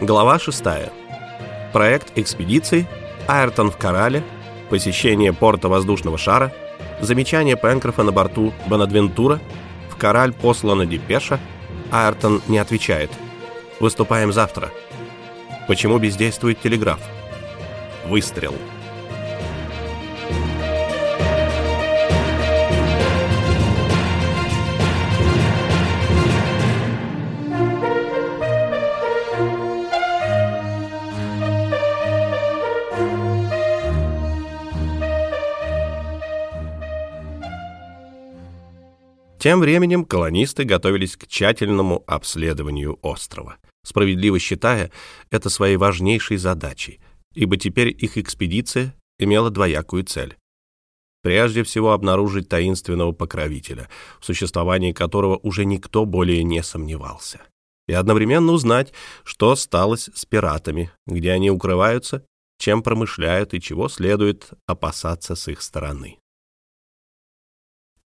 Глава 6. Проект экспедиции, Айртон в Корале, посещение порта воздушного шара, замечание Пенкрофа на борту Бонадвентура, в Кораль послана депеша, Айртон не отвечает. Выступаем завтра. Почему бездействует телеграф? Выстрел. Тем временем колонисты готовились к тщательному обследованию острова, справедливо считая это своей важнейшей задачей, ибо теперь их экспедиция имела двоякую цель. Прежде всего обнаружить таинственного покровителя, в существовании которого уже никто более не сомневался, и одновременно узнать, что сталось с пиратами, где они укрываются, чем промышляют и чего следует опасаться с их стороны.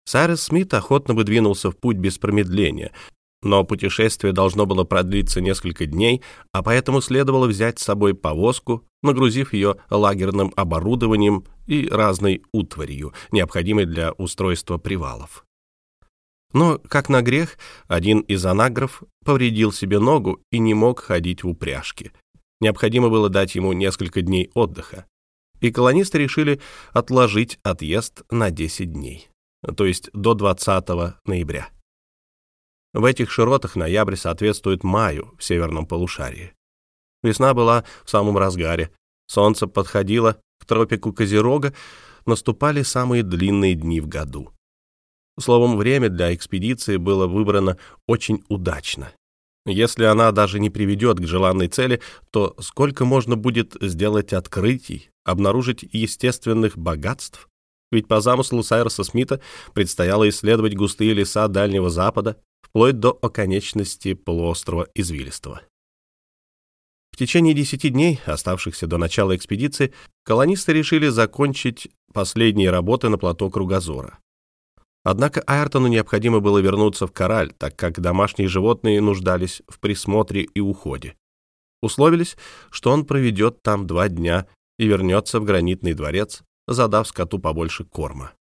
Сайрес Смит охотно бы двинулся в путь без промедления, но путешествие должно было продлиться несколько дней, а поэтому следовало взять с собой повозку, нагрузив ее лагерным оборудованием и разной утварью, необходимой для устройства привалов. Но, как на грех, один из анагров повредил себе ногу и не мог ходить в упряжке. Необходимо было дать ему несколько дней отдыха. И колонисты решили отложить отъезд на 10 дней то есть до 20 ноября. В этих широтах ноябрь соответствует маю в северном полушарии. Весна была в самом разгаре, солнце подходило к тропику Козерога, наступали самые длинные дни в году. Словом, время для экспедиции было выбрано очень удачно. Если она даже не приведет к желанной цели, то сколько можно будет сделать открытий, обнаружить естественных богатств, ведь по замыслу Сайроса Смита предстояло исследовать густые леса Дальнего Запада вплоть до оконечности полуострова Извилистого. В течение десяти дней, оставшихся до начала экспедиции, колонисты решили закончить последние работы на плато Кругозора. Однако Айртону необходимо было вернуться в Кораль, так как домашние животные нуждались в присмотре и уходе. Условились, что он проведет там два дня и вернется в гранитный дворец, задав скоту побольше корма.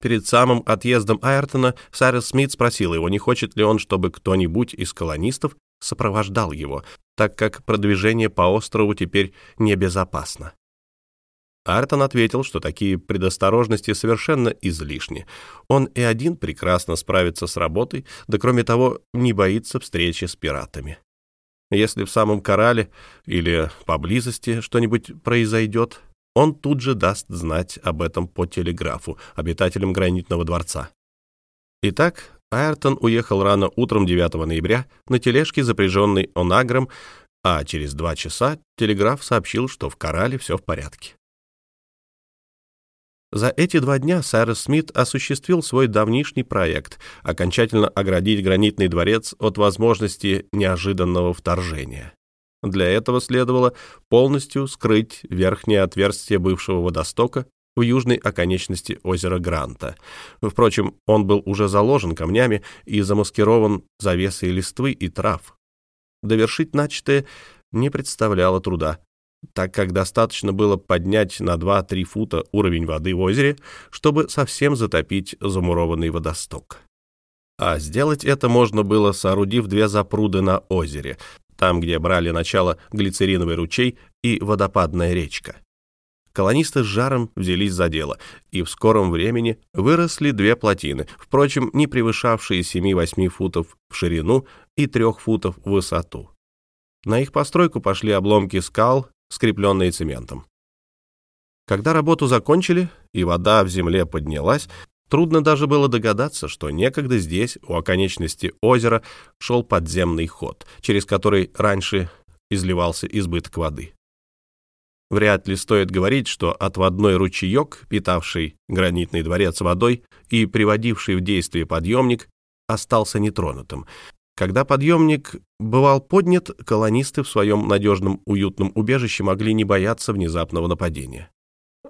Перед самым отъездом Айртона Сайрес Смит спросил его, не хочет ли он, чтобы кто-нибудь из колонистов сопровождал его, так как продвижение по острову теперь небезопасно. Айртон ответил, что такие предосторожности совершенно излишни. Он и один прекрасно справится с работой, да кроме того не боится встречи с пиратами. Если в самом Корале или поблизости что-нибудь произойдет, он тут же даст знать об этом по телеграфу обитателям гранитного дворца. Итак, Айртон уехал рано утром 9 ноября на тележке, запряженной онагром, а через два часа телеграф сообщил, что в Корале все в порядке. За эти два дня Сайрес Смит осуществил свой давнишний проект — окончательно оградить гранитный дворец от возможности неожиданного вторжения. Для этого следовало полностью скрыть верхнее отверстие бывшего водостока в южной оконечности озера Гранта. Впрочем, он был уже заложен камнями и замаскирован завесой листвы и трав. Довершить начатое не представляло труда, так как достаточно было поднять на 2-3 фута уровень воды в озере, чтобы совсем затопить замурованный водосток. А сделать это можно было, соорудив две запруды на озере, там, где брали начало глицериновый ручей и водопадная речка. Колонисты с жаром взялись за дело, и в скором времени выросли две плотины, впрочем, не превышавшие 7-8 футов в ширину и 3 футов в высоту. На их постройку пошли обломки скал, скрепленные цементом. Когда работу закончили и вода в земле поднялась, Трудно даже было догадаться, что некогда здесь, у оконечности озера, шел подземный ход, через который раньше изливался избыток воды. Вряд ли стоит говорить, что отводной ручеек, питавший гранитный дворец водой и приводивший в действие подъемник, остался нетронутым. Когда подъемник бывал поднят, колонисты в своем надежном уютном убежище могли не бояться внезапного нападения.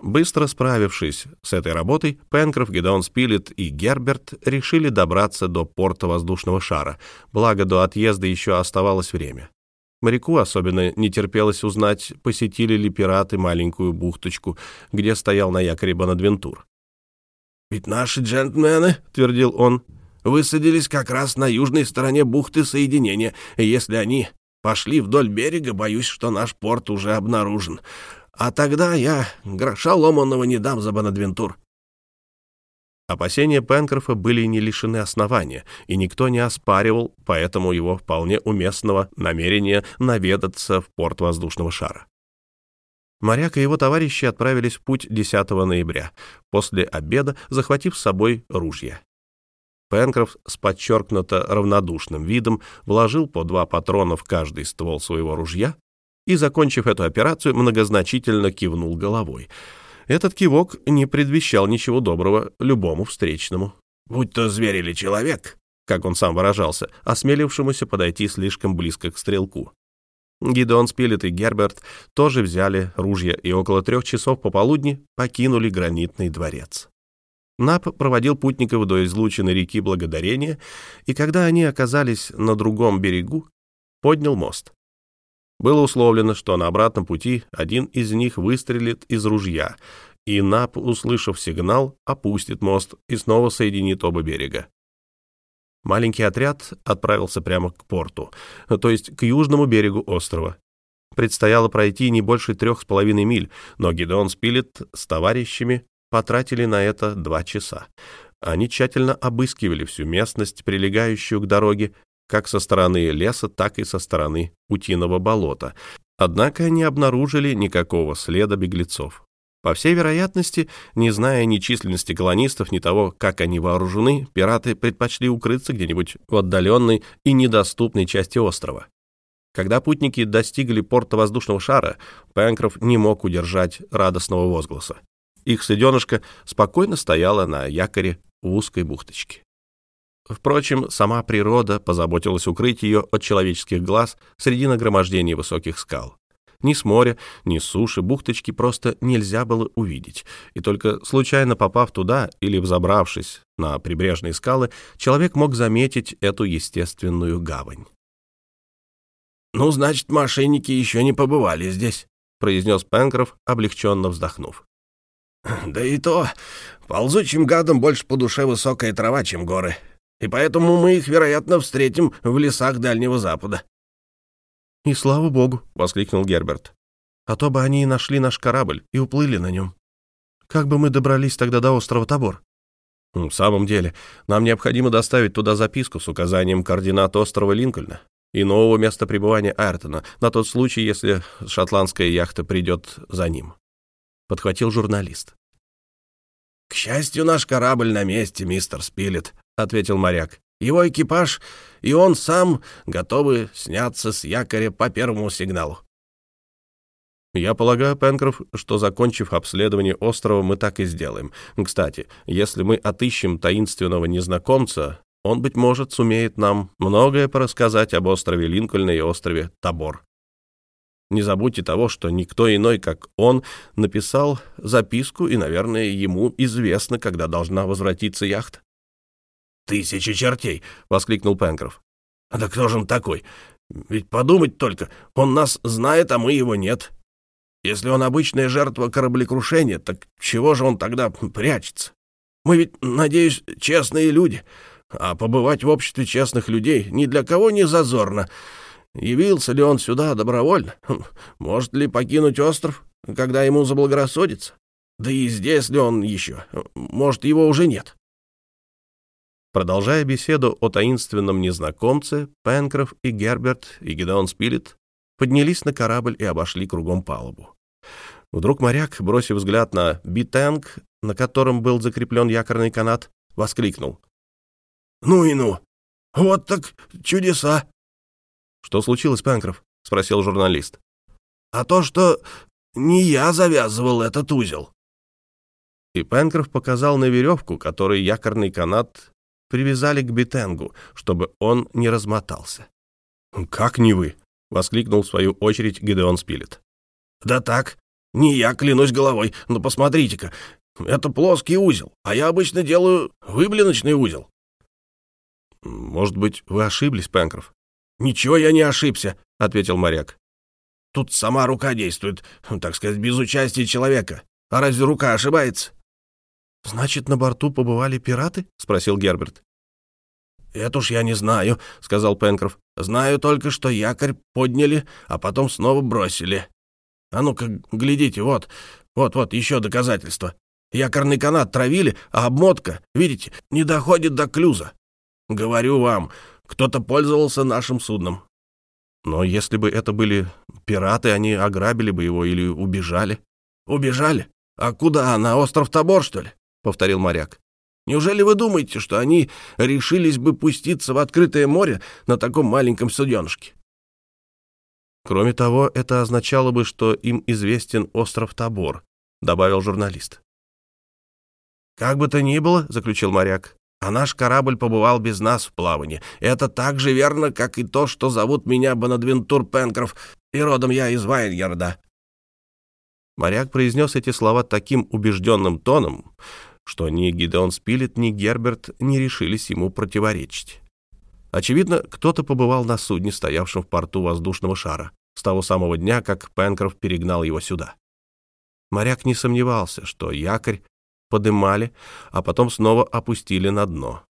Быстро справившись с этой работой, Пенкроф, Гедеон Спилет и Герберт решили добраться до порта воздушного шара, благо до отъезда еще оставалось время. Моряку особенно не терпелось узнать, посетили ли пираты маленькую бухточку, где стоял на якоре Бонадвентур. «Ведь наши джентльмены, — твердил он, — высадились как раз на южной стороне бухты соединения, и если они пошли вдоль берега, боюсь, что наш порт уже обнаружен. А тогда я гроша ломаного не дам за Бонадвентур». Опасения Пенкрофа были не лишены основания, и никто не оспаривал поэтому его вполне уместного намерения наведаться в порт воздушного шара. Моряк и его товарищи отправились в путь 10 ноября, после обеда захватив с собой ружья. Пенкроф с подчеркнуто равнодушным видом вложил по два патрона в каждый ствол своего ружья и, закончив эту операцию, многозначительно кивнул головой — этот кивок не предвещал ничего доброго любому встречному. «Будь то зверь или человек», как он сам выражался, осмелившемуся подойти слишком близко к стрелку. Гидеон Спилет и Герберт тоже взяли ружья и около трех часов пополудни покинули гранитный дворец. Нап проводил путников до излученной реки Благодарения, и когда они оказались на другом берегу, поднял мост. Было условлено, что на обратном пути один из них выстрелит из ружья, и Нап, услышав сигнал, опустит мост и снова соединит оба берега. Маленький отряд отправился прямо к порту, то есть к южному берегу острова. Предстояло пройти не больше трех с половиной миль, но Гидеон Спилет с товарищами потратили на это два часа. Они тщательно обыскивали всю местность, прилегающую к дороге, как со стороны леса, так и со стороны Утиного болота. Однако не обнаружили никакого следа беглецов. По всей вероятности, не зная ни численности колонистов, ни того, как они вооружены, пираты предпочли укрыться где-нибудь в отдаленной и недоступной части острова. Когда путники достигли порта воздушного шара, Пенкроф не мог удержать радостного возгласа. Их суденышко спокойно стояло на якоре в узкой бухточке. Впрочем, сама природа позаботилась укрыть ее от человеческих глаз среди нагромождений высоких скал. Ни с моря, ни с суши бухточки просто нельзя было увидеть, и только случайно попав туда или взобравшись на прибрежные скалы, человек мог заметить эту естественную гавань. «Ну, значит, мошенники еще не побывали здесь», — произнес Пенкроф, облегченно вздохнув. «Да и то, ползучим гадам больше по душе высокая трава, чем горы и поэтому мы их, вероятно, встретим в лесах Дальнего Запада». «И слава богу!» — воскликнул Герберт. «А то бы они и нашли наш корабль и уплыли на нем. Как бы мы добрались тогда до острова Тобор?» «В самом деле, нам необходимо доставить туда записку с указанием координат острова Линкольна и нового места пребывания Айртона на тот случай, если шотландская яхта придет за ним», — подхватил журналист. «К счастью, наш корабль на месте, мистер Спилет», — ответил моряк. «Его экипаж и он сам готовы сняться с якоря по первому сигналу». «Я полагаю, Пенкроф, что, закончив обследование острова, мы так и сделаем. Кстати, если мы отыщем таинственного незнакомца, он, быть может, сумеет нам многое порассказать об острове Линкольна и острове Табор. Не забудьте того, что никто иной, как он, написал записку, и, наверное, ему известно, когда должна возвратиться яхта. «Тысячи чертей!» — воскликнул Пенкроф. «А да кто же он такой? Ведь подумать только, он нас знает, а мы его нет. Если он обычная жертва кораблекрушения, так чего же он тогда прячется? Мы ведь, надеюсь, честные люди, а побывать в обществе честных людей ни для кого не зазорно. Явился ли он сюда добровольно? Может ли покинуть остров, когда ему заблагорассудится? Да и здесь ли он еще? Может, его уже нет?» Продолжая беседу о таинственном незнакомце, Пенкроф и Герберт и Гидеон Спилет поднялись на корабль и обошли кругом палубу. Вдруг моряк, бросив взгляд на битэнг, на котором был закреплен якорный канат, воскликнул. «Ну и ну! Вот так чудеса!» «Что случилось, Пенкроф?» — спросил журналист. «А то, что не я завязывал этот узел». И Пенкроф показал на веревку, которой якорный канат привязали к битенгу, чтобы он не размотался. «Как не вы?» — воскликнул в свою очередь Гедеон Спилет. «Да так, не я, клянусь головой, но посмотрите-ка, это плоский узел, а я обычно делаю выблиночный узел». «Может быть, вы ошиблись, Пенкроф?» «Ничего я не ошибся», — ответил моряк. «Тут сама рука действует, так сказать, без участия человека. А разве рука ошибается?» «Значит, на борту побывали пираты?» — спросил Герберт. «Это уж я не знаю», — сказал Пенкроф. «Знаю только, что якорь подняли, а потом снова бросили. А ну-ка, глядите, вот, вот-вот, еще доказательство. Якорный канат травили, а обмотка, видите, не доходит до клюза. Говорю вам, кто-то пользовался нашим судном». «Но если бы это были пираты, они ограбили бы его или убежали». «Убежали? А куда, на остров Тобор, что ли?» — повторил моряк. Неужели вы думаете, что они решились бы пуститься в открытое море на таком маленьком суденышке? Кроме того, это означало бы, что им известен остров Тобор, добавил журналист. Как бы то ни было, заключил моряк, а наш корабль побывал без нас в плавании. Это так же верно, как и то, что зовут меня Бонадвентур Пенкроф, и родом я из Вайньярда. Моряк произнес эти слова таким убежденным тоном, что ни Гидеон Спилет, ни Герберт не решились ему противоречить. Очевидно, кто-то побывал на судне, стоявшем в порту воздушного шара, с того самого дня, как Пенкроф перегнал его сюда. Моряк не сомневался, что якорь подымали, а потом снова опустили на дно.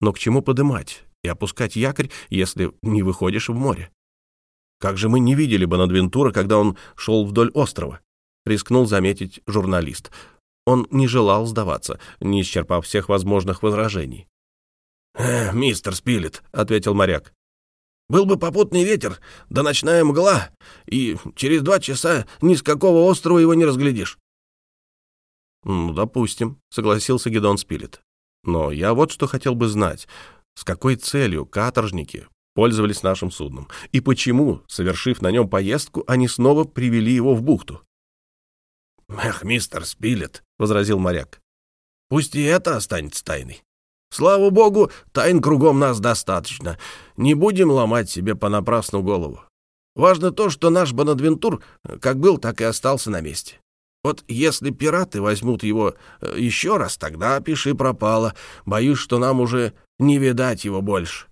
Но к чему подымать и опускать якорь, если не выходишь в море? Как же мы не видели Бонадвентура, когда он шел вдоль острова? Рискнул заметить журналист — он не желал сдаваться, не исчерпав всех возможных возражений. «Э, «Мистер Спилет», — ответил моряк, — «был бы попутный ветер, да ночная мгла, и через два часа ни с какого острова его не разглядишь». «Ну, допустим», — согласился Гедон Спилет. «Но я вот что хотел бы знать. С какой целью каторжники пользовались нашим судном? И почему, совершив на нем поездку, они снова привели его в бухту?» «Эх, мистер Спилет», — возразил моряк, — «пусть и это останется тайной. Слава богу, тайн кругом нас достаточно. Не будем ломать себе понапрасну голову. Важно то, что наш Бонадвентур как был, так и остался на месте. Вот если пираты возьмут его э, еще раз, тогда пиши пропало. Боюсь, что нам уже не видать его больше».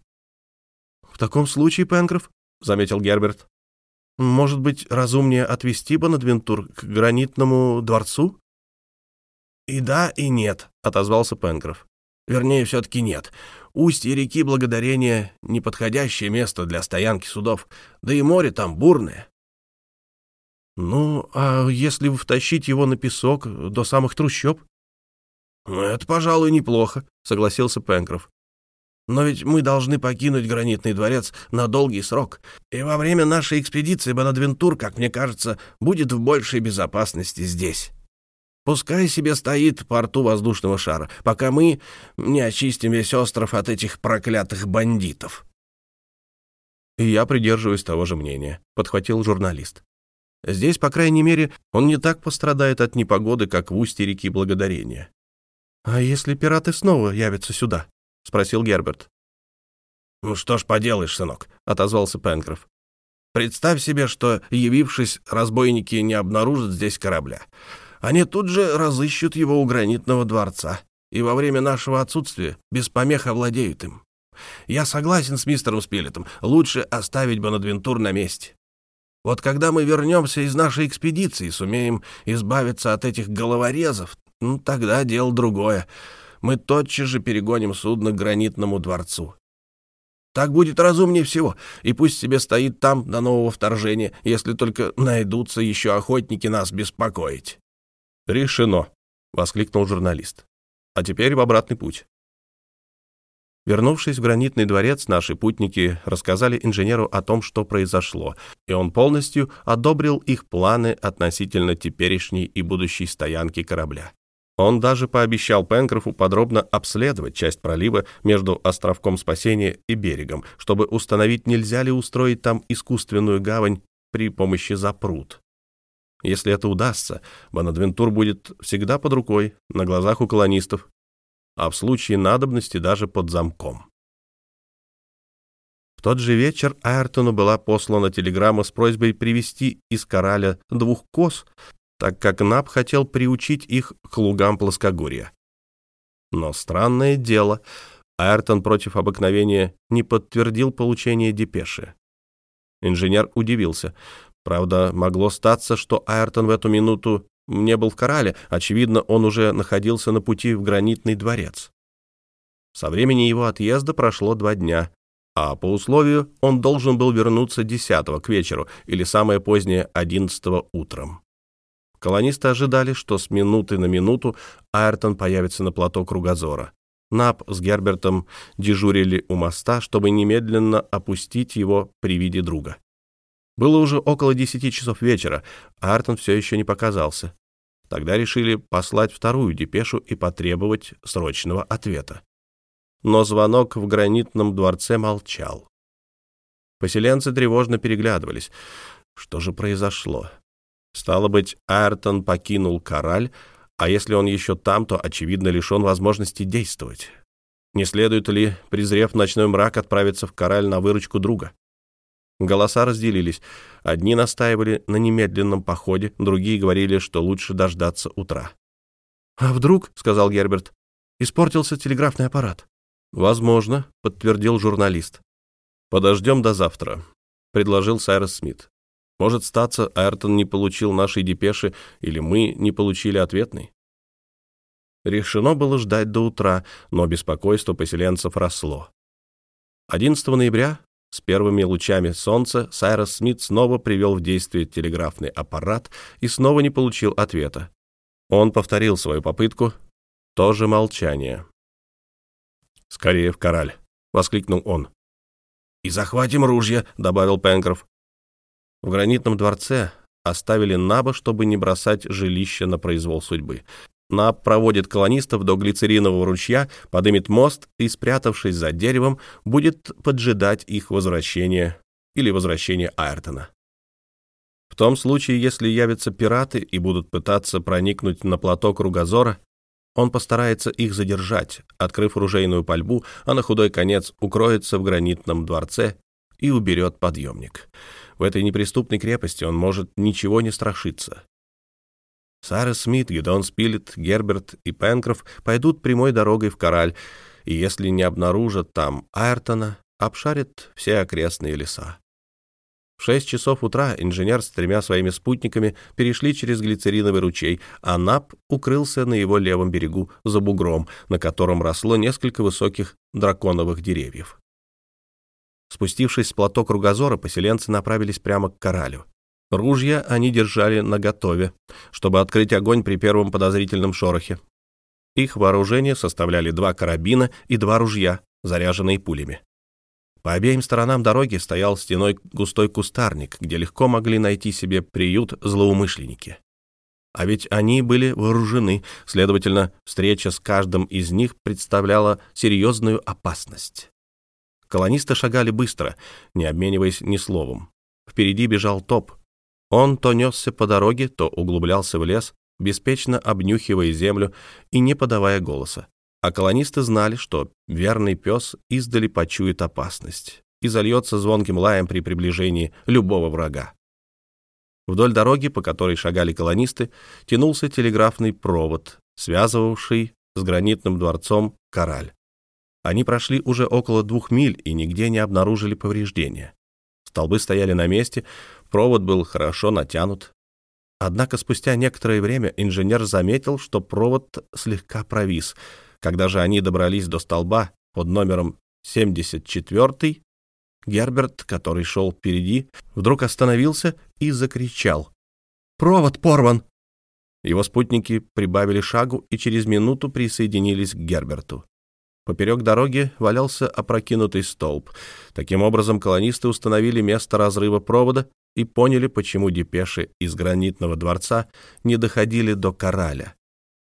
«В таком случае, Пенкроф», — заметил Герберт, может быть, разумнее отвезти Бонадвентур к гранитному дворцу? «И да, и нет», — отозвался Пенкроф. «Вернее, все-таки нет. Устье реки Благодарения — неподходящее место для стоянки судов, да и море там бурное». «Ну, а если втащить его на песок до самых трущоб?» «Ну, «Это, пожалуй, неплохо», — согласился Пенкроф. Но ведь мы должны покинуть гранитный дворец на долгий срок, и во время нашей экспедиции Бонадвентур, как мне кажется, будет в большей безопасности здесь. Пускай себе стоит в порту воздушного шара, пока мы не очистим весь остров от этих проклятых бандитов». «И я придерживаюсь того же мнения», — подхватил журналист. «Здесь, по крайней мере, он не так пострадает от непогоды, как в устье реки Благодарения». «А если пираты снова явятся сюда?» — спросил Герберт. «Ну что ж поделаешь, сынок», — отозвался Пенкроф. «Представь себе, что, явившись, разбойники не обнаружат здесь корабля. Они тут же разыщут его у гранитного дворца, и во время нашего отсутствия без помех овладеют им. Я согласен с мистером Спилетом, лучше оставить Бонадвентур на месте. Вот когда мы вернемся из нашей экспедиции и сумеем избавиться от этих головорезов, ну, тогда дело другое мы тотчас же перегоним судно к гранитному дворцу. Так будет разумнее всего, и пусть себе стоит там до нового вторжения, если только найдутся еще охотники нас беспокоить». «Решено», — воскликнул журналист. «А теперь в обратный путь». Вернувшись в гранитный дворец, наши путники рассказали инженеру о том, что произошло, и он полностью одобрил их планы относительно теперешней и будущей стоянки корабля. Он даже пообещал Пенкрофу подробно обследовать часть пролива между островком спасения и берегом, чтобы установить, нельзя ли устроить там искусственную гавань при помощи запрут. Если это удастся, Бонадвентур будет всегда под рукой, на глазах у колонистов, а в случае надобности даже под замком. В тот же вечер Айртону была послана телеграмма с просьбой привести из Кораля двух коз, так как Наб хотел приучить их к лугам плоскогорья. Но странное дело, Айртон против обыкновения не подтвердил получение депеши. Инженер удивился. Правда, могло статься, что Айртон в эту минуту не был в Корале. Очевидно, он уже находился на пути в гранитный дворец. Со времени его отъезда прошло два дня, а по условию он должен был вернуться 10 к вечеру или самое позднее 11 утром. Колонисты ожидали, что с минуты на минуту Айртон появится на плато Кругозора. Нап с Гербертом дежурили у моста, чтобы немедленно опустить его при виде друга. Было уже около десяти часов вечера, а Артон все еще не показался. Тогда решили послать вторую депешу и потребовать срочного ответа. Но звонок в гранитном дворце молчал. Поселенцы тревожно переглядывались. Что же произошло? Стало быть, Айртон покинул Кораль, а если он еще там, то, очевидно, лишен возможности действовать. Не следует ли, презрев ночной мрак, отправиться в Кораль на выручку друга? Голоса разделились. Одни настаивали на немедленном походе, другие говорили, что лучше дождаться утра. «А вдруг, — сказал Герберт, — испортился телеграфный аппарат?» «Возможно», — подтвердил журналист. «Подождем до завтра», — предложил Сайрос Смит. Может статься, Айртон не получил нашей депеши, или мы не получили ответной. Решено было ждать до утра, но беспокойство поселенцев росло. 11 ноября с первыми лучами солнца Сайрос Смит снова привел в действие телеграфный аппарат и снова не получил ответа. Он повторил свою попытку. Тоже молчание. «Скорее в кораль!» — воскликнул он. «И захватим ружья», — добавил Пенкроф. В гранитном дворце оставили Наба, чтобы не бросать жилище на произвол судьбы. Наб проводит колонистов до глицеринового ручья, подымет мост и, спрятавшись за деревом, будет поджидать их возвращения или возвращения Айртона. В том случае, если явятся пираты и будут пытаться проникнуть на плато Кругозора, он постарается их задержать, открыв ружейную пальбу, а на худой конец укроется в гранитном дворце и уберет подъемник. В этой неприступной крепости он может ничего не страшиться. Сара Смит, Гедон Спилет, Герберт и Пенкроф пойдут прямой дорогой в Кораль, и если не обнаружат там Айртона, обшарят все окрестные леса. В шесть часов утра инженер с тремя своими спутниками перешли через глицериновый ручей, а Нап укрылся на его левом берегу за бугром, на котором росло несколько высоких драконовых деревьев. Спустившись с плато кругозора, поселенцы направились прямо к коралю. Ружья они держали наготове, чтобы открыть огонь при первом подозрительном шорохе. Их вооружение составляли два карабина и два ружья, заряженные пулями. По обеим сторонам дороги стоял стеной густой кустарник, где легко могли найти себе приют злоумышленники. А ведь они были вооружены, следовательно, встреча с каждым из них представляла серьезную опасность. Колонисты шагали быстро, не обмениваясь ни словом. Впереди бежал топ. Он то несся по дороге, то углублялся в лес, беспечно обнюхивая землю и не подавая голоса. А колонисты знали, что верный пес издали почует опасность и зальется звонким лаем при приближении любого врага. Вдоль дороги, по которой шагали колонисты, тянулся телеграфный провод, связывавший с гранитным дворцом Кораль. Они прошли уже около двух миль и нигде не обнаружили повреждения. Столбы стояли на месте, провод был хорошо натянут. Однако спустя некоторое время инженер заметил, что провод слегка провис. Когда же они добрались до столба под номером 74, Герберт, который шел впереди, вдруг остановился и закричал. «Провод порван!» Его спутники прибавили шагу и через минуту присоединились к Герберту. Поперек дороги валялся опрокинутый столб. Таким образом, колонисты установили место разрыва провода и поняли, почему депеши из гранитного дворца не доходили до Кораля,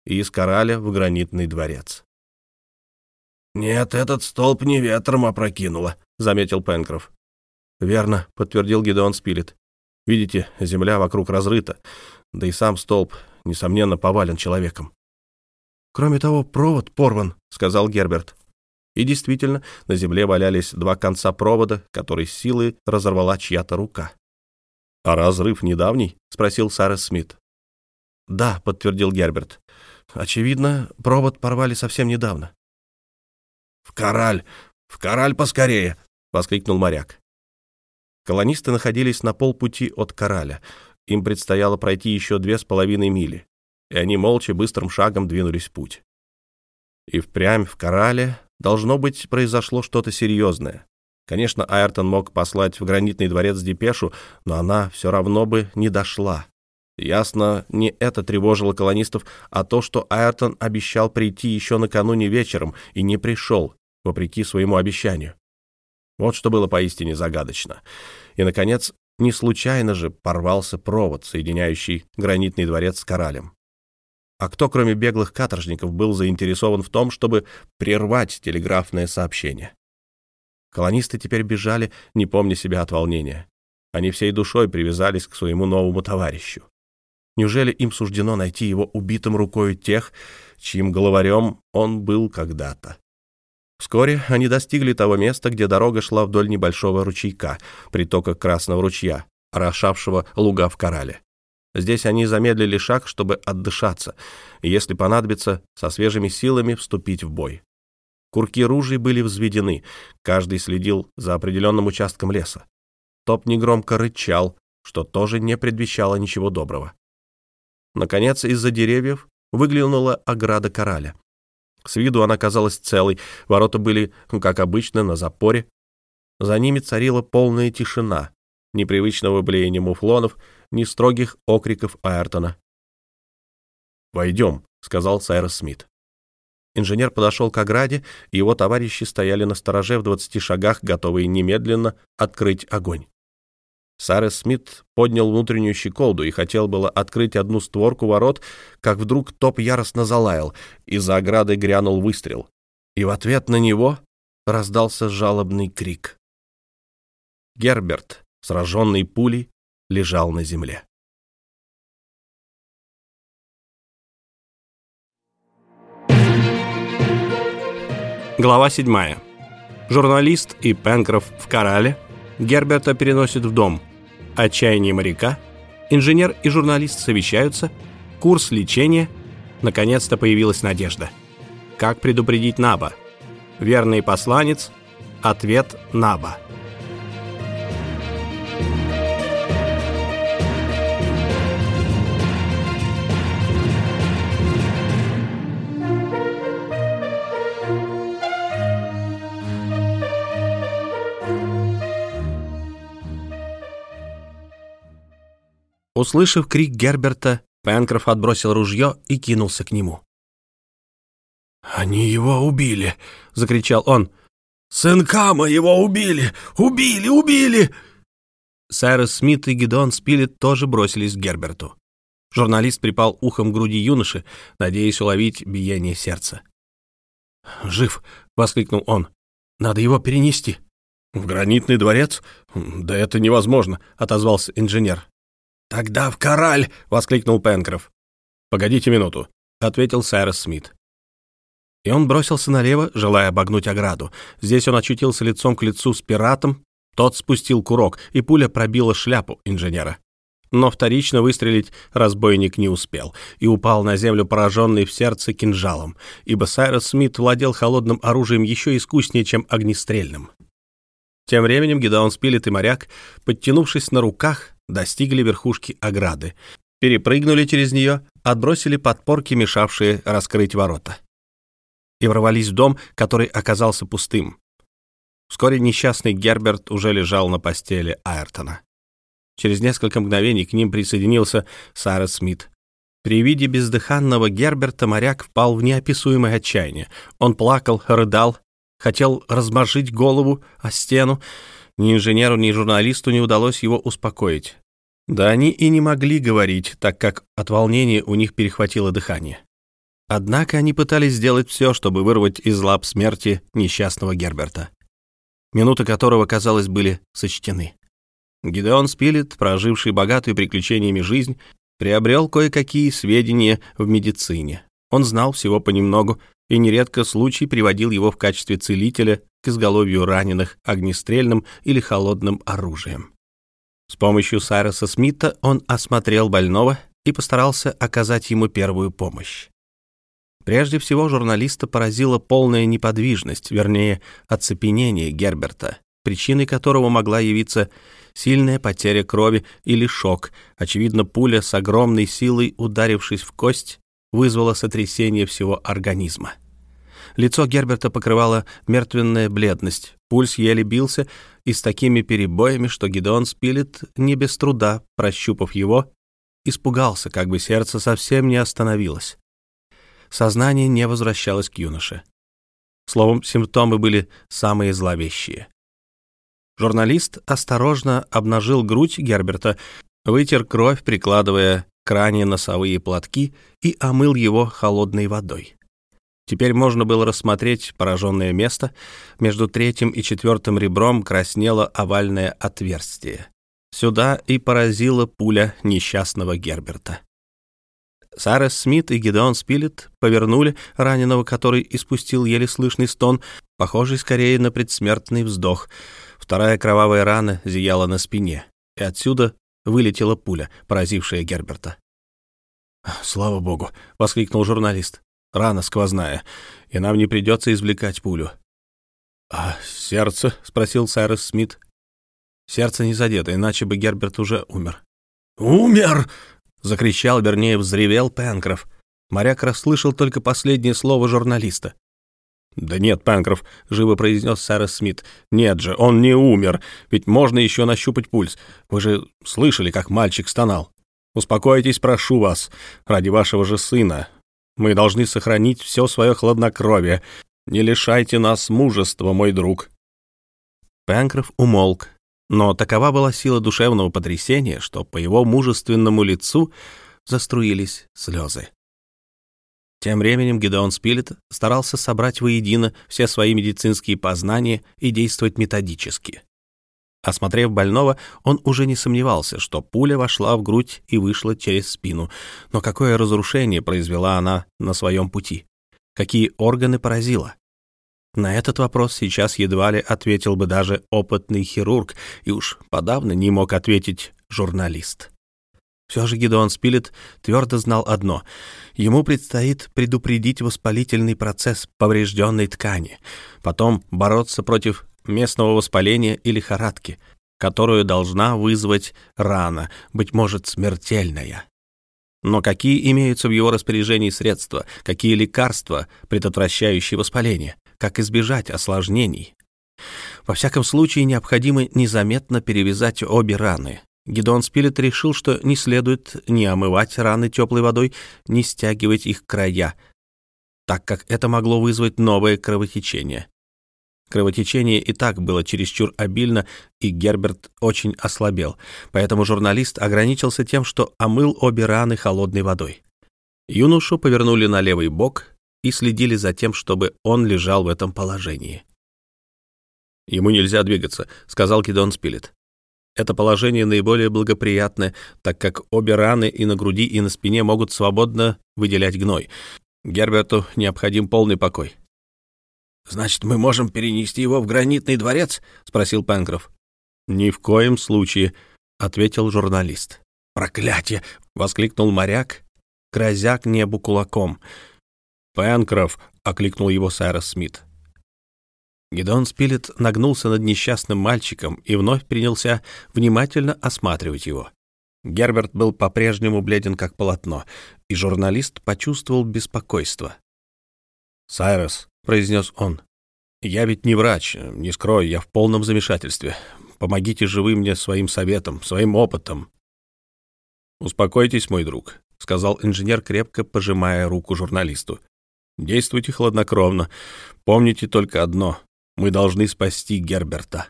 и из Кораля в гранитный дворец. «Нет, этот столб не ветром опрокинуло», — заметил Пенкроф. «Верно», — подтвердил Гидеон Спилет. «Видите, земля вокруг разрыта, да и сам столб, несомненно, повален человеком». «Кроме того, провод порван», — сказал Герберт. И действительно, на земле валялись два конца провода, который силой разорвала чья-то рука. «А разрыв недавний?» — спросил Сарес Смит. «Да», — подтвердил Герберт. «Очевидно, провод порвали совсем недавно». «В кораль! В кораль поскорее!» — воскликнул моряк. Колонисты находились на полпути от Кораля. Им предстояло пройти еще две с половиной мили, и они молча быстрым шагом двинулись в путь. И впрямь в Корале, должно быть, произошло что-то серьезное. Конечно, Айртон мог послать в гранитный дворец депешу, но она все равно бы не дошла. Ясно, не это тревожило колонистов, а то, что Айртон обещал прийти еще накануне вечером и не пришел, вопреки своему обещанию. Вот что было поистине загадочно. И, наконец, не случайно же порвался провод, соединяющий гранитный дворец с Коралем. А кто, кроме беглых каторжников, был заинтересован в том, чтобы прервать телеграфное сообщение? Колонисты теперь бежали, не помня себя от волнения. Они всей душой привязались к своему новому товарищу. Неужели им суждено найти его убитым рукой тех, чьим головарем он был когда-то? Вскоре они достигли того места, где дорога шла вдоль небольшого ручейка, притока Красного ручья, орошавшего луга в Корале. Здесь они замедлили шаг, чтобы отдышаться, и, если понадобится, со свежими силами вступить в бой. Курки ружей были взведены, каждый следил за определенным участком леса. Топ негромко рычал, что тоже не предвещало ничего доброго. Наконец, из-за деревьев выглянула ограда кораля. С виду она казалась целой, ворота были, как обычно, на запоре. За ними царила полная тишина, непривычного блеяния муфлонов, ни строгих окриков Айртона. «Войдем», — сказал Сайрос Смит. Инженер подошел к ограде, и его товарищи стояли на стороже в двадцати шагах, готовые немедленно открыть огонь. Сарес Смит поднял внутреннюю щеколду и хотел было открыть одну створку ворот, как вдруг топ яростно залаял, и за оградой грянул выстрел. И в ответ на него раздался жалобный крик. Герберт, сраженный пулей, лежал на земле. Глава 7. Журналист и Пенкроф в Корале. Герберта переносит в дом. Отчаяние моряка. Инженер и журналист совещаются. Курс лечения. Наконец-то появилась надежда. Как предупредить Наба? Верный посланец. Ответ Наба. Услышав крик Герберта, Пенкроф отбросил ружье и кинулся к нему. «Они его убили!» — закричал он. «Сынка моего убили! Убили! Убили!» Сайрес Смит и Гидон Спилет тоже бросились к Герберту. Журналист припал ухом к груди юноши, надеясь уловить биение сердца. «Жив!» — воскликнул он. «Надо его перенести». «В гранитный дворец? Да это невозможно», — отозвался инженер. «Тогда в кораль!» — воскликнул Пенкроф. «Погодите минуту», — ответил Сайрос Смит. И он бросился налево, желая обогнуть ограду. Здесь он очутился лицом к лицу с пиратом. Тот спустил курок, и пуля пробила шляпу инженера. Но вторично выстрелить разбойник не успел и упал на землю, пораженный в сердце кинжалом, ибо Сайрос Смит владел холодным оружием еще искуснее, чем огнестрельным. Тем временем Гедеон Спилет и моряк, подтянувшись на руках, достигли верхушки ограды, перепрыгнули через нее, отбросили подпорки, мешавшие раскрыть ворота, и ворвались в дом, который оказался пустым. Вскоре несчастный Герберт уже лежал на постели Айртона. Через несколько мгновений к ним присоединился Сара Смит. При виде бездыханного Герберта моряк впал в неописуемое отчаяние. Он плакал, рыдал, хотел размажить голову о стену, ни инженеру, ни журналисту не удалось его успокоить. Да они и не могли говорить, так как от волнения у них перехватило дыхание. Однако они пытались сделать все, чтобы вырвать из лап смерти несчастного Герберта, минуты которого, казалось, были сочтены. Гидеон Спилет, проживший богатую приключениями жизнь, приобрел кое-какие сведения в медицине. Он знал всего понемногу, и нередко случай приводил его в качестве целителя к изголовью раненых огнестрельным или холодным оружием. С помощью Сайроса Смита он осмотрел больного и постарался оказать ему первую помощь. Прежде всего журналиста поразила полная неподвижность, вернее, оцепенение Герберта, причиной которого могла явиться сильная потеря крови или шок. Очевидно, пуля с огромной силой, ударившись в кость, вызвала сотрясение всего организма. Лицо Герберта покрывала мертвенная бледность, пульс еле бился и с такими перебоями, что Гидеон Спилет не без труда, прощупав его, испугался, как бы сердце совсем не остановилось. Сознание не возвращалось к юноше. Словом, симптомы были самые зловещие. Журналист осторожно обнажил грудь Герберта, вытер кровь, прикладывая к ране носовые платки и омыл его холодной водой. Теперь можно было рассмотреть пораженное место. Между третьим и четвертым ребром краснело овальное отверстие. Сюда и поразила пуля несчастного Герберта. Сарес Смит и Гидеон Спилет повернули раненого, который испустил еле слышный стон, похожий скорее на предсмертный вздох. Вторая кровавая рана зияла на спине, и отсюда вылетела пуля, поразившая Герберта. «Слава богу!» — воскликнул журналист. «Рана сквозная, и нам не придется извлекать пулю». «А сердце?» — спросил Сайрес Смит. Сердце не задето, иначе бы Герберт уже умер. «Умер!» — закричал, вернее, взревел Пенкроф. Моряк расслышал только последнее слово журналиста. «Да нет, Пенкроф», — живо произнес Сайрес Смит. «Нет же, он не умер, ведь можно еще нащупать пульс. Вы же слышали, как мальчик стонал. Успокойтесь, прошу вас, ради вашего же сына. Мы должны сохранить все свое хладнокровие. Не лишайте нас мужества, мой друг». Пенкроф умолк, но такова была сила душевного потрясения, что по его мужественному лицу заструились слезы. Тем временем Гедеон Спилет старался собрать воедино все свои медицинские познания и действовать методически. Осмотрев больного, он уже не сомневался, что пуля вошла в грудь и вышла через спину. Но какое разрушение произвела она на своем пути? Какие органы поразила? На этот вопрос сейчас едва ли ответил бы даже опытный хирург, и уж подавно не мог ответить журналист. Все же Гидеон Спилет твердо знал одно — ему предстоит предупредить воспалительный процесс поврежденной ткани, потом бороться против местного воспаления или лихорадки, которую должна вызвать рана, быть может, смертельная. Но какие имеются в его распоряжении средства, какие лекарства, предотвращающие воспаление? как избежать осложнений. Во всяком случае, необходимо незаметно перевязать обе раны. Гидон Спилет решил, что не следует ни омывать раны теплой водой, ни стягивать их края, так как это могло вызвать новое кровотечение. Кровотечение и так было чересчур обильно, и Герберт очень ослабел, поэтому журналист ограничился тем, что омыл обе раны холодной водой. Юношу повернули на левый бок, и следили за тем, чтобы он лежал в этом положении. «Ему нельзя двигаться», — сказал Кидон Спилет. «Это положение наиболее благоприятное, так как обе раны и на груди, и на спине могут свободно выделять гной. Герберту необходим полный покой». «Значит, мы можем перенести его в гранитный дворец?» — спросил Пенкроф. «Ни в коем случае», — ответил журналист. «Проклятие!» — воскликнул моряк, грозя к небу кулаком — «Пенкроф!» — окликнул его Сайрос Смит. Гедон Спилет нагнулся над несчастным мальчиком и вновь принялся внимательно осматривать его. Герберт был по-прежнему бледен, как полотно, и журналист почувствовал беспокойство. «Сайрос», — произнес он, — «я ведь не врач, не скрою, я в полном замешательстве. Помогите же вы мне своим советом, своим опытом». «Успокойтесь, мой друг», — сказал инженер, крепко пожимая руку журналисту. Действуйте хладнокровно. Помните только одно — мы должны спасти Герберта».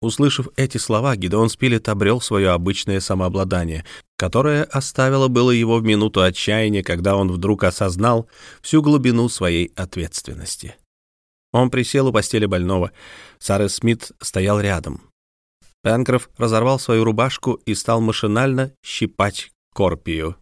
Услышав эти слова, Гидеон Спилет обрел свое обычное самообладание, которое оставило было его в минуту отчаяния, когда он вдруг осознал всю глубину своей ответственности. Он присел у постели больного. Сарес Смит стоял рядом. Пенкроф разорвал свою рубашку и стал машинально щипать корпию,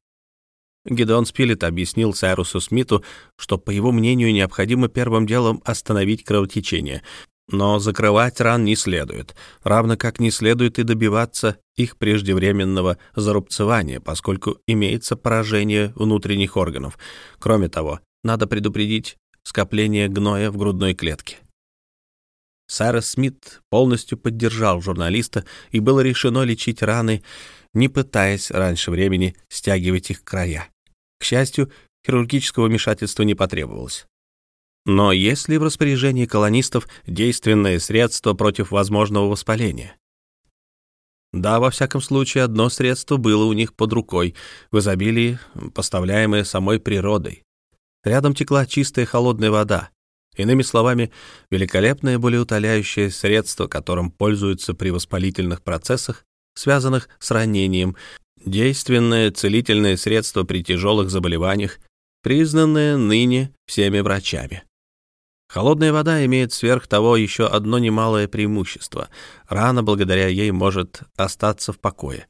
Гедеон Спилет объяснил Сайрусу Смиту, что, по его мнению, необходимо первым делом остановить кровотечение, но закрывать ран не следует, равно как не следует и добиваться их преждевременного зарубцевания, поскольку имеется поражение внутренних органов. Кроме того, надо предупредить скопление гноя в грудной клетке. Сайрес Смит полностью поддержал журналиста, и было решено лечить раны, не пытаясь раньше времени стягивать их края. К счастью, хирургического вмешательства не потребовалось. Но есть ли в распоряжении колонистов действенное средство против возможного воспаления? Да, во всяком случае, одно средство было у них под рукой, в изобилии, поставляемое самой природой. Рядом текла чистая холодная вода. Иными словами, великолепное болеутоляющее средство, которым пользуются при воспалительных процессах, связанных с ранением, действенное целительное средство при тяжелых заболеваниях, признанное ныне всеми врачами. Холодная вода имеет сверх того еще одно немалое преимущество. Рана благодаря ей может остаться в покое.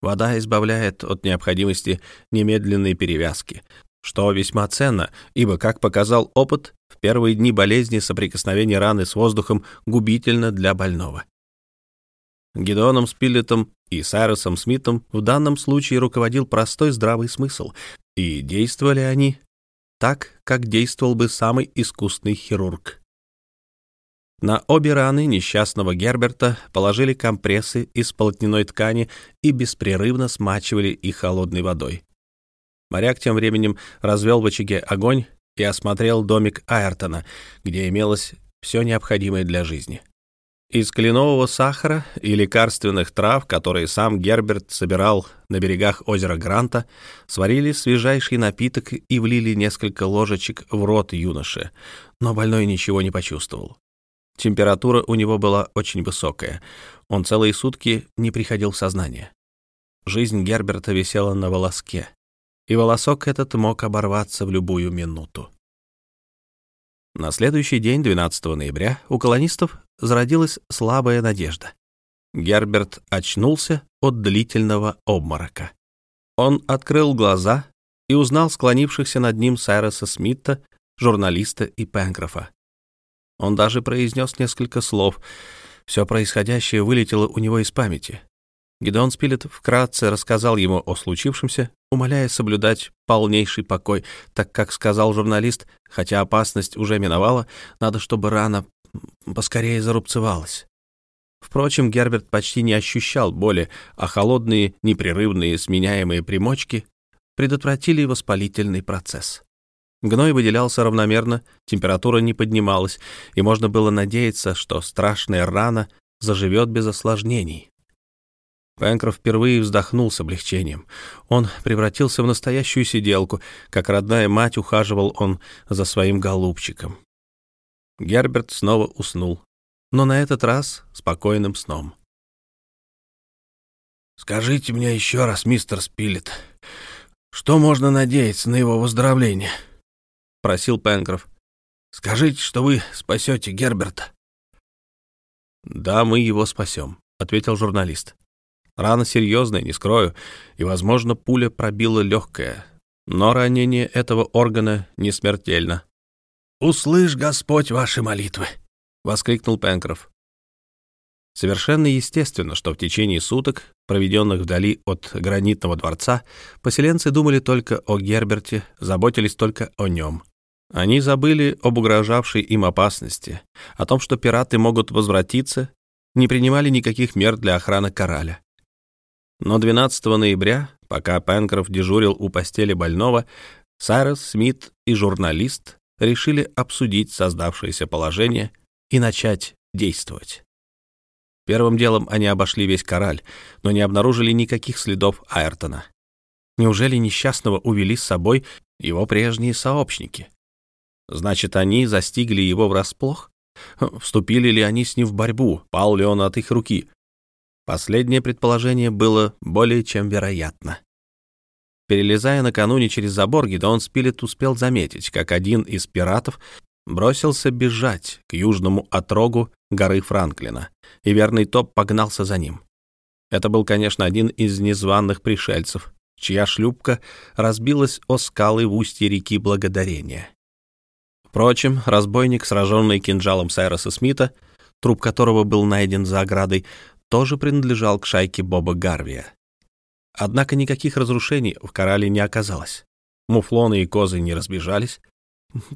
Вода избавляет от необходимости немедленной перевязки, что весьма ценно, ибо, как показал опыт, в первые дни болезни соприкосновение раны с воздухом губительно для больного. Гедеоном Спилетом и Сайросом Смитом в данном случае руководил простой здравый смысл, и действовали они так, как действовал бы самый искусный хирург. На обе раны несчастного Герберта положили компрессы из полотняной ткани и беспрерывно смачивали их холодной водой. Моряк тем временем развел в очаге огонь и осмотрел домик Айртона, где имелось все необходимое для жизни. Из кленового сахара и лекарственных трав, которые сам Герберт собирал на берегах озера Гранта, сварили свежайший напиток и влили несколько ложечек в рот юноше, но больной ничего не почувствовал. Температура у него была очень высокая. Он целые сутки не приходил в сознание. Жизнь Герберта висела на волоске, и волосок этот мог оборваться в любую минуту. На следующий день, 12 ноября, у колонистов зародилась слабая надежда. Герберт очнулся от длительного обморока. Он открыл глаза и узнал склонившихся над ним Сайроса Смита, журналиста и Пенкрофа. Он даже произнес несколько слов. Все происходящее вылетело у него из памяти. Гидеон Спилет вкратце рассказал ему о случившемся, умоляя соблюдать полнейший покой, так как сказал журналист, хотя опасность уже миновала, надо, чтобы рана поскорее зарубцевалась. Впрочем, Герберт почти не ощущал боли, а холодные, непрерывные, сменяемые примочки предотвратили воспалительный процесс. Гной выделялся равномерно, температура не поднималась, и можно было надеяться, что страшная рана заживет без осложнений. Пенкроф впервые вздохнул с облегчением. Он превратился в настоящую сиделку, как родная мать ухаживал он за своим голубчиком. Герберт снова уснул, но на этот раз спокойным сном. «Скажите мне еще раз, мистер Спилет, что можно надеяться на его выздоровление?» — просил Пенкроф. «Скажите, что вы спасете Герберта». «Да, мы его спасем», — ответил журналист. Рана серьезная, не скрою, и, возможно, пуля пробила легкое, но ранение этого органа не смертельно. «Услышь, Господь, ваши молитвы!» — воскликнул Пенкроф. Совершенно естественно, что в течение суток, проведенных вдали от гранитного дворца, поселенцы думали только о Герберте, заботились только о нем. Они забыли об угрожавшей им опасности, о том, что пираты могут возвратиться, не принимали никаких мер для охраны кораля. Но 12 ноября, пока Пенкроф дежурил у постели больного, Сайрос Смит и журналист решили обсудить создавшееся положение и начать действовать. Первым делом они обошли весь кораль, но не обнаружили никаких следов Айртона. Неужели несчастного увели с собой его прежние сообщники? Значит, они застигли его врасплох? Вступили ли они с ним в борьбу? Пал ли он от их руки? Последнее предположение было более чем вероятно. Перелезая накануне через забор, Гидеон Спилет успел заметить, как один из пиратов бросился бежать к южному отрогу горы Франклина, и верный топ погнался за ним. Это был, конечно, один из незваных пришельцев, чья шлюпка разбилась о скалы в устье реки Благодарения. Впрочем, разбойник, сраженный кинжалом Сайроса Смита, труп которого был найден за оградой, тоже принадлежал к шайке Боба Гарвия. Однако никаких разрушений в корале не оказалось. Муфлоны и козы не разбежались.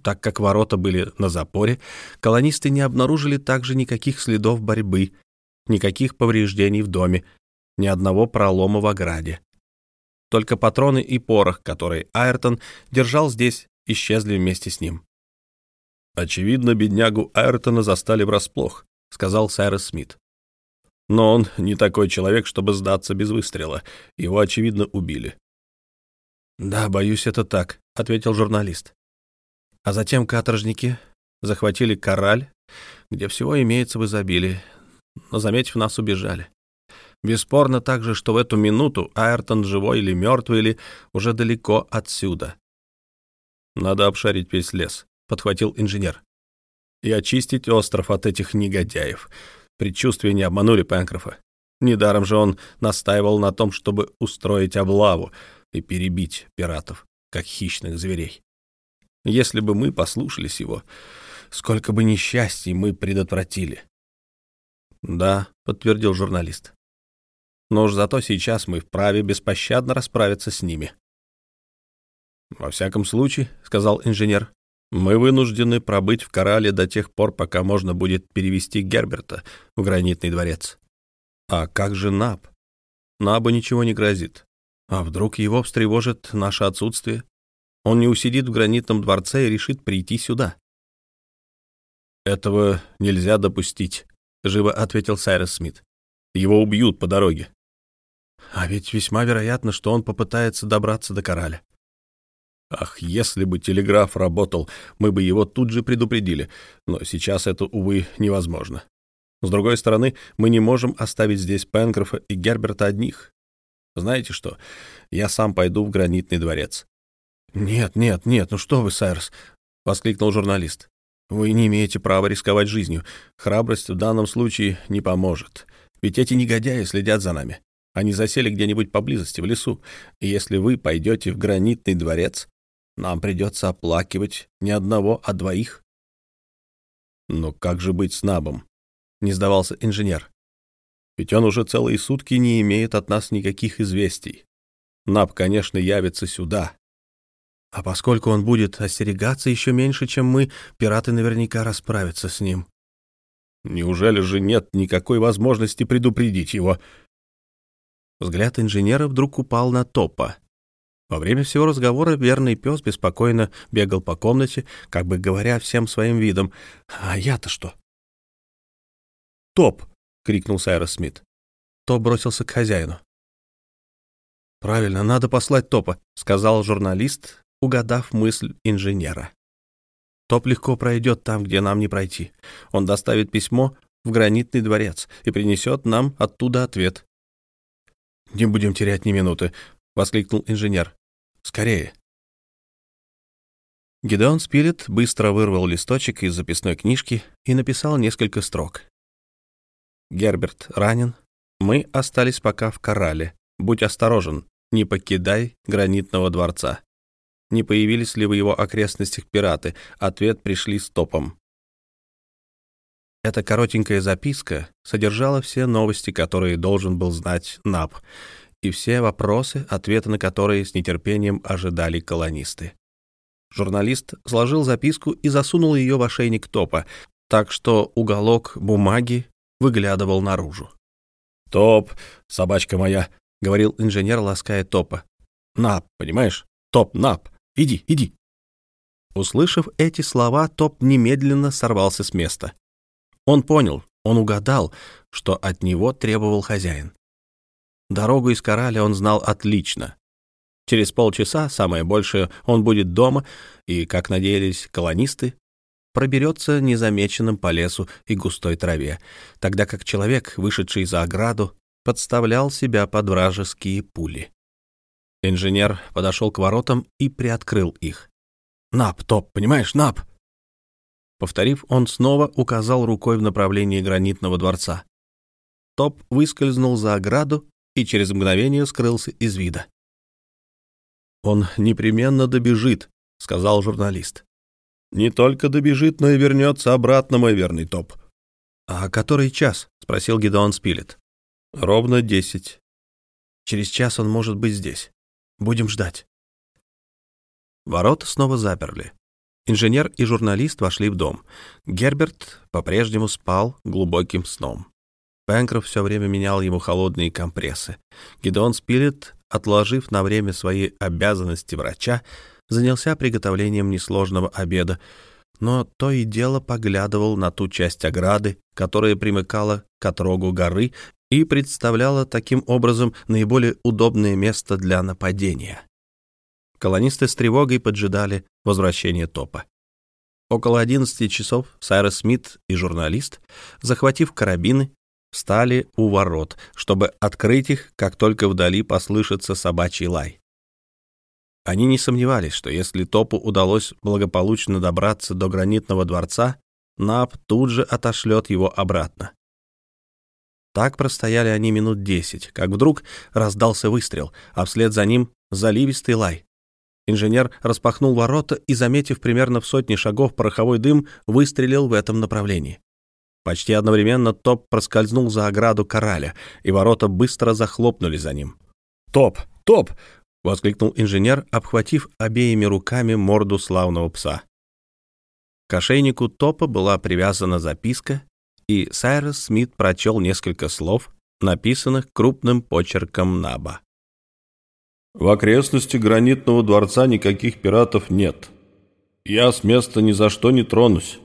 Так как ворота были на запоре, колонисты не обнаружили также никаких следов борьбы, никаких повреждений в доме, ни одного пролома в ограде. Только патроны и порох, которые Айртон держал здесь, исчезли вместе с ним. «Очевидно, беднягу Айртона застали врасплох», — сказал Сайрес Смит. «Но он не такой человек, чтобы сдаться без выстрела. Его, очевидно, убили». «Да, боюсь, это так», — ответил журналист. А затем каторжники захватили кораль, где всего имеется в изобилии, но, заметив нас, убежали. Бесспорно также, что в эту минуту Айртон живой или мертвый, или уже далеко отсюда. «Надо обшарить весь лес», — подхватил инженер. «И очистить остров от этих негодяев. Предчувствия не обманули Пенкрофа. Недаром же он настаивал на том, чтобы устроить облаву и перебить пиратов, как хищных зверей. Если бы мы послушались его, сколько бы несчастий мы предотвратили. Да, подтвердил журналист. Но уж зато сейчас мы вправе беспощадно расправиться с ними. Во всяком случае, сказал инженер, мы вынуждены пробыть в Корале до тех пор, пока можно будет перевести Герберта в гранитный дворец. А как же Наб? Набу ничего не грозит. А вдруг его встревожит наше отсутствие? Он не усидит в гранитном дворце и решит прийти сюда. «Этого нельзя допустить», — живо ответил Сайрес Смит. «Его убьют по дороге». «А ведь весьма вероятно, что он попытается добраться до Кораля». «Ах, если бы телеграф работал, мы бы его тут же предупредили, но сейчас это, увы, невозможно. С другой стороны, мы не можем оставить здесь Пенкрофа и Герберта одних. Знаете что, я сам пойду в гранитный дворец. «Нет, нет, нет, ну что вы, Сайрс!» — воскликнул журналист. «Вы не имеете права рисковать жизнью. Храбрость в данном случае не поможет. Ведь эти негодяи следят за нами. Они засели где-нибудь поблизости, в лесу. И если вы пойдете в гранитный дворец, нам придется оплакивать не одного, а двоих». «Но как же быть с Набом?» — не сдавался инженер. «Ведь он уже целые сутки не имеет от нас никаких известий. Наб, конечно, явится сюда, а поскольку он будет остерегаться еще меньше, чем мы, пираты наверняка расправятся с ним. Неужели же нет никакой возможности предупредить его? Взгляд инженера вдруг упал на Топа. Во время всего разговора верный пес беспокойно бегал по комнате, как бы говоря всем своим видом. «А я-то что?» «Топ!» — крикнул Сайрос Смит. Топ бросился к хозяину. «Правильно, надо послать Топа», — сказал журналист, угадав мысль инженера. Топ легко пройдет там, где нам не пройти. Он доставит письмо в гранитный дворец и принесет нам оттуда ответ. «Не будем терять ни минуты», — воскликнул инженер. «Скорее». Гидеон Спилет быстро вырвал листочек из записной книжки и написал несколько строк. «Герберт ранен. Мы остались пока в Корале. Будь осторожен, не покидай гранитного дворца не появились ли в его окрестностях пираты. Ответ пришли стопом. Эта коротенькая записка содержала все новости, которые должен был знать НАП, и все вопросы, ответы на которые с нетерпением ожидали колонисты. Журналист сложил записку и засунул ее в ошейник топа, так что уголок бумаги выглядывал наружу. «Топ, собачка моя», — говорил инженер, лаская топа. «Нап, понимаешь? Топ, нап. Иди, иди». Услышав эти слова, Топ немедленно сорвался с места. Он понял, он угадал, что от него требовал хозяин. Дорогу из Кораля он знал отлично. Через полчаса, самое большее, он будет дома и, как надеялись колонисты, проберется незамеченным по лесу и густой траве, тогда как человек, вышедший за ограду, подставлял себя под вражеские пули. Инженер подошел к воротам и приоткрыл их. «Нап, Топ, понимаешь, Нап!» Повторив, он снова указал рукой в направлении гранитного дворца. Топ выскользнул за ограду и через мгновение скрылся из вида. «Он непременно добежит», — сказал журналист. «Не только добежит, но и вернется обратно, мой верный Топ». «А который час?» — спросил Гидеон Спилет. «Ровно десять. Через час он может быть здесь». Будем ждать. Ворота снова заперли. Инженер и журналист вошли в дом. Герберт по-прежнему спал глубоким сном. Пенкроф все время менял ему холодные компрессы. Гидеон Спилет, отложив на время свои обязанности врача, занялся приготовлением несложного обеда, но то и дело поглядывал на ту часть ограды, которая примыкала к отрогу горы и представляла таким образом наиболее удобное место для нападения. Колонисты с тревогой поджидали возвращения топа. Около 11 часов Сайрос Смит и журналист, захватив карабины, встали у ворот, чтобы открыть их, как только вдали послышится собачий лай. Они не сомневались, что если Топу удалось благополучно добраться до гранитного дворца, Нап тут же отошлет его обратно. Так простояли они минут десять, как вдруг раздался выстрел, а вслед за ним заливистый лай. Инженер распахнул ворота и, заметив примерно в сотне шагов пороховой дым, выстрелил в этом направлении. Почти одновременно Топ проскользнул за ограду кораля, и ворота быстро захлопнули за ним. «Топ! Топ!» — воскликнул инженер, обхватив обеими руками морду славного пса. К ошейнику Топа была привязана записка, и Сайрос Смит прочел несколько слов, написанных крупным почерком Наба. В окрестности гранитного дворца никаких пиратов нет. Я с места ни за что не тронусь.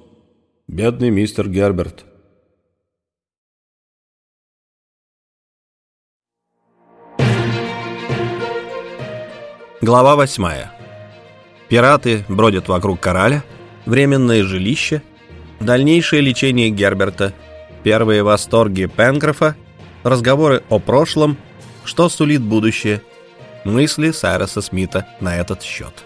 Бедный мистер Герберт. Глава восьмая. Пираты бродят вокруг кораля, временное жилище, дальнейшее лечение Герберта, первые восторги Пенкрофа, разговоры о прошлом, что сулит будущее – мысли Сайроса Смита на этот счет.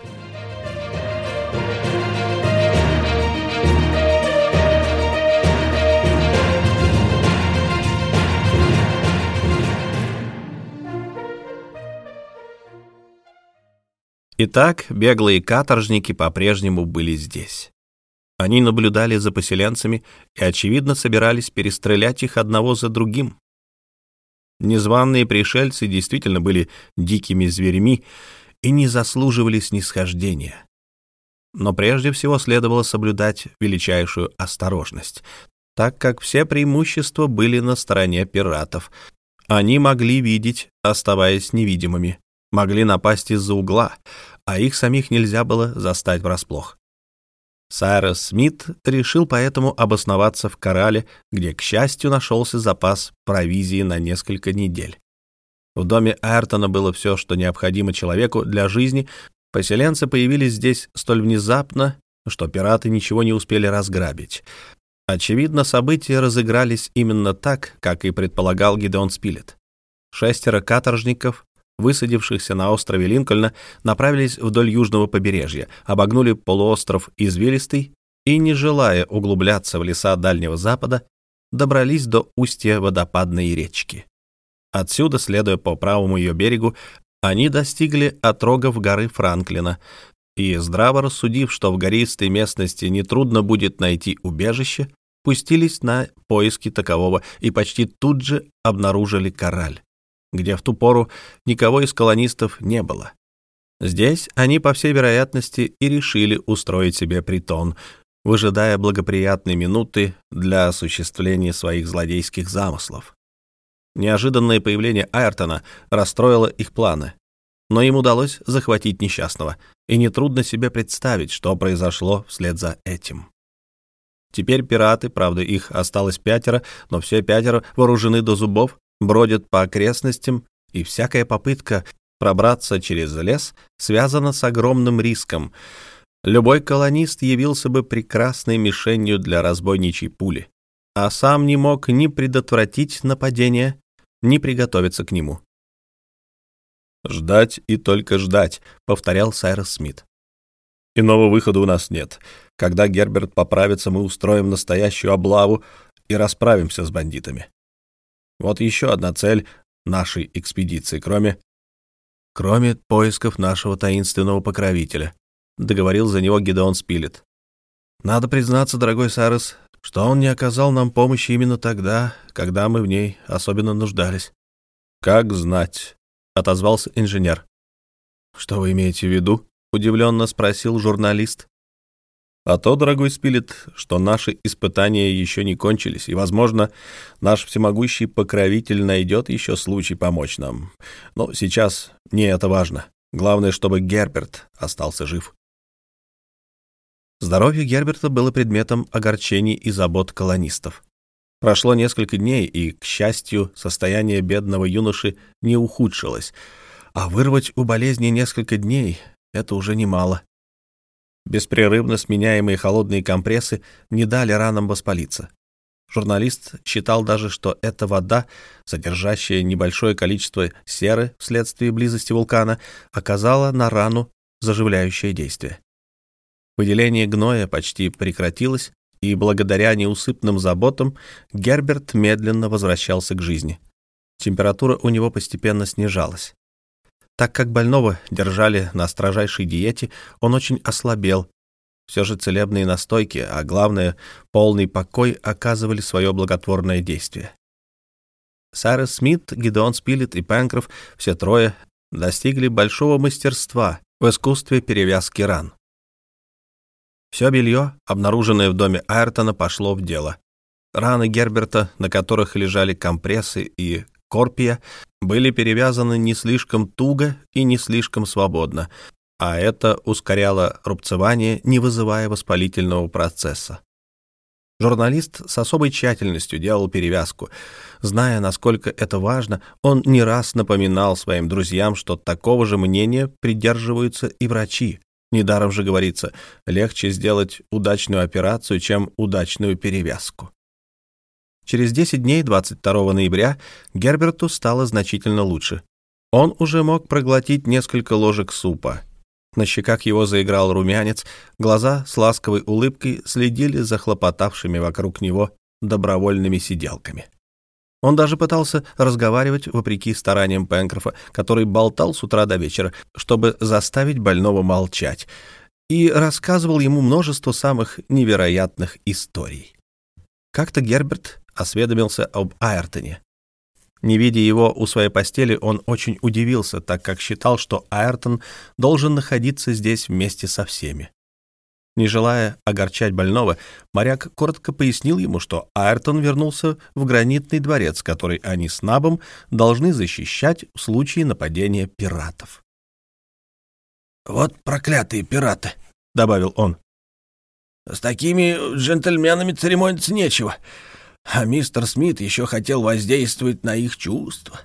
Итак, беглые каторжники по-прежнему были здесь. Они наблюдали за поселенцами и, очевидно, собирались перестрелять их одного за другим. Незваные пришельцы действительно были дикими зверями и не заслуживали снисхождения. Но прежде всего следовало соблюдать величайшую осторожность, так как все преимущества были на стороне пиратов. Они могли видеть, оставаясь невидимыми, могли напасть из-за угла, а их самих нельзя было застать врасплох. Сайрос Смит решил поэтому обосноваться в Корале, где, к счастью, нашелся запас провизии на несколько недель. В доме Айртона было все, что необходимо человеку для жизни. Поселенцы появились здесь столь внезапно, что пираты ничего не успели разграбить. Очевидно, события разыгрались именно так, как и предполагал Гидеон Спилет. Шестеро каторжников высадившихся на острове Линкольна, направились вдоль южного побережья, обогнули полуостров Извилистый и, не желая углубляться в леса Дальнего Запада, добрались до устья водопадной речки. Отсюда, следуя по правому ее берегу, они достигли отрогов горы Франклина и, здраво рассудив, что в гористой местности нетрудно будет найти убежище, пустились на поиски такового и почти тут же обнаружили кораль где в ту пору никого из колонистов не было. Здесь они, по всей вероятности, и решили устроить себе притон, выжидая благоприятной минуты для осуществления своих злодейских замыслов. Неожиданное появление Айртона расстроило их планы, но им удалось захватить несчастного, и нетрудно себе представить, что произошло вслед за этим. Теперь пираты, правда, их осталось пятеро, но все пятеро вооружены до зубов, бродят по окрестностям, и всякая попытка пробраться через лес связана с огромным риском. Любой колонист явился бы прекрасной мишенью для разбойничьей пули, а сам не мог ни предотвратить нападение, ни приготовиться к нему. «Ждать и только ждать», — повторял Сайрос Смит. «Иного выхода у нас нет. Когда Герберт поправится, мы устроим настоящую облаву и расправимся с бандитами. Вот еще одна цель нашей экспедиции, кроме... Кроме поисков нашего таинственного покровителя, договорил за него Гедеон Спилет. Надо признаться, дорогой Сарес, что он не оказал нам помощи именно тогда, когда мы в ней особенно нуждались. Как знать, отозвался инженер. Что вы имеете в виду? удивленно спросил журналист. А то, дорогой Спилет, что наши испытания еще не кончились, и, возможно, наш всемогущий покровитель найдет еще случай помочь нам. Но сейчас не это важно. Главное, чтобы Герберт остался жив. Здоровье Герберта было предметом огорчений и забот колонистов. Прошло несколько дней, и, к счастью, состояние бедного юноши не ухудшилось, а вырвать у болезни несколько дней — это уже немало. Беспрерывно сменяемые холодные компрессы не дали ранам воспалиться. Журналист считал даже, что эта вода, содержащая небольшое количество серы вследствие близости вулкана, оказала на рану заживляющее действие. Выделение гноя почти прекратилось, и благодаря неусыпным заботам Герберт медленно возвращался к жизни. Температура у него постепенно снижалась. Так как больного держали на строжайшей диете, он очень ослабел. Все же целебные настойки, а главное, полный покой оказывали свое благотворное действие. Сара Смит, Гидеон Спилет и Пенкроф, все трое, достигли большого мастерства в искусстве перевязки ран. Все белье, обнаруженное в доме Айртона, пошло в дело. Раны Герберта, на которых лежали компрессы и корпия, были перевязаны не слишком туго и не слишком свободно, а это ускоряло рубцевание, не вызывая воспалительного процесса. Журналист с особой тщательностью делал перевязку. Зная, насколько это важно, он не раз напоминал своим друзьям, что такого же мнения придерживаются и врачи. Недаром же говорится, легче сделать удачную операцию, чем удачную перевязку. Через 10 дней, 22 ноября, Герберту стало значительно лучше. Он уже мог проглотить несколько ложек супа. На щеках его заиграл румянец, глаза с ласковой улыбкой следили за хлопотавшими вокруг него добровольными сиделками. Он даже пытался разговаривать, вопреки стараниям Пенкрофа, который болтал с утра до вечера, чтобы заставить больного молчать, и рассказывал ему множество самых невероятных историй. Как-то Герберт осведомился об Айртоне. Не видя его у своей постели, он очень удивился, так как считал, что Айртон должен находиться здесь вместе со всеми. Не желая огорчать больного, моряк коротко пояснил ему, что Айртон вернулся в гранитный дворец, который они с Набом должны защищать в случае нападения пиратов. «Вот проклятые пираты», — добавил он. «С такими джентльменами церемониться нечего, а мистер Смит еще хотел воздействовать на их чувства.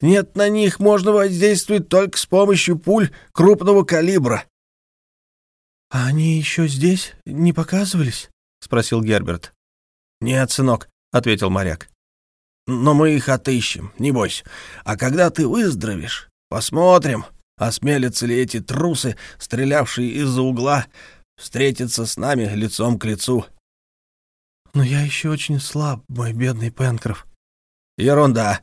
Нет, на них можно воздействовать только с помощью пуль крупного калибра». «А они еще здесь не показывались?» — спросил Герберт. «Нет, сынок», — ответил моряк. «Но мы их отыщем, не бойся. А когда ты выздоровеешь, посмотрим, осмелятся ли эти трусы, стрелявшие из-за угла, встретиться с нами лицом к лицу». «Но я еще очень слаб, мой бедный Пенкроф». «Ерунда.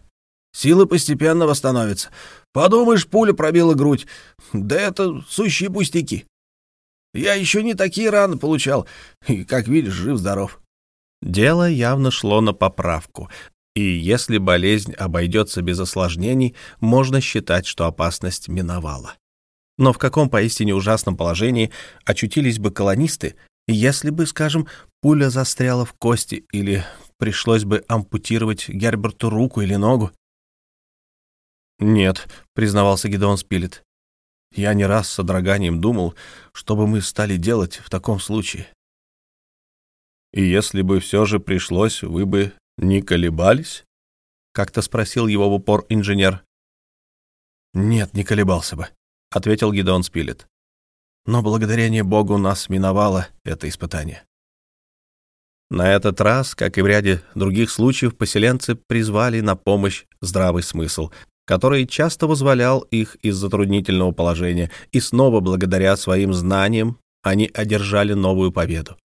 Силы постепенно восстановятся. Подумаешь, пуля пробила грудь. Да это сущие пустяки. Я еще не такие раны получал, и, как видишь, жив-здоров». Дело явно шло на поправку, и если болезнь обойдется без осложнений, можно считать, что опасность миновала. Но в каком поистине ужасном положении очутились бы колонисты, если бы, скажем, пуля застряла в кости или пришлось бы ампутировать Герберту руку или ногу? «Нет», — признавался Гидеон Спилет, я не раз с содроганием думал, что бы мы стали делать в таком случае. И если бы все же пришлось, вы бы не колебались? Как-то спросил его в упор инженер. Нет, не колебался бы, ответил Гидеон Спилет. Но благодарение Богу нас миновало это испытание. На этот раз, как и в ряде других случаев, поселенцы призвали на помощь здравый смысл, который часто возволял их из затруднительного положения, и снова благодаря своим знаниям они одержали новую победу.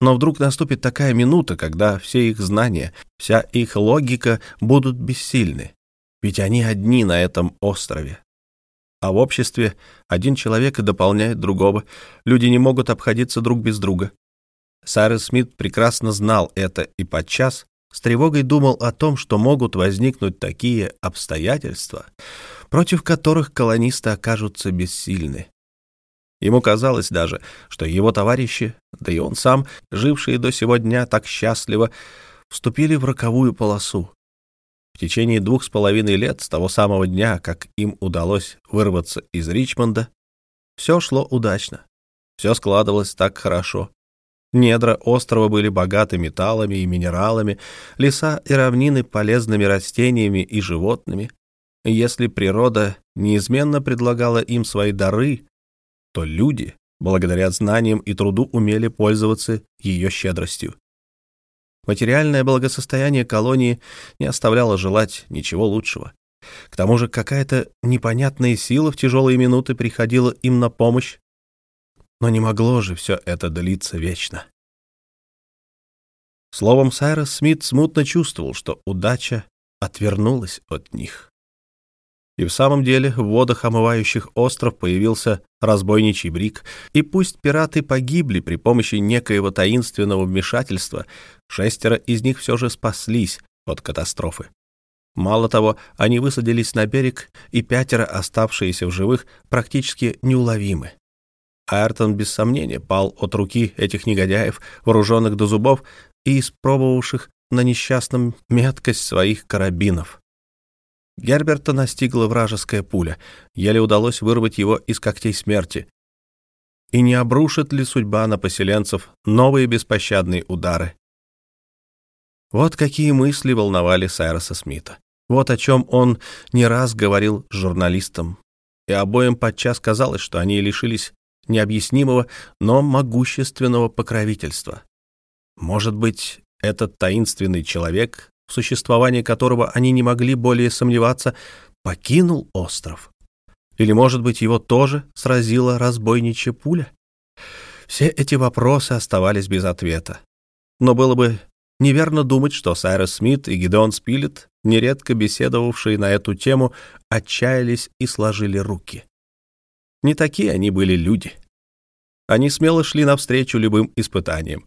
Но вдруг наступит такая минута, когда все их знания, вся их логика будут бессильны, ведь они одни на этом острове. А в обществе один человек дополняет другого, люди не могут обходиться друг без друга. Сайрес Смит прекрасно знал это и подчас с тревогой думал о том, что могут возникнуть такие обстоятельства, против которых колонисты окажутся бессильны. Ему казалось даже, что его товарищи, да и он сам, жившие до сего дня так счастливо, вступили в роковую полосу. В течение двух с половиной лет, с того самого дня, как им удалось вырваться из Ричмонда, все шло удачно. Все складывалось так хорошо. Недра острова были богаты металлами и минералами, леса и равнины полезными растениями и животными. Если природа неизменно предлагала им свои дары, то люди, благодаря знаниям и труду, умели пользоваться ее щедростью. Материальное благосостояние колонии не оставляло желать ничего лучшего. К тому же какая-то непонятная сила в тяжелые минуты приходила им на помощь, но не могло же все это длиться вечно. Словом, Сайрос Смит смутно чувствовал, что удача отвернулась от них. И в самом деле в водах, омывающих остров, появился разбойничий брик, и пусть пираты погибли при помощи некоего таинственного вмешательства, шестеро из них все же спаслись от катастрофы. Мало того, они высадились на берег, и пятеро, оставшиеся в живых, практически неуловимы. Айртон без сомнения пал от руки этих негодяев, вооруженных до зубов и испробовавших на несчастном меткость своих карабинов. Герберта настигла вражеская пуля, еле удалось вырвать его из когтей смерти. И не обрушит ли судьба на поселенцев новые беспощадные удары? Вот какие мысли волновали Сайроса Смита. Вот о чем он не раз говорил с журналистом. И обоим подчас казалось, что они лишились необъяснимого, но могущественного покровительства. Может быть, этот таинственный человек в существовании которого они не могли более сомневаться, покинул остров? Или, может быть, его тоже сразила разбойничья пуля? Все эти вопросы оставались без ответа. Но было бы неверно думать, что Сайрес Смит и Гидеон Спилет, нередко беседовавшие на эту тему, отчаялись и сложили руки. Не такие они были люди. Они смело шли навстречу любым испытаниям,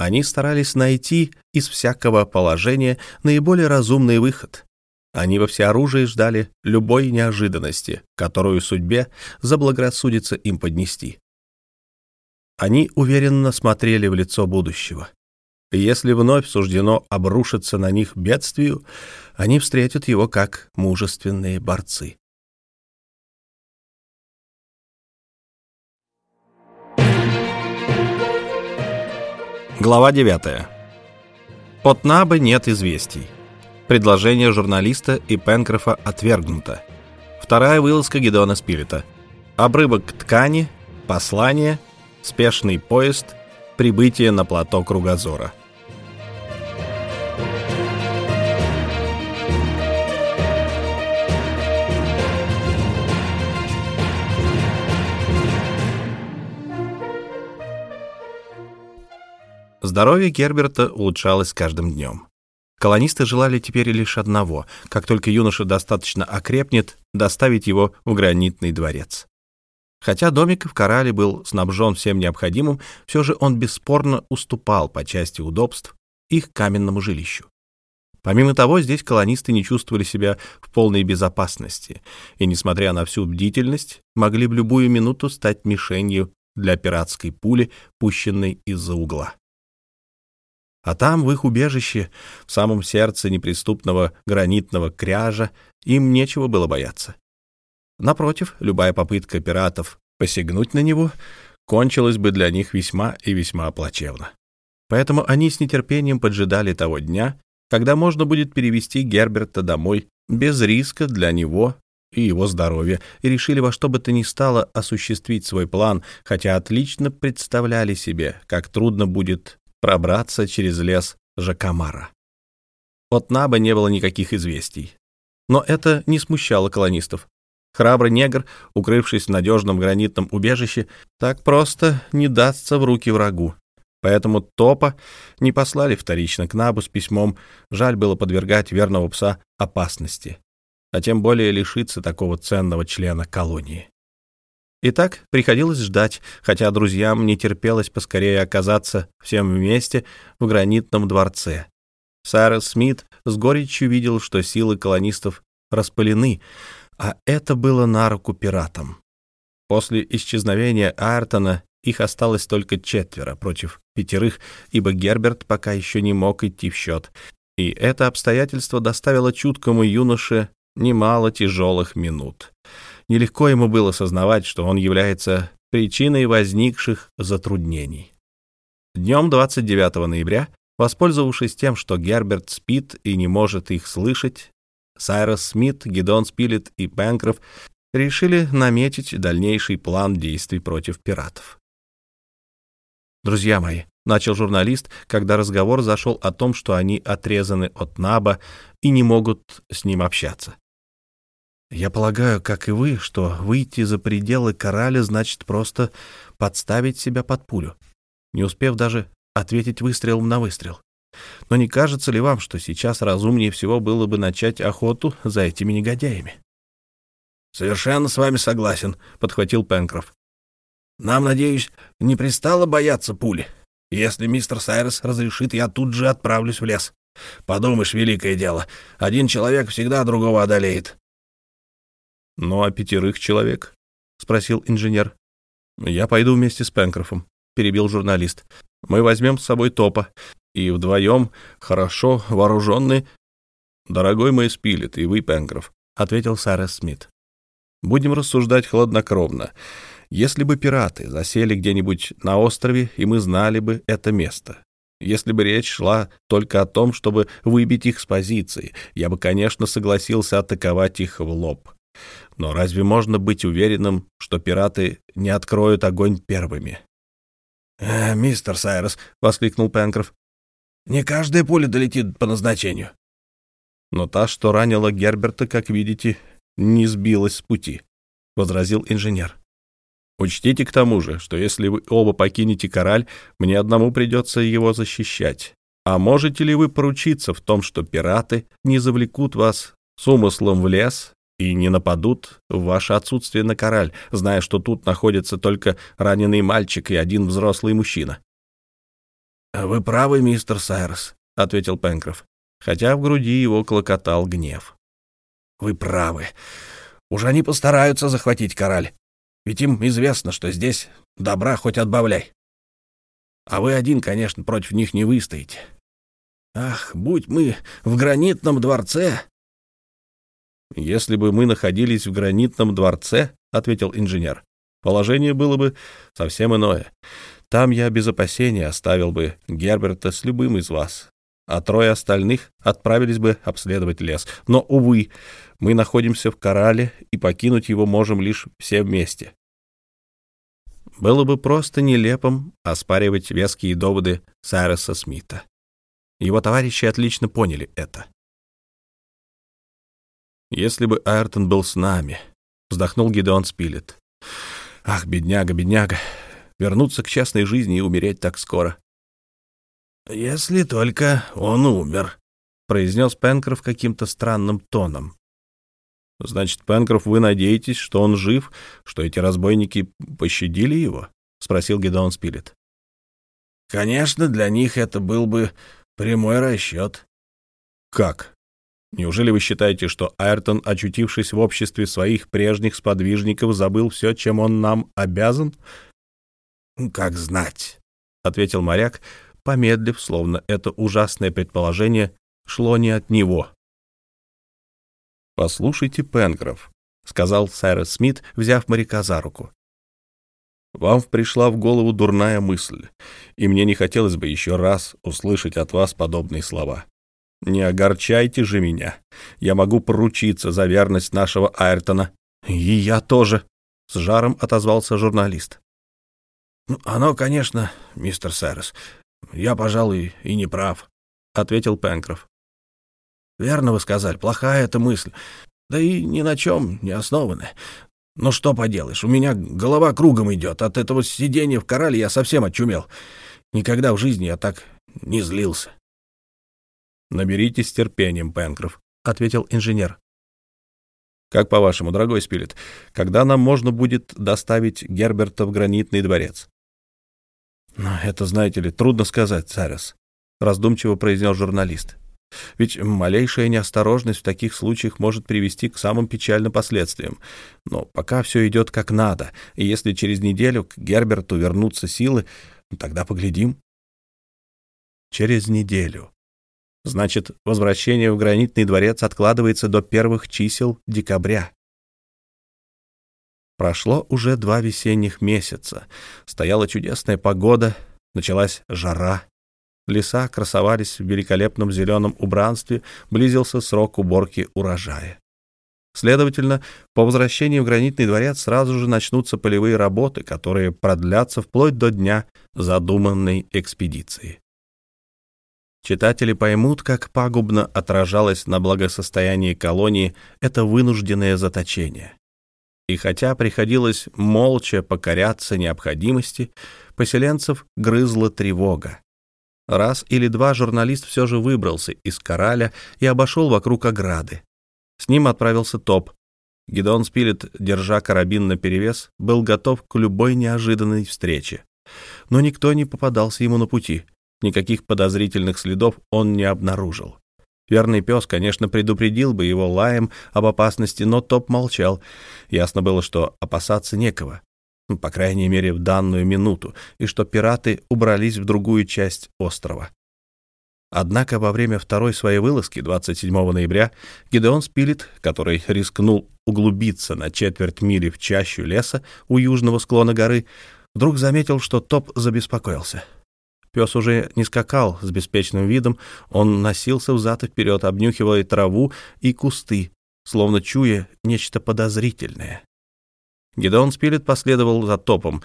они старались найти из всякого положения наиболее разумный выход. Они во всеоружии ждали любой неожиданности, которую судьбе заблагорассудится им поднести. Они уверенно смотрели в лицо будущего. Если вновь суждено обрушиться на них бедствию, они встретят его как мужественные борцы. Глава 9. От Набы нет известий. Предложение журналиста и Пенкрофа отвергнуто. Вторая вылазка Гедеона Спирита. Обрывок ткани, послание, спешный поезд, прибытие на плато Кругозора. Здоровье Герберта улучшалось с каждым днем. Колонисты желали теперь лишь одного, как только юноша достаточно окрепнет, доставить его в гранитный дворец. Хотя домик в Корале был снабжен всем необходимым, все же он бесспорно уступал по части удобств их каменному жилищу. Помимо того, здесь колонисты не чувствовали себя в полной безопасности и, несмотря на всю бдительность, могли в любую минуту стать мишенью для пиратской пули, пущенной из-за угла. А там, в их убежище, в самом сердце неприступного гранитного кряжа, им нечего было бояться. Напротив, любая попытка пиратов посягнуть на него кончилась бы для них весьма и весьма плачевно. Поэтому они с нетерпением поджидали того дня, когда можно будет перевести Герберта домой без риска для него и его здоровья, и решили во что бы то ни стало осуществить свой план, хотя отлично представляли себе, как трудно будет пробраться через лес Жакамара. От Наба не было никаких известий. Но это не смущало колонистов. Храбрый негр, укрывшись в надежном гранитном убежище, так просто не дастся в руки врагу. Поэтому Топа не послали вторично к Набу с письмом, жаль было подвергать верного пса опасности, а тем более лишиться такого ценного члена колонии. Итак, приходилось ждать, хотя друзьям не терпелось поскорее оказаться всем вместе в гранитном дворце. Сайрес Смит с горечью видел, что силы колонистов распылены, а это было на руку пиратам. После исчезновения Айртона их осталось только четверо против пятерых, ибо Герберт пока еще не мог идти в счет, и это обстоятельство доставило чуткому юноше немало тяжелых минут. Нелегко ему было сознавать, что он является причиной возникших затруднений. Днем 29 ноября, воспользовавшись тем, что Герберт спит и не может их слышать, Сайрос Смит, Гедон Спилет и Бэнкроф решили наметить дальнейший план действий против пиратов. «Друзья мои», — начал журналист, когда разговор зашел о том, что они отрезаны от Наба и не могут с ним общаться. «Я полагаю, как и вы, что выйти за пределы кораля значит просто подставить себя под пулю не успев даже ответить выстрелом на выстрел. Но не кажется ли вам, что сейчас разумнее всего было бы начать охоту за этими негодяями? «Совершенно с вами согласен», — подхватил Пенкроф. «Нам, надеюсь, не пристало бояться пули. Если мистер Сайрес разрешит, я тут же отправлюсь в лес. Подумаешь, великое дело, один человек всегда другого одолеет». «Ну, а пятерых человек?» — спросил инженер. «Я пойду вместе с Пенкрофом. — перебил журналист. «Мы возьмем с собой топа, и вдвоем, хорошо вооруженный...» «Дорогой мой Спилет и вы, Пенкроф», — ответил Сарес Смит. «Будем рассуждать хладнокровно. Если бы пираты засели где-нибудь на острове, и мы знали бы это место, если бы речь шла только о том, чтобы выбить их с позиции, я бы, конечно, согласился атаковать их в лоб. Но разве можно быть уверенным, что пираты не откроют огонь первыми? «Э, «Мистер Сайрос», — воскликнул Пенкроф, — «не каждая пуля долетит по назначению». «Но та, что ранила Герберта, как видите, не сбилась с пути», — возразил инженер. «Учтите к тому же, что если вы оба покинете кораль, мне одному придется его защищать. А можете ли вы поручиться в том, что пираты не завлекут вас с умыслом в лес и не нападут в ваше отсутствие на кораль, зная, что тут находится только раненый мальчик и один взрослый мужчина. «Вы правы, мистер Сайрос», — ответил Пенкроф, хотя в груди его клокотал гнев. «Вы правы. Уж они постараются захватить кораль, ведь им известно, что здесь добра хоть отбавляй. А вы один, конечно, против них не выстоите. Ах, будь мы в гранитном дворце, «Если бы мы находились в гранитном дворце, — ответил инженер, — положение было бы совсем иное. Там я без опасения оставил бы Герберта с любым из вас, а трое остальных отправились бы обследовать лес. Но, увы, мы находимся в Корале, и покинуть его можем лишь все вместе. Было бы просто нелепым оспаривать веские доводы Сайреса Смита. Его товарищи отлично поняли это. Если бы Айртон был с нами, вздохнул Гидеон Спилет. Ах, бедняга, бедняга, вернуться к частной жизни и умереть так скоро. Если только он умер, произнес Пенкроф каким-то странным тоном. Значит, Пенкроф, вы надеетесь, что он жив, что эти разбойники пощадили его? спросил Гедеон Спилет. Конечно, для них это был бы прямой расчет. Как? Неужели вы считаете, что Айртон, очутившись в обществе своих прежних сподвижников, забыл все, чем он нам обязан? — Как знать, — ответил моряк, помедлив, словно это ужасное предположение шло не от него. — Послушайте, Пенкроф, — сказал Сайрес Смит, взяв моряка за руку. Вам пришла в голову дурная мысль, и мне не хотелось бы еще раз услышать от вас подобные слова. Не огорчайте же меня. Я могу поручиться за верность нашего Айртона. И я тоже, — с жаром отозвался журналист. «Ну, — Оно, конечно, мистер Сайрес. Я, пожалуй, и не прав, — ответил Пенкроф. — Верно вы сказали, плохая эта мысль. Да и ни на чем не основанная. Ну что поделаешь, у меня голова кругом идет. От этого сидения в корале я совсем очумел. Никогда в жизни я так не злился. «Наберитесь терпением, Пенкроф», — ответил инженер. «Как по-вашему, дорогой Спилет, когда нам можно будет доставить Герберта в гранитный дворец?» «Ну, это, знаете ли, трудно сказать, Царес», — раздумчиво произнес журналист. Ведь малейшая неосторожность в таких случаях может привести к самым печальным последствиям. Но пока все идет как надо, и если через неделю к Герберту вернутся силы, тогда поглядим. Через неделю. Значит, возвращение в гранитный дворец откладывается до первых чисел декабря. Прошло уже два весенних месяца. Стояла чудесная погода, началась жара. Леса красовались в великолепном зеленом убранстве, близился срок уборки урожая. Следовательно, по возвращении в гранитный дворец сразу же начнутся полевые работы, которые продлятся вплоть до дня задуманной экспедиции. Читатели поймут, как пагубно отражалось на благосостоянии колонии это вынужденное заточение. И хотя приходилось молча покоряться необходимости, поселенцев грызла тревога. Раз или два журналист все же выбрался из кораля и обошел вокруг ограды. С ним отправился Топ. Гидеон Спилет, держа карабин наперевес, был готов к любой неожиданной встрече. Но никто не попадался ему на пути. Никаких подозрительных следов он не обнаружил. Верный пес, конечно, предупредил бы его лаем об опасности, но Топ молчал. Ясно было, что опасаться некого, ну, по крайней мере, в данную минуту, и что пираты убрались в другую часть острова. Однако во время второй своей вылазки, 27 ноября, Гидеон Спилет, который рискнул углубиться на четверть мили в чащу леса у южного склона горы, вдруг заметил, что Топ забеспокоился — Пес уже не скакал с беспечным видом, он носился взад и вперед, обнюхивая траву и кусты, словно чуя нечто подозрительное. Гедеон Спилет последовал за топом,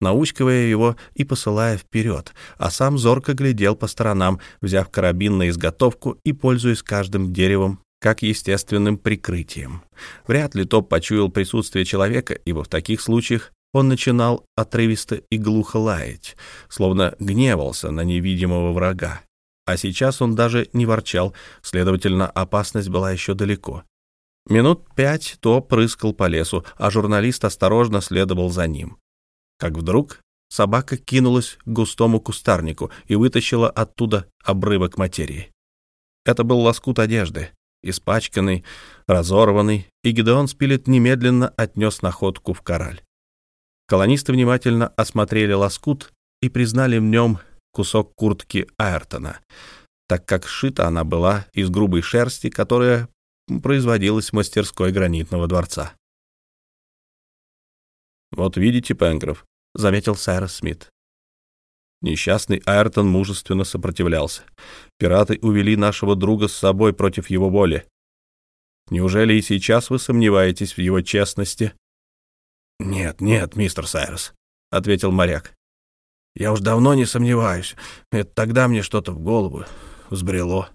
наускивая его и посылая вперед, а сам зорко глядел по сторонам, взяв карабин на изготовку и пользуясь каждым деревом как естественным прикрытием. Вряд ли топ почуял присутствие человека, ибо в таких случаях он начинал отрывисто и глухо лаять, словно гневался на невидимого врага. А сейчас он даже не ворчал, следовательно, опасность была еще далеко. Минут пять то прыскал по лесу, а журналист осторожно следовал за ним. Как вдруг собака кинулась к густому кустарнику и вытащила оттуда обрывок материи. Это был лоскут одежды, испачканный, разорванный, и Гидеон Спилет немедленно отнес находку в кораль. Колонисты внимательно осмотрели лоскут и признали в нем кусок куртки Айртона, так как сшита она была из грубой шерсти, которая производилась в мастерской гранитного дворца. «Вот видите, Пенкроф», — заметил Сайрос Смит. Несчастный Айртон мужественно сопротивлялся. Пираты увели нашего друга с собой против его воли. Неужели и сейчас вы сомневаетесь в его честности? «Нет, нет, мистер Сайрос», — ответил моряк. «Я уж давно не сомневаюсь. Это тогда мне что-то в голову взбрело.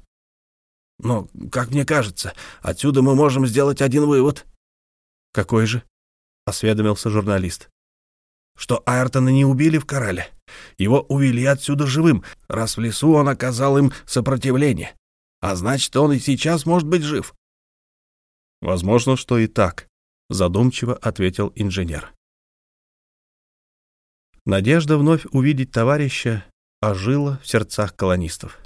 Но, как мне кажется, отсюда мы можем сделать один вывод». «Какой же?» — осведомился журналист. «Что Айртона не убили в Корале. Его увели отсюда живым, раз в лесу он оказал им сопротивление. А значит, он и сейчас может быть жив». «Возможно, что и так», — задумчиво ответил инженер. Надежда вновь увидеть товарища ожила в сердцах колонистов.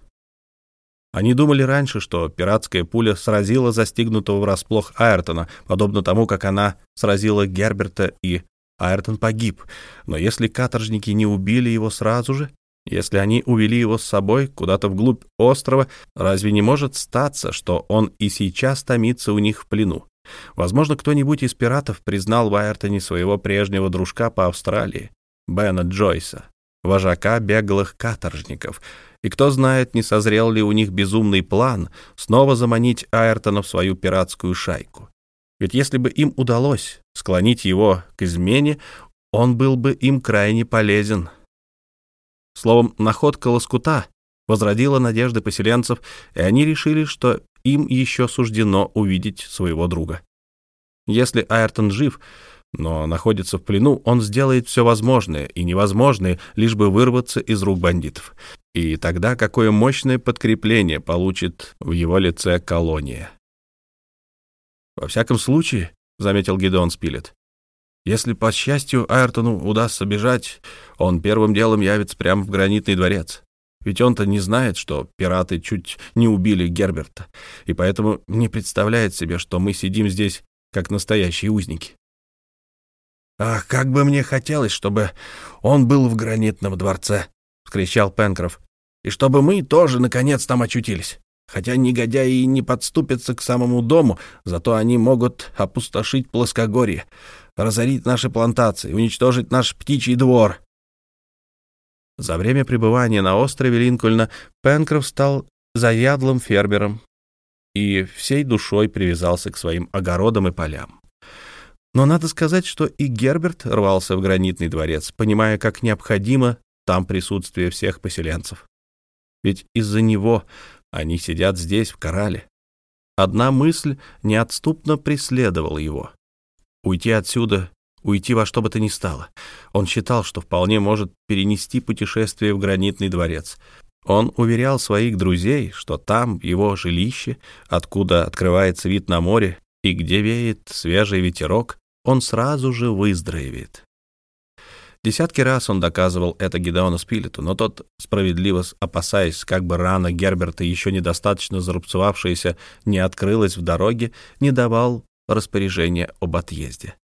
Они думали раньше, что пиратская пуля сразила застигнутого врасплох Айртона, подобно тому, как она сразила Герберта, и Айртон погиб. Но если каторжники не убили его сразу же, если они увели его с собой куда-то вглубь острова, разве не может статься, что он и сейчас томится у них в плену? Возможно, кто-нибудь из пиратов признал в Айртоне своего прежнего дружка по Австралии, Бена Джойса, вожака беглых каторжников, и кто знает, не созрел ли у них безумный план снова заманить Айртона в свою пиратскую шайку. Ведь если бы им удалось склонить его к измене, он был бы им крайне полезен. Словом, находка лоскута возродила надежды поселенцев, и они решили, что им еще суждено увидеть своего друга. Если Айртон жив, но находится в плену, он сделает все возможное и невозможное, лишь бы вырваться из рук бандитов. И тогда какое мощное подкрепление получит в его лице колония. «Во всяком случае», — заметил Гидеон Спилет, «если, по счастью, Айртону удастся бежать, он первым делом явится прямо в гранитный дворец. Ведь он-то не знает, что пираты чуть не убили Герберта, и поэтому не представляет себе, что мы сидим здесь как настоящие узники. «Ах, как бы мне хотелось, чтобы он был в гранитном дворце!» — вскричал Пенкроф. «И чтобы мы тоже, наконец, там очутились. Хотя негодяи и не подступятся к самому дому, зато они могут опустошить плоскогорье, разорить наши плантации, уничтожить наш птичий двор». За время пребывания на острове Линкольна Пенкроф стал заядлым фермером и всей душой привязался к своим огородам и полям. Но надо сказать, что и Герберт рвался в гранитный дворец, понимая, как необходимо там присутствие всех поселенцев. Ведь из-за него они сидят здесь, в Корале. Одна мысль неотступно преследовала его. Уйти отсюда, уйти во что бы то ни стало. Он считал, что вполне может перенести путешествие в гранитный дворец. Он уверял своих друзей, что там его жилище, откуда открывается вид на море и где веет свежий ветерок, он сразу же выздоровеет. Десятки раз он доказывал это Гидеону Спилету, но тот, справедливо опасаясь, как бы рана Герберта, еще недостаточно зарубцевавшаяся, не открылась в дороге, не давал распоряжения об отъезде.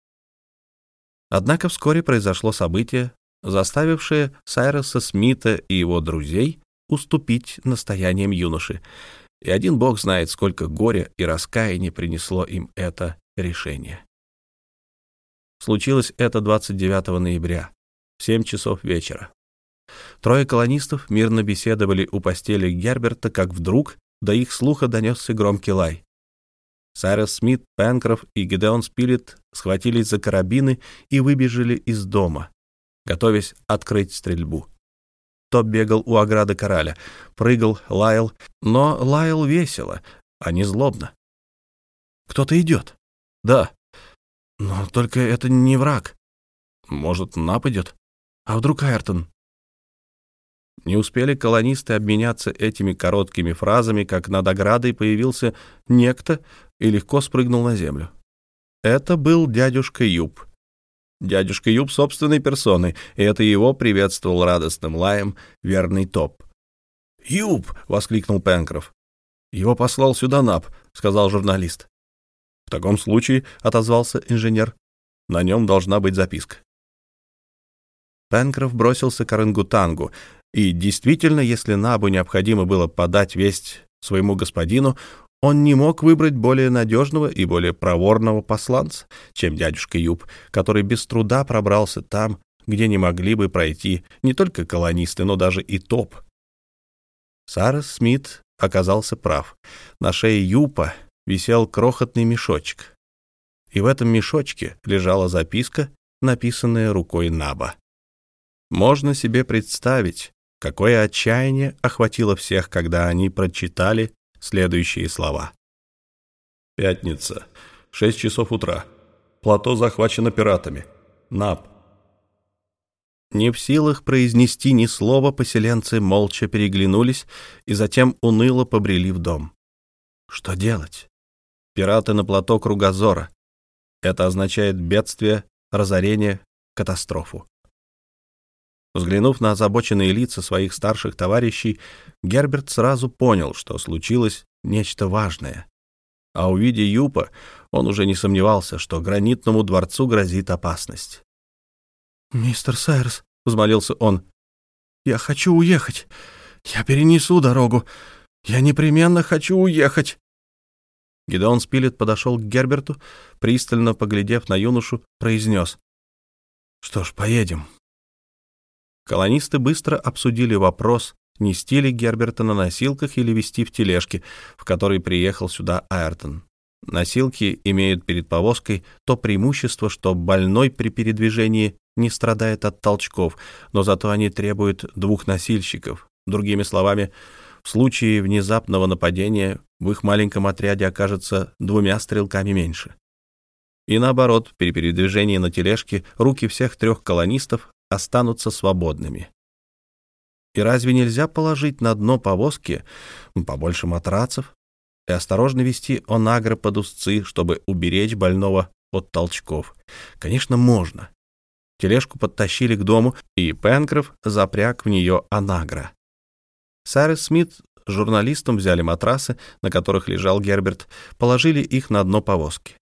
Однако вскоре произошло событие, заставившее Сайроса Смита и его друзей уступить настояниям юноши, и один бог знает, сколько горя и раскаяния принесло им это решение. Случилось это 29 ноября, в 7 часов вечера. Трое колонистов мирно беседовали у постели Герберта, как вдруг до их слуха донесся громкий лай. Сайрес Смит, Пенкроф и Гидеон Спилет схватились за карабины и выбежали из дома, готовясь открыть стрельбу. Топ бегал у ограды кораля, прыгал, лаял, но лаял весело, а не злобно. «Кто-то идет?» «Да», но только это не враг. Может, нападет? А вдруг Айртон? Не успели колонисты обменяться этими короткими фразами, как над оградой появился некто и легко спрыгнул на землю. Это был дядюшка Юб. Дядюшка Юб собственной персоной, и это его приветствовал радостным лаем верный топ. «Юб!» — воскликнул Пенкроф. «Его послал сюда Нап», — сказал журналист. «В таком случае», — отозвался инженер, — «на нем должна быть записка». Пенкроф бросился к орангутангу, и действительно, если Набу необходимо было подать весть своему господину, он не мог выбрать более надежного и более проворного посланца, чем дядюшка Юб, который без труда пробрался там, где не могли бы пройти не только колонисты, но даже и топ. Сарас Смит оказался прав. На шее Юпа висел крохотный мешочек. И в этом мешочке лежала записка, написанная рукой Наба. Можно себе представить, какое отчаяние охватило всех, когда они прочитали следующие слова. «Пятница, шесть часов утра. Плато захвачено пиратами. Наб». Не в силах произнести ни слова, поселенцы молча переглянулись и затем уныло побрели в дом. Что делать? Пираты на плато Кругозора. Это означает бедствие, разорение, катастрофу. Взглянув на озабоченные лица своих старших товарищей, Герберт сразу понял, что случилось нечто важное. А увидя Юпа, он уже не сомневался, что гранитному дворцу грозит опасность. «Мистер Сайрс», — взмолился он, — «я хочу уехать. Я перенесу дорогу. Я непременно хочу уехать». Гидеон Спилет подошел к Герберту, пристально поглядев на юношу, произнес. «Что ж, поедем». Колонисты быстро обсудили вопрос, нести ли Герберта на носилках или везти в тележке, в которой приехал сюда Айртон. Носилки имеют перед повозкой то преимущество, что больной при передвижении не страдает от толчков, но зато они требуют двух носильщиков. Другими словами, в случае внезапного нападения в их маленьком отряде окажется двумя стрелками меньше. И наоборот, при передвижении на тележке руки всех трех колонистов останутся свободными. И разве нельзя положить на дно повозки побольше матрацев и осторожно вести онагро под узцы, чтобы уберечь больного от толчков? Конечно, можно. Тележку подтащили к дому, и Пенкроф запряг в нее онагро. Сайрес Смит с журналистом взяли матрасы, на которых лежал Герберт, положили их на дно повозки.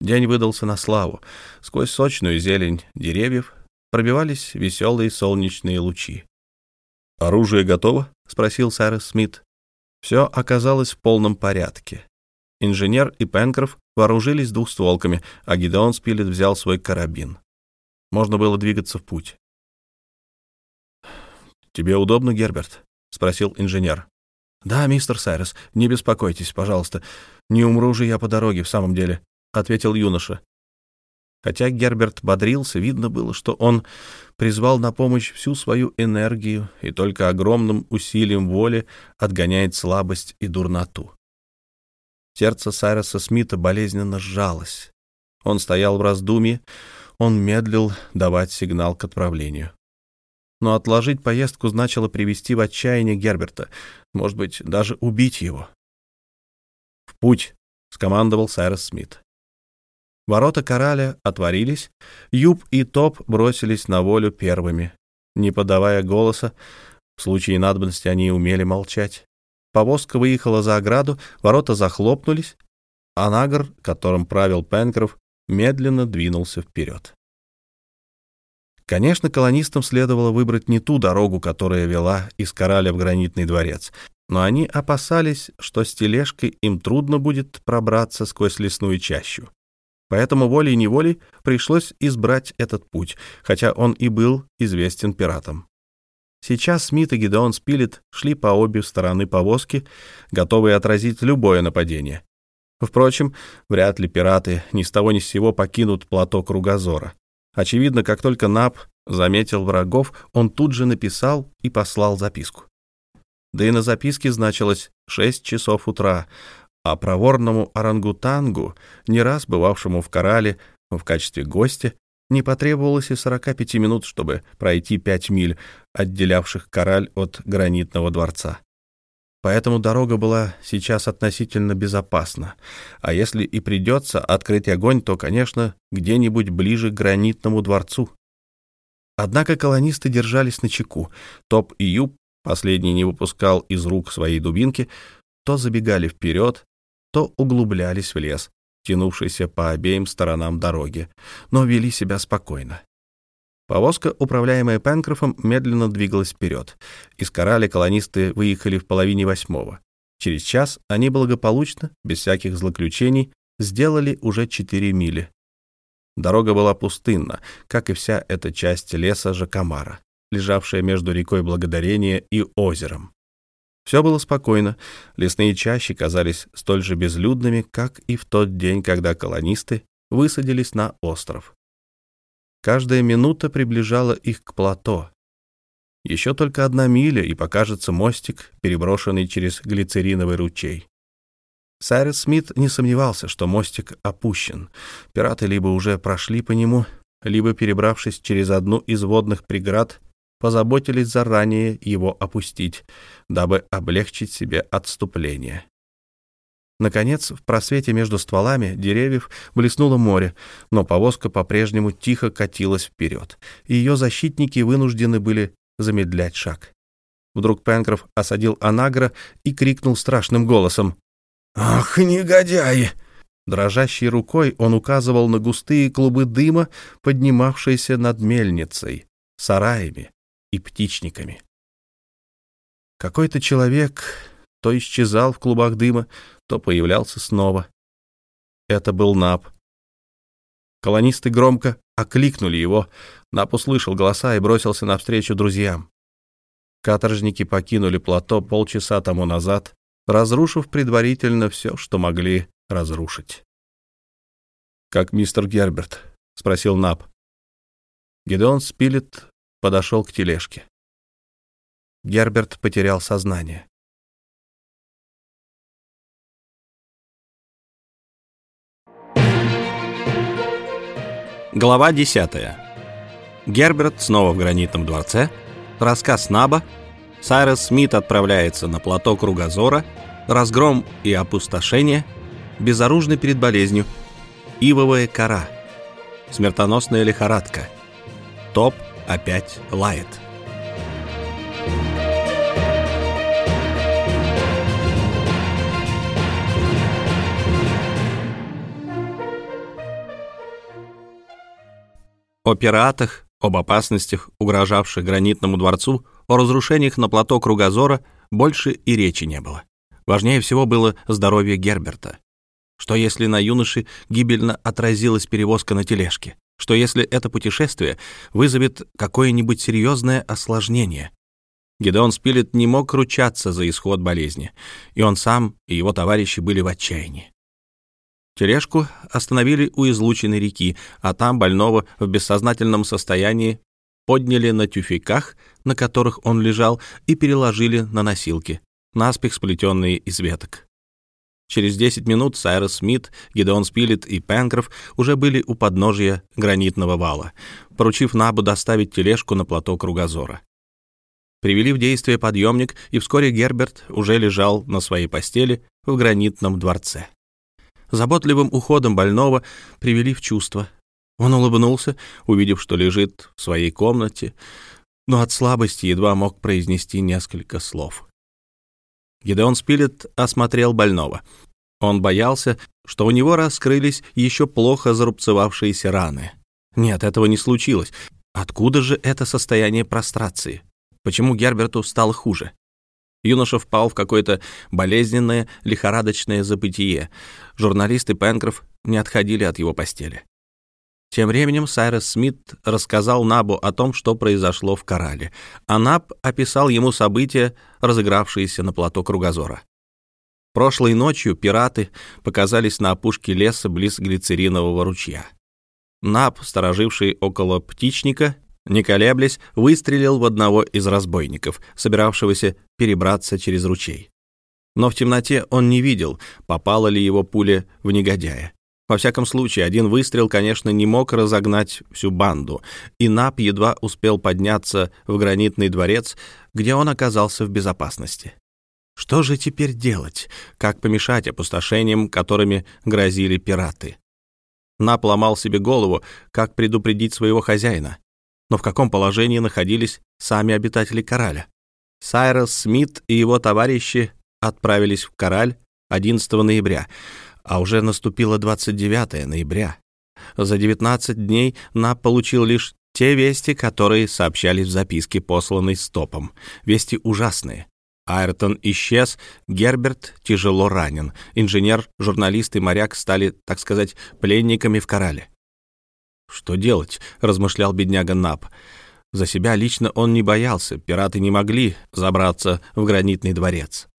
День выдался на славу. Сквозь сочную зелень деревьев пробивались веселые солнечные лучи. «Оружие готово?» — спросил Сайрес Смит. Все оказалось в полном порядке. Инженер и Пенкроф вооружились двухстволками, а Гидеон Спилет взял свой карабин. Можно было двигаться в путь. «Тебе удобно, Герберт?» — спросил инженер. «Да, мистер Сайрес, не беспокойтесь, пожалуйста. Не умру же я по дороге в самом деле», — ответил юноша. Хотя Герберт бодрился, видно было, что он призвал на помощь всю свою энергию и только огромным усилием воли отгоняет слабость и дурноту. Сердце Сайроса Смита болезненно сжалось. Он стоял в раздумье, он медлил давать сигнал к отправлению. Но отложить поездку значило привести в отчаяние Герберта, может быть, даже убить его. «В путь!» — скомандовал Сайрос Смит. Ворота кораля отворились, Юб и Топ бросились на волю первыми. Не подавая голоса, в случае надобности они умели молчать. Повозка выехала за ограду, ворота захлопнулись, а Нагр, которым правил Пенкроф, медленно двинулся вперед. Конечно, колонистам следовало выбрать не ту дорогу, которая вела из Кораля в гранитный дворец, но они опасались, что с тележкой им трудно будет пробраться сквозь лесную чащу. Поэтому волей-неволей пришлось избрать этот путь, хотя он и был известен пиратам. Сейчас Смит и Гидеон Спилет шли по обе стороны повозки, готовые отразить любое нападение. Впрочем, вряд ли пираты ни с того ни с сего покинут плато Кругозора. Очевидно, как только Нап заметил врагов, он тут же написал и послал записку. Да и на записке значилось «шесть часов утра», а проворному орангутангу, не раз бывавшему в Корале в качестве гостя, не потребовалось и 45 минут, чтобы пройти 5 миль, отделявших Кораль от гранитного дворца. Поэтому дорога была сейчас относительно безопасна, а если и придется открыть огонь, то, конечно, где-нибудь ближе к гранитному дворцу. Однако колонисты держались на чеку. Топ и Юб, последний не выпускал из рук своей дубинки, то забегали вперед, то углублялись в лес, тянувшийся по обеим сторонам дороги, но вели себя спокойно. Повозка, управляемая Пенкрофом, медленно двигалась вперед. Из Кораля колонисты выехали в половине восьмого. Через час они благополучно, без всяких злоключений, сделали уже четыре мили. Дорога была пустынна, как и вся эта часть леса Жакамара, лежавшая между рекой Благодарения и озером. Все было спокойно, лесные чащи казались столь же безлюдными, как и в тот день, когда колонисты высадились на остров. Каждая минута приближала их к плато. Еще только одна миля, и покажется мостик, переброшенный через глицериновый ручей. Сайрес Смит не сомневался, что мостик опущен. Пираты либо уже прошли по нему, либо, перебравшись через одну из водных преград, позаботились заранее его опустить, дабы облегчить себе отступление. Наконец, в просвете между стволами деревьев блеснуло море, но повозка по-прежнему тихо катилась вперед, и ее защитники вынуждены были замедлять шаг. Вдруг Пенкроф осадил Анагра и крикнул страшным голосом. «Ах, негодяи!» Дрожащей рукой он указывал на густые клубы дыма, поднимавшиеся над мельницей, сараями, и птичниками. Какой-то человек то исчезал в клубах дыма, то появлялся снова. Это был Нап. Колонисты громко окликнули его. Нап услышал голоса и бросился навстречу друзьям. Каторжники покинули плато полчаса тому назад, разрушив предварительно все, что могли разрушить. «Как мистер Герберт?» — спросил Нап. Гедеон Спилет подошел к тележке. Герберт потерял сознание. Глава 10. Герберт снова в гранитном дворце. Рассказ Наба. Сайрес Смит отправляется на плато Кругозора. Разгром и опустошение. Безоружный перед болезнью. Ивовая кора. Смертоносная лихорадка. Топ опять лает. О пиратах, об опасностях, угрожавших гранитному дворцу, о разрушениях на плато Кругозора больше и речи не было. Важнее всего было здоровье Герберта. Что если на юноше гибельно отразилась перевозка на тележке? Что если это путешествие вызовет какое-нибудь серьезное осложнение? Гедеон Спилет не мог ручаться за исход болезни, и он сам и его товарищи были в отчаянии. Тележку остановили у излученной реки, а там больного в бессознательном состоянии подняли на тюфяках, на которых он лежал, и переложили на носилки, наспех сплетенные из веток. Через 10 минут Сайрос Смит, Гидеон Спилет и Пенкроф уже были у подножия гранитного вала, поручив Набу доставить тележку на плато Кругозора. Привели в действие подъемник, и вскоре Герберт уже лежал на своей постели в гранитном дворце. Заботливым уходом больного привели в чувство. Он улыбнулся, увидев, что лежит в своей комнате, но от слабости едва мог произнести несколько слов. Гидеон Спилет осмотрел больного. Он боялся, что у него раскрылись еще плохо зарубцевавшиеся раны. Нет, этого не случилось. Откуда же это состояние прострации? Почему Герберту стало хуже? Юноша впал в какое-то болезненное, лихорадочное забытие. Журналисты Пенкроф не отходили от его постели. Тем временем Сайрес Смит рассказал Набу о том, что произошло в Корале, а Наб описал ему события, разыгравшиеся на плато Кругозора. Прошлой ночью пираты показались на опушке леса близ глицеринового ручья. Наб, стороживший около птичника, не колеблясь, выстрелил в одного из разбойников, собиравшегося перебраться через ручей. Но в темноте он не видел, попала ли его пуля в негодяя. Во всяком случае, один выстрел, конечно, не мог разогнать всю банду, и Нап едва успел подняться в гранитный дворец, где он оказался в безопасности. Что же теперь делать? Как помешать опустошениям, которыми грозили пираты? Нап ломал себе голову, как предупредить своего хозяина. Но в каком положении находились сами обитатели Кораля? Сайрос Смит и его товарищи отправились в Кораль 11 ноября — а уже наступило 29 ноября. За 19 дней Нап получил лишь те вести, которые сообщались в записке, посланной стопом. Вести ужасные. Айртон исчез, Герберт тяжело ранен. Инженер, журналист и моряк стали, так сказать, пленниками в корале. «Что делать?» — размышлял бедняга Нап. За себя лично он не боялся, пираты не могли забраться в гранитный дворец.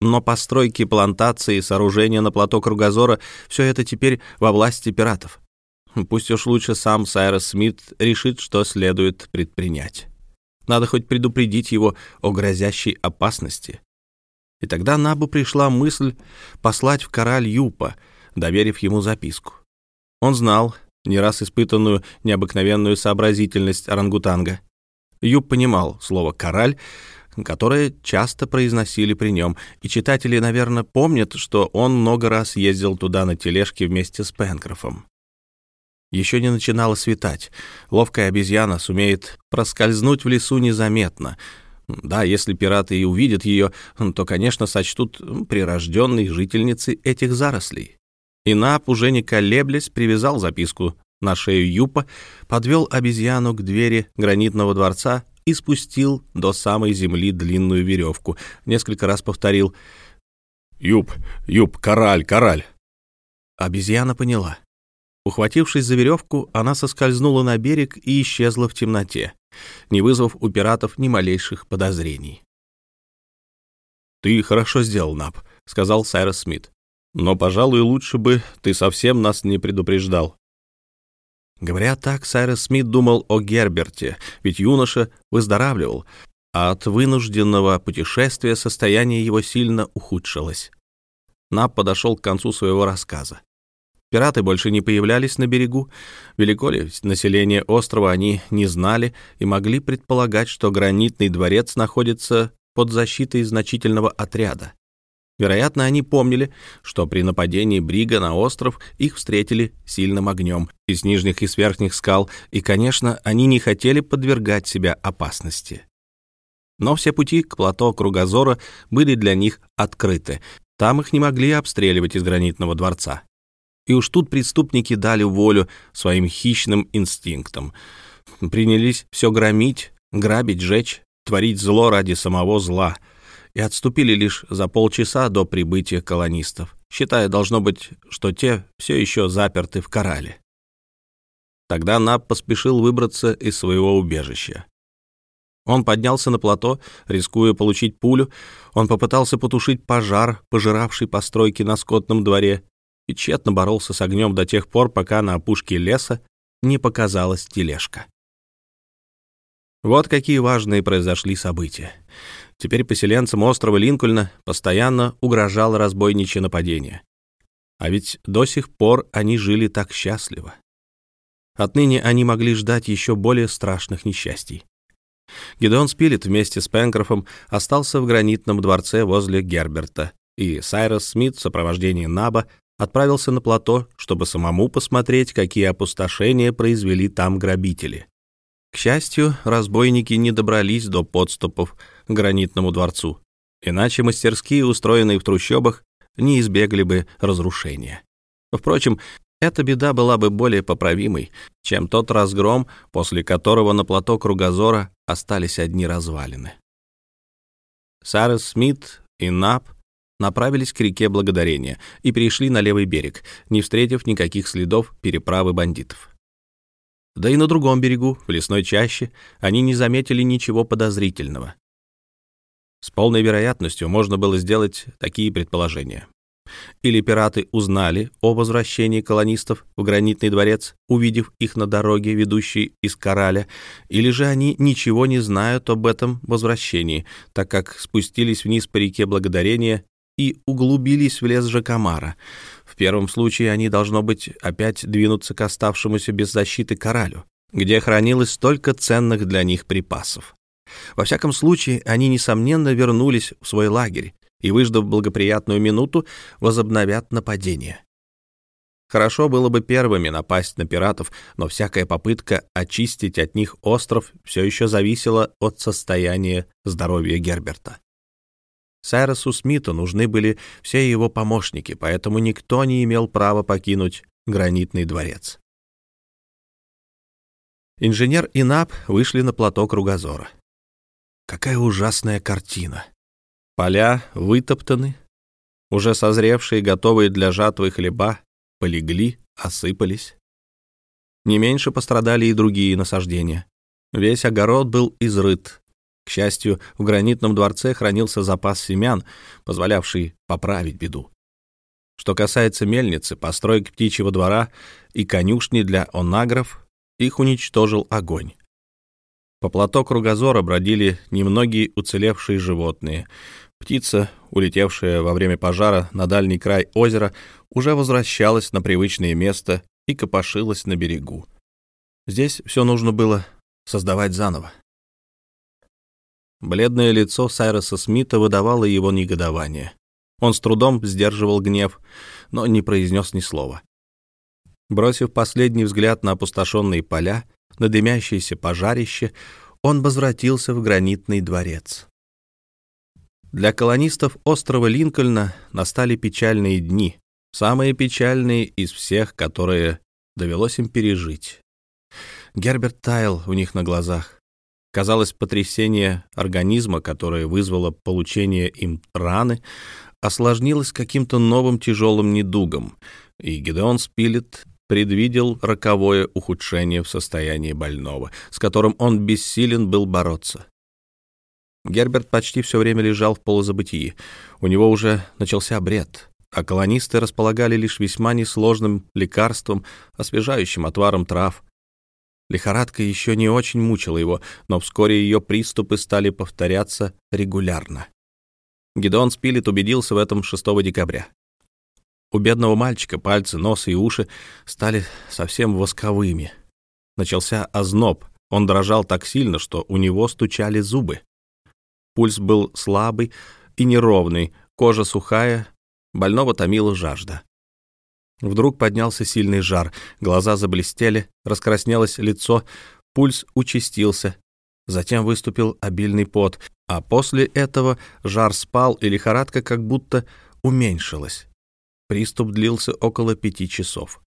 Но постройки, плантации, сооружения на плато Кругозора — все это теперь во власти пиратов. Пусть уж лучше сам Сайрос Смит решит, что следует предпринять. Надо хоть предупредить его о грозящей опасности. И тогда Набу пришла мысль послать в кораль Юпа, доверив ему записку. Он знал не раз испытанную необыкновенную сообразительность орангутанга. Юп понимал слово «кораль», которое часто произносили при нем, и читатели, наверное, помнят, что он много раз ездил туда на тележке вместе с Пенкрофом. Еще не начинало светать. Ловкая обезьяна сумеет проскользнуть в лесу незаметно. Да, если пираты и увидят ее, то, конечно, сочтут прирожденной жительницей этих зарослей. И Нап, уже не колеблясь, привязал записку на шею Юпа, подвел обезьяну к двери гранитного дворца и спустил до самой земли длинную веревку. Несколько раз повторил «Юб, юб, кораль, кораль». Обезьяна поняла. Ухватившись за веревку, она соскользнула на берег и исчезла в темноте, не вызвав у пиратов ни малейших подозрений. «Ты хорошо сделал, Нап», — сказал Сайрос Смит. «Но, пожалуй, лучше бы ты совсем нас не предупреждал. Говоря так, Сайрес Смит думал о Герберте, ведь юноша выздоравливал, а от вынужденного путешествия состояние его сильно ухудшилось. Нап подошел к концу своего рассказа. Пираты больше не появлялись на берегу. Велико ли население острова они не знали и могли предполагать, что гранитный дворец находится под защитой значительного отряда. Вероятно, они помнили, что при нападении Брига на остров их встретили сильным огнем из нижних и с верхних скал, и, конечно, они не хотели подвергать себя опасности. Но все пути к плато Кругозора были для них открыты. Там их не могли обстреливать из гранитного дворца. И уж тут преступники дали волю своим хищным инстинктам. Принялись все громить, грабить, жечь, творить зло ради самого зла — и отступили лишь за полчаса до прибытия колонистов, считая, должно быть, что те все еще заперты в корале. Тогда Наб поспешил выбраться из своего убежища. Он поднялся на плато, рискуя получить пулю. Он попытался потушить пожар, пожиравший постройки на скотном дворе, и тщетно боролся с огнем до тех пор, пока на опушке леса не показалась тележка. Вот какие важные произошли события. Теперь поселенцам острова Линкольна постоянно угрожало разбойничье нападение. А ведь до сих пор они жили так счастливо. Отныне они могли ждать еще более страшных несчастий. Гедеон Спилет вместе с Пенкрофом остался в гранитном дворце возле Герберта, и Сайрос Смит в сопровождении Наба отправился на плато, чтобы самому посмотреть, какие опустошения произвели там грабители. К счастью, разбойники не добрались до подступов гранитному дворцу, иначе мастерские, устроенные в трущобах, не избегли бы разрушения. Впрочем, эта беда была бы более поправимой, чем тот разгром, после которого на плато Кругозора остались одни развалины. Сарес Смит и Нап направились к реке Благодарения и перешли на левый берег, не встретив никаких следов переправы бандитов. Да и на другом берегу, в лесной чаще, они не заметили ничего подозрительного. С полной вероятностью можно было сделать такие предположения. Или пираты узнали о возвращении колонистов в гранитный дворец, увидев их на дороге, ведущей из Кораля, или же они ничего не знают об этом возвращении, так как спустились вниз по реке Благодарения и углубились в лес Жакомара. В первом случае они, должно быть, опять двинутся к оставшемуся без защиты коралю, где хранилось столько ценных для них припасов. Во всяком случае, они, несомненно, вернулись в свой лагерь и, выждав благоприятную минуту, возобновят нападение. Хорошо было бы первыми напасть на пиратов, но всякая попытка очистить от них остров все еще зависела от состояния здоровья Герберта. Сайросу Смиту нужны были все его помощники, поэтому никто не имел права покинуть гранитный дворец. Инженер и Наб вышли на плато Кругозора. Какая ужасная картина! Поля вытоптаны, уже созревшие, готовые для жатвы хлеба, полегли, осыпались. Не меньше пострадали и другие насаждения. Весь огород был изрыт, к счастью, в гранитном дворце хранился запас семян, позволявший поправить беду. Что касается мельницы, построек птичьего двора и конюшни для онагров, их уничтожил огонь. По плато кругозора бродили немногие уцелевшие животные. Птица, улетевшая во время пожара на дальний край озера, уже возвращалась на привычное место и копошилась на берегу. Здесь все нужно было создавать заново. Бледное лицо Сайроса Смита выдавало его негодование. Он с трудом сдерживал гнев, но не произнес ни слова. Бросив последний взгляд на опустошенные поля, на дымящееся пожарище, он возвратился в гранитный дворец. Для колонистов острова Линкольна настали печальные дни, самые печальные из всех, которые довелось им пережить. Герберт таял у них на глазах. Казалось, потрясение организма, которое вызвало получение им раны, осложнилось каким-то новым тяжелым недугом, и Гидеон Спилет предвидел роковое ухудшение в состоянии больного, с которым он бессилен был бороться. Герберт почти все время лежал в полузабытии. У него уже начался бред, а колонисты располагали лишь весьма несложным лекарством, освежающим отваром трав, Лихорадка еще не очень мучила его, но вскоре ее приступы стали повторяться регулярно. Гидеон Спилет убедился в этом 6 декабря. У бедного мальчика пальцы, нос и уши стали совсем восковыми. Начался озноб, он дрожал так сильно, что у него стучали зубы. Пульс был слабый и неровный, кожа сухая, больного томила жажда. Вдруг поднялся сильный жар, глаза заблестели, раскраснелось лицо, пульс участился. Затем выступил обильный пот, а после этого жар спал, и лихорадка как будто уменьшилась. Приступ длился около пяти часов.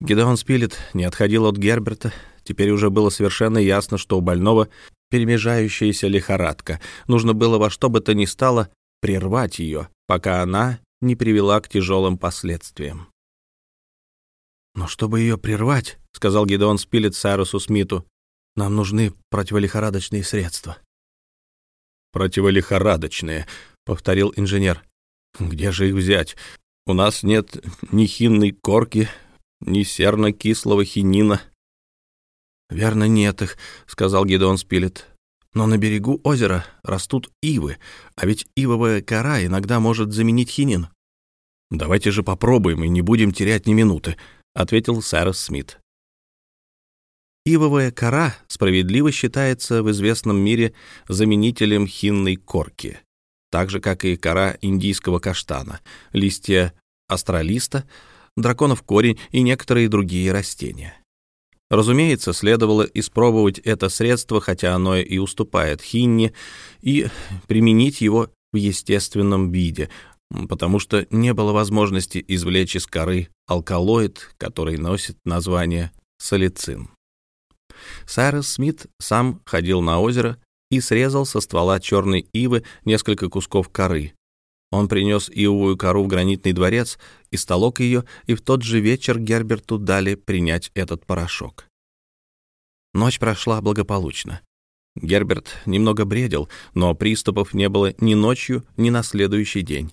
Гедеон Спилет не отходил от Герберта. Теперь уже было совершенно ясно, что у больного перемежающаяся лихорадка. Нужно было во что бы то ни стало прервать ее, пока она не привела к тяжелым последствиям. «Но чтобы ее прервать, — сказал Гедеон Спилет Сайрусу Смиту, — нам нужны противолихорадочные средства». «Противолихорадочные», — повторил инженер. «Где же их взять? У нас нет ни хинной корки, ни серно-кислого хинина». «Верно, нет их», — сказал Гедеон Спилет. «Но на берегу озера растут ивы, а ведь ивовая кора иногда может заменить хинин». «Давайте же попробуем и не будем терять ни минуты», — ответил Сайрос Смит. Ивовая кора справедливо считается в известном мире заменителем хинной корки, так же, как и кора индийского каштана, листья астролиста, драконов корень и некоторые другие растения. Разумеется, следовало испробовать это средство, хотя оно и уступает хинне, и применить его в естественном виде, потому что не было возможности извлечь из коры алкалоид, который носит название салицин. Сайрес Смит сам ходил на озеро и срезал со ствола черной ивы несколько кусков коры. Он принес ивовую кору в гранитный дворец, и столок ее, и в тот же вечер Герберту дали принять этот порошок. Ночь прошла благополучно. Герберт немного бредил, но приступов не было ни ночью, ни на следующий день.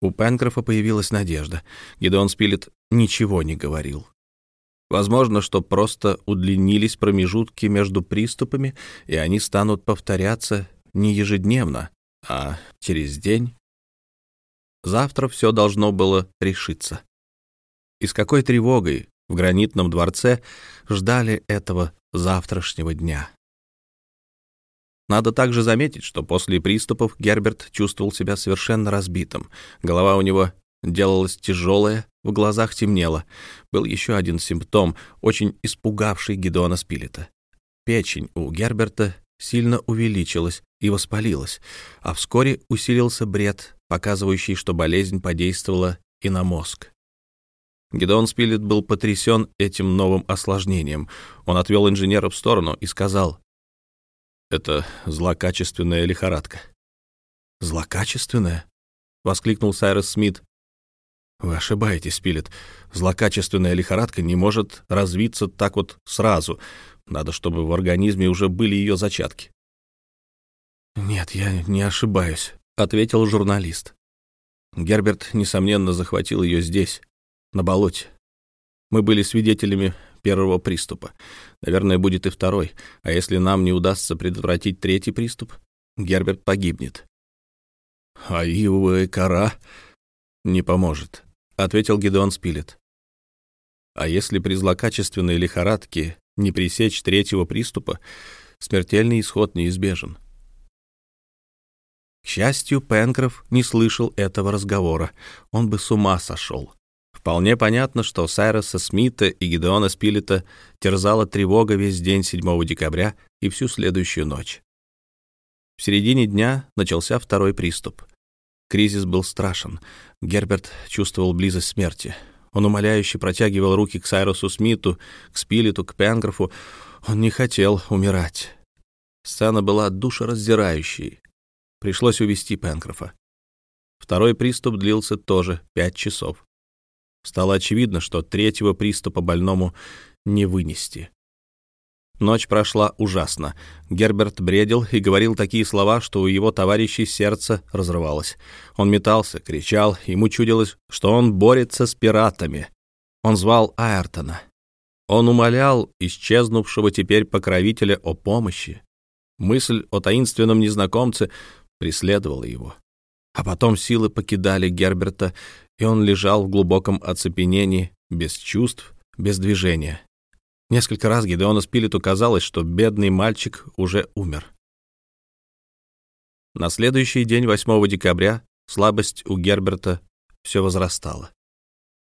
У Пенкрофа появилась надежда. Гедеон Спилет ничего не говорил. Возможно, что просто удлинились промежутки между приступами, и они станут повторяться не ежедневно, а через день. Завтра все должно было решиться. И с какой тревогой в гранитном дворце ждали этого завтрашнего дня. Надо также заметить, что после приступов Герберт чувствовал себя совершенно разбитым. Голова у него делалась тяжелая, в глазах темнело. Был еще один симптом, очень испугавший Гедеона Спилета. Печень у Герберта сильно увеличилась и воспалилась, а вскоре усилился бред, показывающий, что болезнь подействовала и на мозг. Гедеон Спилет был потрясен этим новым осложнением. Он отвел инженера в сторону и сказал, «Это злокачественная лихорадка». «Злокачественная?» — воскликнул Сайрес Смит. Вы ошибаетесь, Пилет. Злокачественная лихорадка не может развиться так вот сразу. Надо, чтобы в организме уже были ее зачатки. «Нет, я не ошибаюсь», — ответил журналист. Герберт, несомненно, захватил ее здесь, на болоте. Мы были свидетелями первого приступа. Наверное, будет и второй. А если нам не удастся предотвратить третий приступ, Герберт погибнет. А ивовая кора не поможет. — ответил Гедеон Спилет. «А если при злокачественной лихорадке не пресечь третьего приступа, смертельный исход неизбежен». К счастью, Пенкроф не слышал этого разговора. Он бы с ума сошел. Вполне понятно, что Сайроса Смита и Гедеона Спилета терзала тревога весь день 7 декабря и всю следующую ночь. В середине дня начался второй приступ — Кризис был страшен. Герберт чувствовал близость смерти. Он умоляюще протягивал руки к Сайрусу Смиту, к Спилету, к Пенграфу. Он не хотел умирать. Сцена была душераздирающей. Пришлось увести Пенкрофа. Второй приступ длился тоже пять часов. Стало очевидно, что третьего приступа больному не вынести. Ночь прошла ужасно. Герберт бредил и говорил такие слова, что у его товарищей сердце разрывалось. Он метался, кричал, ему чудилось, что он борется с пиратами. Он звал Айртона. Он умолял исчезнувшего теперь покровителя о помощи. Мысль о таинственном незнакомце преследовала его. А потом силы покидали Герберта, и он лежал в глубоком оцепенении, без чувств, без движения. Несколько раз Гидеону Спилету казалось, что бедный мальчик уже умер. На следующий день, 8 декабря, слабость у Герберта все возрастала.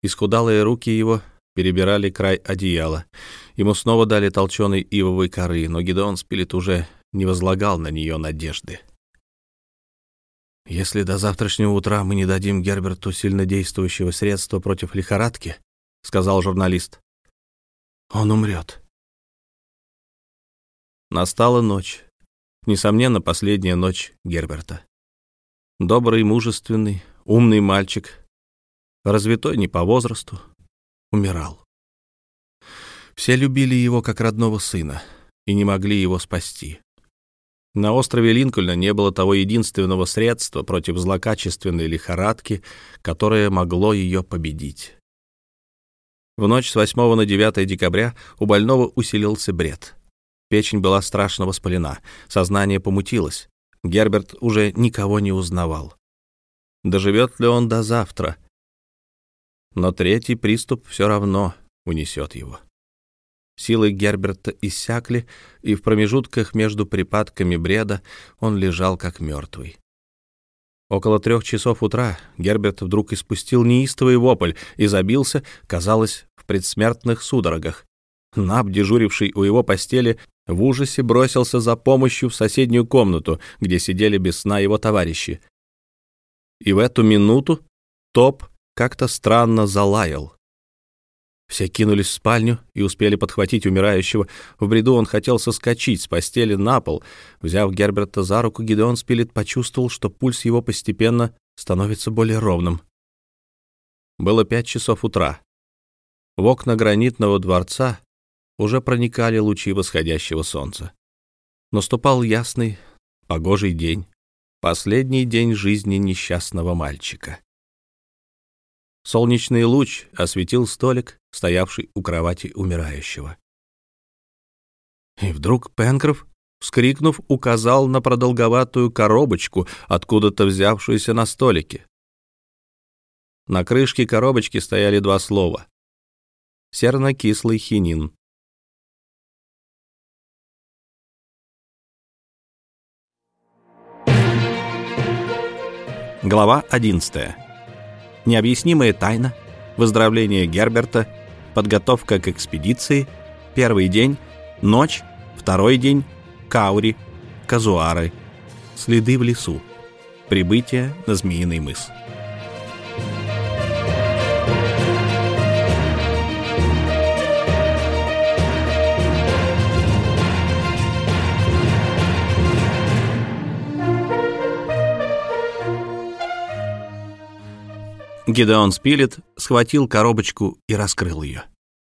Исхудалые руки его перебирали край одеяла. Ему снова дали толченой ивовой коры, но Гидеон Спилет уже не возлагал на нее надежды. «Если до завтрашнего утра мы не дадим Герберту сильнодействующего средства против лихорадки, — сказал журналист, — он умрет». Настала ночь. Несомненно, последняя ночь Герберта. Добрый, мужественный, умный мальчик, развитой не по возрасту, умирал. Все любили его как родного сына и не могли его спасти. На острове Линкольна не было того единственного средства против злокачественной лихорадки, которое могло ее победить. В ночь с 8 на 9 декабря у больного усилился бред. Печень была страшно воспалена, сознание помутилось. Герберт уже никого не узнавал. Доживет ли он до завтра? Но третий приступ все равно унесет его. Силы Герберта иссякли, и в промежутках между припадками бреда он лежал как мертвый. Около трех часов утра Герберт вдруг испустил неистовый вопль и забился, казалось, предсмертных судорогах. Наб, дежуривший у его постели, в ужасе бросился за помощью в соседнюю комнату, где сидели без сна его товарищи. И в эту минуту Топ как-то странно залаял. Все кинулись в спальню и успели подхватить умирающего. В бреду он хотел соскочить с постели на пол. Взяв Герберта за руку, Гидеон Спилет почувствовал, что пульс его постепенно становится более ровным. Было пять часов утра. В окна гранитного дворца уже проникали лучи восходящего солнца. Наступал ясный, погожий день, последний день жизни несчастного мальчика. Солнечный луч осветил столик, стоявший у кровати умирающего. И вдруг Пенкроф, вскрикнув, указал на продолговатую коробочку, откуда-то взявшуюся на столике. На крышке коробочки стояли два слова. Серно-кислый хинин. Глава одиннадцатая необъяснимая тайна, выздоровление Герберта, подготовка к экспедиции, первый день, ночь, второй день, каури, казуары, следы в лесу, прибытие на Змеиный мыс. Гидеон Спилет схватил коробочку и раскрыл ее.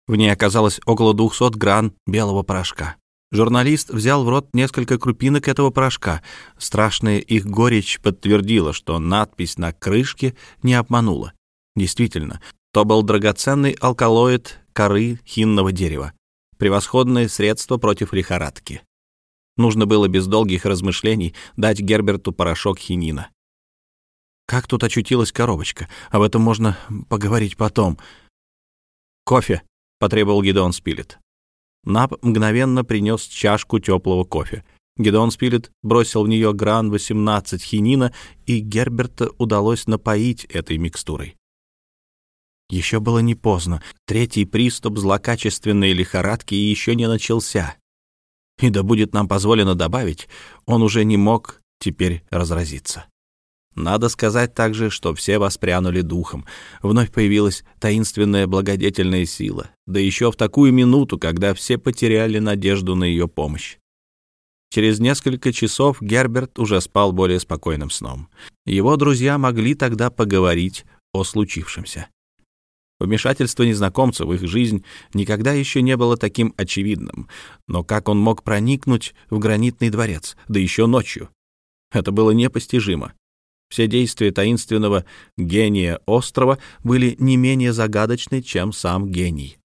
В ней оказалось около 200 гран белого порошка. Журналист взял в рот несколько крупинок этого порошка. Страшная их горечь подтвердила, что надпись на крышке не обманула. Действительно, то был драгоценный алкалоид коры хинного дерева. Превосходное средство против лихорадки. Нужно было без долгих размышлений дать Герберту порошок хинина. Как тут очутилась коробочка? Об этом можно поговорить потом. «Кофе», — потребовал Гидеон Спилет. Нап мгновенно принес чашку теплого кофе. Гидеон Спилет бросил в нее гран 18 хинина, и Герберта удалось напоить этой микстурой. Еще было не поздно. Третий приступ злокачественной лихорадки еще не начался. И да будет нам позволено добавить, он уже не мог теперь разразиться. Надо сказать также, что все воспрянули духом. Вновь появилась таинственная благодетельная сила, да еще в такую минуту, когда все потеряли надежду на ее помощь. Через несколько часов Герберт уже спал более спокойным сном. Его друзья могли тогда поговорить о случившемся. Вмешательство незнакомца в их жизнь никогда еще не было таким очевидным. Но как он мог проникнуть в гранитный дворец, да еще ночью? Это было непостижимо. Все действия таинственного гения острова были не менее загадочны, чем сам гений.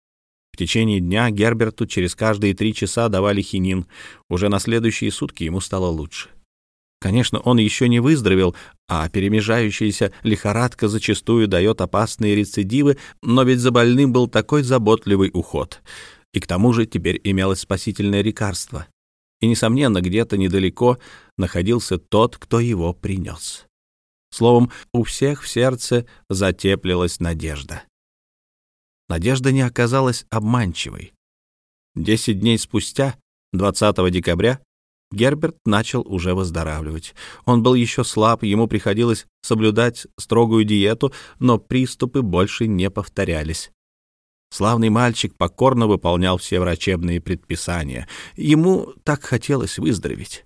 В течение дня Герберту через каждые три часа давали хинин. Уже на следующие сутки ему стало лучше. Конечно, он еще не выздоровел, а перемежающаяся лихорадка зачастую дает опасные рецидивы, но ведь за больным был такой заботливый уход. И к тому же теперь имелось спасительное лекарство. И, несомненно, где-то недалеко находился тот, кто его принес. Словом, у всех в сердце затеплилась надежда. Надежда не оказалась обманчивой. Десять дней спустя, 20 декабря, Герберт начал уже выздоравливать. Он был еще слаб, ему приходилось соблюдать строгую диету, но приступы больше не повторялись. Славный мальчик покорно выполнял все врачебные предписания. Ему так хотелось выздороветь.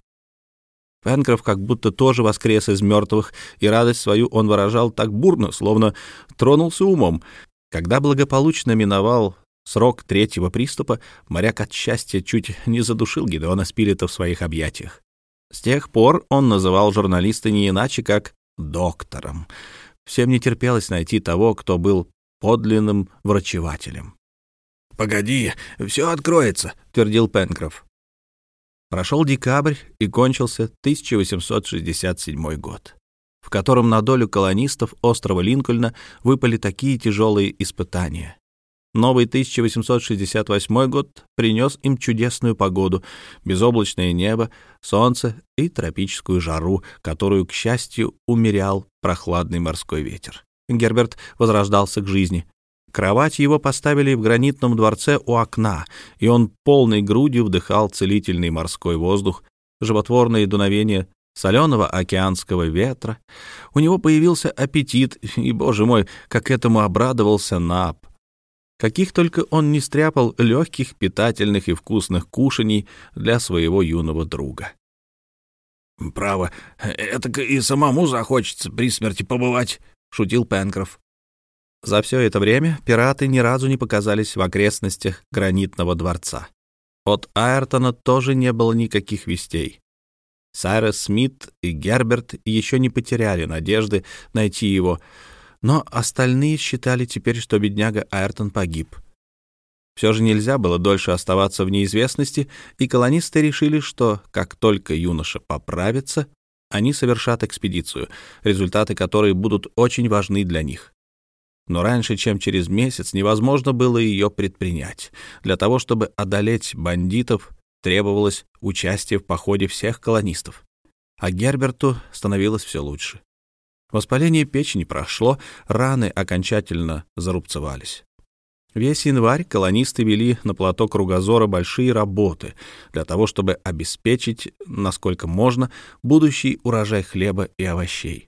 Пенкроф как будто тоже воскрес из мертвых, и радость свою он выражал так бурно, словно тронулся умом. Когда благополучно миновал срок третьего приступа, моряк от счастья чуть не задушил Гидеона Спилета в своих объятиях. С тех пор он называл журналиста не иначе, как «доктором». Всем не терпелось найти того, кто был подлинным врачевателем. «Погоди, все откроется», — твердил Пенкроф. Прошел декабрь и кончился 1867 год, в котором на долю колонистов острова Линкольна выпали такие тяжелые испытания. Новый 1868 год принес им чудесную погоду, безоблачное небо, солнце и тропическую жару, которую, к счастью, умерял прохладный морской ветер. Герберт возрождался к жизни. Кровать его поставили в гранитном дворце у окна, и он полной грудью вдыхал целительный морской воздух, животворные дуновения соленого океанского ветра. У него появился аппетит, и, боже мой, как этому обрадовался Наб. Каких только он не стряпал легких, питательных и вкусных кушаний для своего юного друга. «Право, это и самому захочется при смерти побывать», — шутил Пенкроф. За все это время пираты ни разу не показались в окрестностях гранитного дворца. От Айртона тоже не было никаких вестей. Сайрес Смит и Герберт еще не потеряли надежды найти его, но остальные считали теперь, что бедняга Айртон погиб. Все же нельзя было дольше оставаться в неизвестности, и колонисты решили, что как только юноша поправится, они совершат экспедицию, результаты которой будут очень важны для них. Но раньше, чем через месяц, невозможно было ее предпринять. Для того, чтобы одолеть бандитов, требовалось участие в походе всех колонистов. А Герберту становилось все лучше. Воспаление печени прошло, раны окончательно зарубцевались. Весь январь колонисты вели на плато Кругозора большие работы для того, чтобы обеспечить, насколько можно, будущий урожай хлеба и овощей.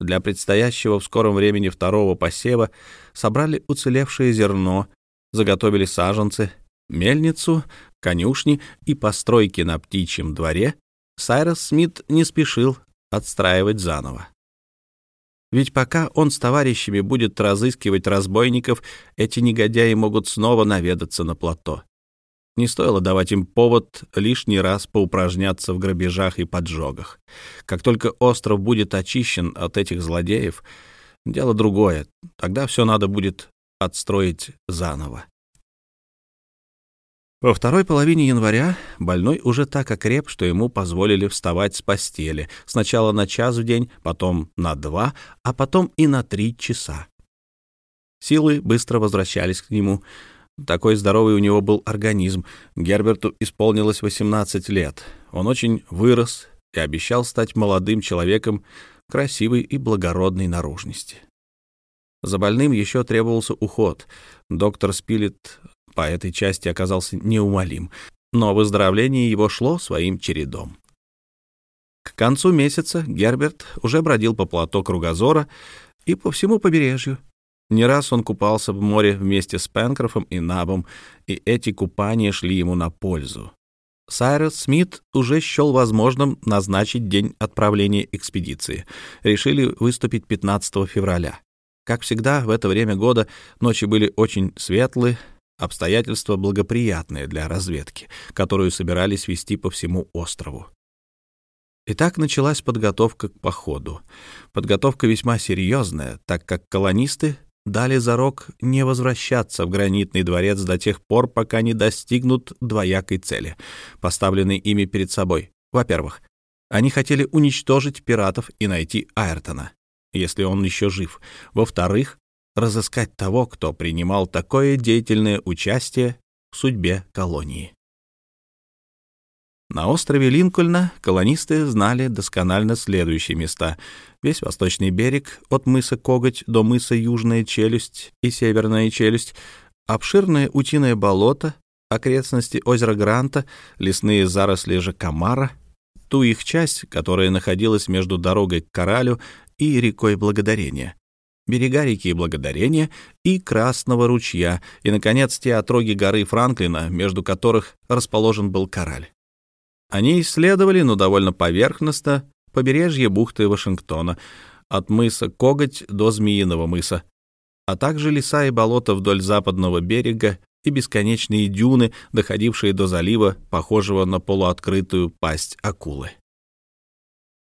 Для предстоящего в скором времени второго посева собрали уцелевшее зерно, заготовили саженцы, мельницу, конюшни и постройки на птичьем дворе, Сайрос Смит не спешил отстраивать заново. Ведь пока он с товарищами будет разыскивать разбойников, эти негодяи могут снова наведаться на плато. Не стоило давать им повод лишний раз поупражняться в грабежах и поджогах. Как только остров будет очищен от этих злодеев, дело другое. Тогда все надо будет отстроить заново. Во второй половине января больной уже так окреп, что ему позволили вставать с постели, сначала на час в день, потом на два, а потом и на три часа. Силы быстро возвращались к нему. Такой здоровый у него был организм. Герберту исполнилось 18 лет. Он очень вырос и обещал стать молодым человеком красивой и благородной наружности. За больным еще требовался уход. Доктор Спилет по этой части оказался неумолим, но выздоровление его шло своим чередом. К концу месяца Герберт уже бродил по плато Кругозора и по всему побережью. Не раз он купался в море вместе с Пенкрофом и Набом, и эти купания шли ему на пользу. Сайрес Смит уже счел возможным назначить день отправления экспедиции. Решили выступить 15 февраля. Как всегда, в это время года ночи были очень светлые, обстоятельства благоприятные для разведки, которую собирались вести по всему острову. Итак, началась подготовка к походу. Подготовка весьма серьезная, так как колонисты дали зарок не возвращаться в гранитный дворец до тех пор, пока не достигнут двоякой цели, поставленной ими перед собой. Во-первых, они хотели уничтожить пиратов и найти Айртона, если он еще жив. Во-вторых, разыскать того, кто принимал такое деятельное участие в судьбе колонии. На острове Линкольна колонисты знали досконально следующие места. Весь восточный берег от мыса Коготь до мыса Южная Челюсть и Северная Челюсть, обширное утиное болото, окрестности озера Гранта, лесные заросли Жакамара, ту их часть, которая находилась между дорогой к Коралю и рекой Благодарения, берега реки Благодарения и Красного ручья, и, наконец, те отроги горы Франклина, между которых расположен был Кораль. Они исследовали, но довольно поверхностно, побережье бухты Вашингтона, от мыса Коготь до Змеиного мыса, а также леса и болота вдоль западного берега и бесконечные дюны, доходившие до залива, похожего на полуоткрытую пасть акулы.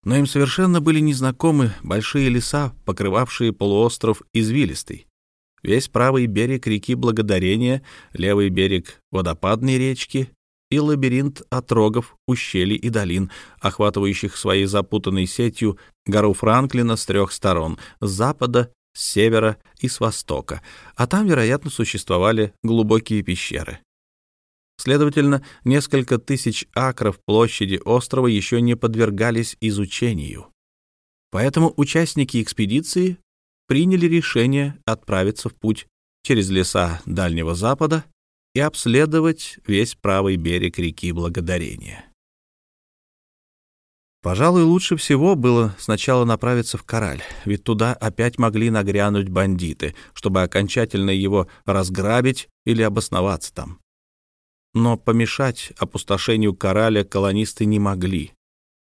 Но им совершенно были незнакомы большие леса, покрывавшие полуостров извилистый. Весь правый берег реки Благодарения, левый берег водопадной речки и лабиринт отрогов, ущелий и долин, охватывающих своей запутанной сетью гору Франклина с трех сторон — с запада, с севера и с востока, а там, вероятно, существовали глубокие пещеры. Следовательно, несколько тысяч акров площади острова еще не подвергались изучению. Поэтому участники экспедиции приняли решение отправиться в путь через леса Дальнего Запада и обследовать весь правый берег реки Благодарения. Пожалуй, лучше всего было сначала направиться в Кораль, ведь туда опять могли нагрянуть бандиты, чтобы окончательно его разграбить или обосноваться там. Но помешать опустошению Кораля колонисты не могли.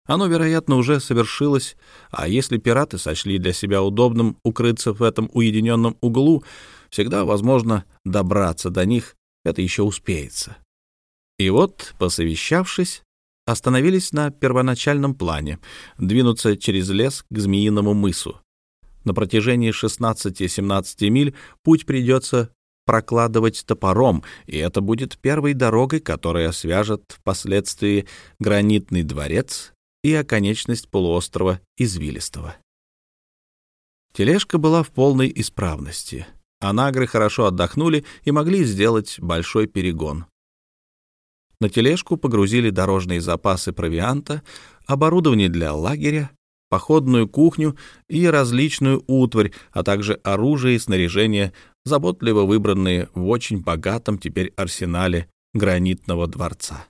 Оно, вероятно, уже совершилось, а если пираты сочли для себя удобным укрыться в этом уединенном углу, всегда возможно добраться до них это еще успеется. И вот, посовещавшись, остановились на первоначальном плане — двинуться через лес к Змеиному мысу. На протяжении 16-17 миль путь придется прокладывать топором, и это будет первой дорогой, которая свяжет впоследствии гранитный дворец и оконечность полуострова Извилистого. Тележка была в полной исправности — а нагры хорошо отдохнули и могли сделать большой перегон. На тележку погрузили дорожные запасы провианта, оборудование для лагеря, походную кухню и различную утварь, а также оружие и снаряжение, заботливо выбранные в очень богатом теперь арсенале гранитного дворца.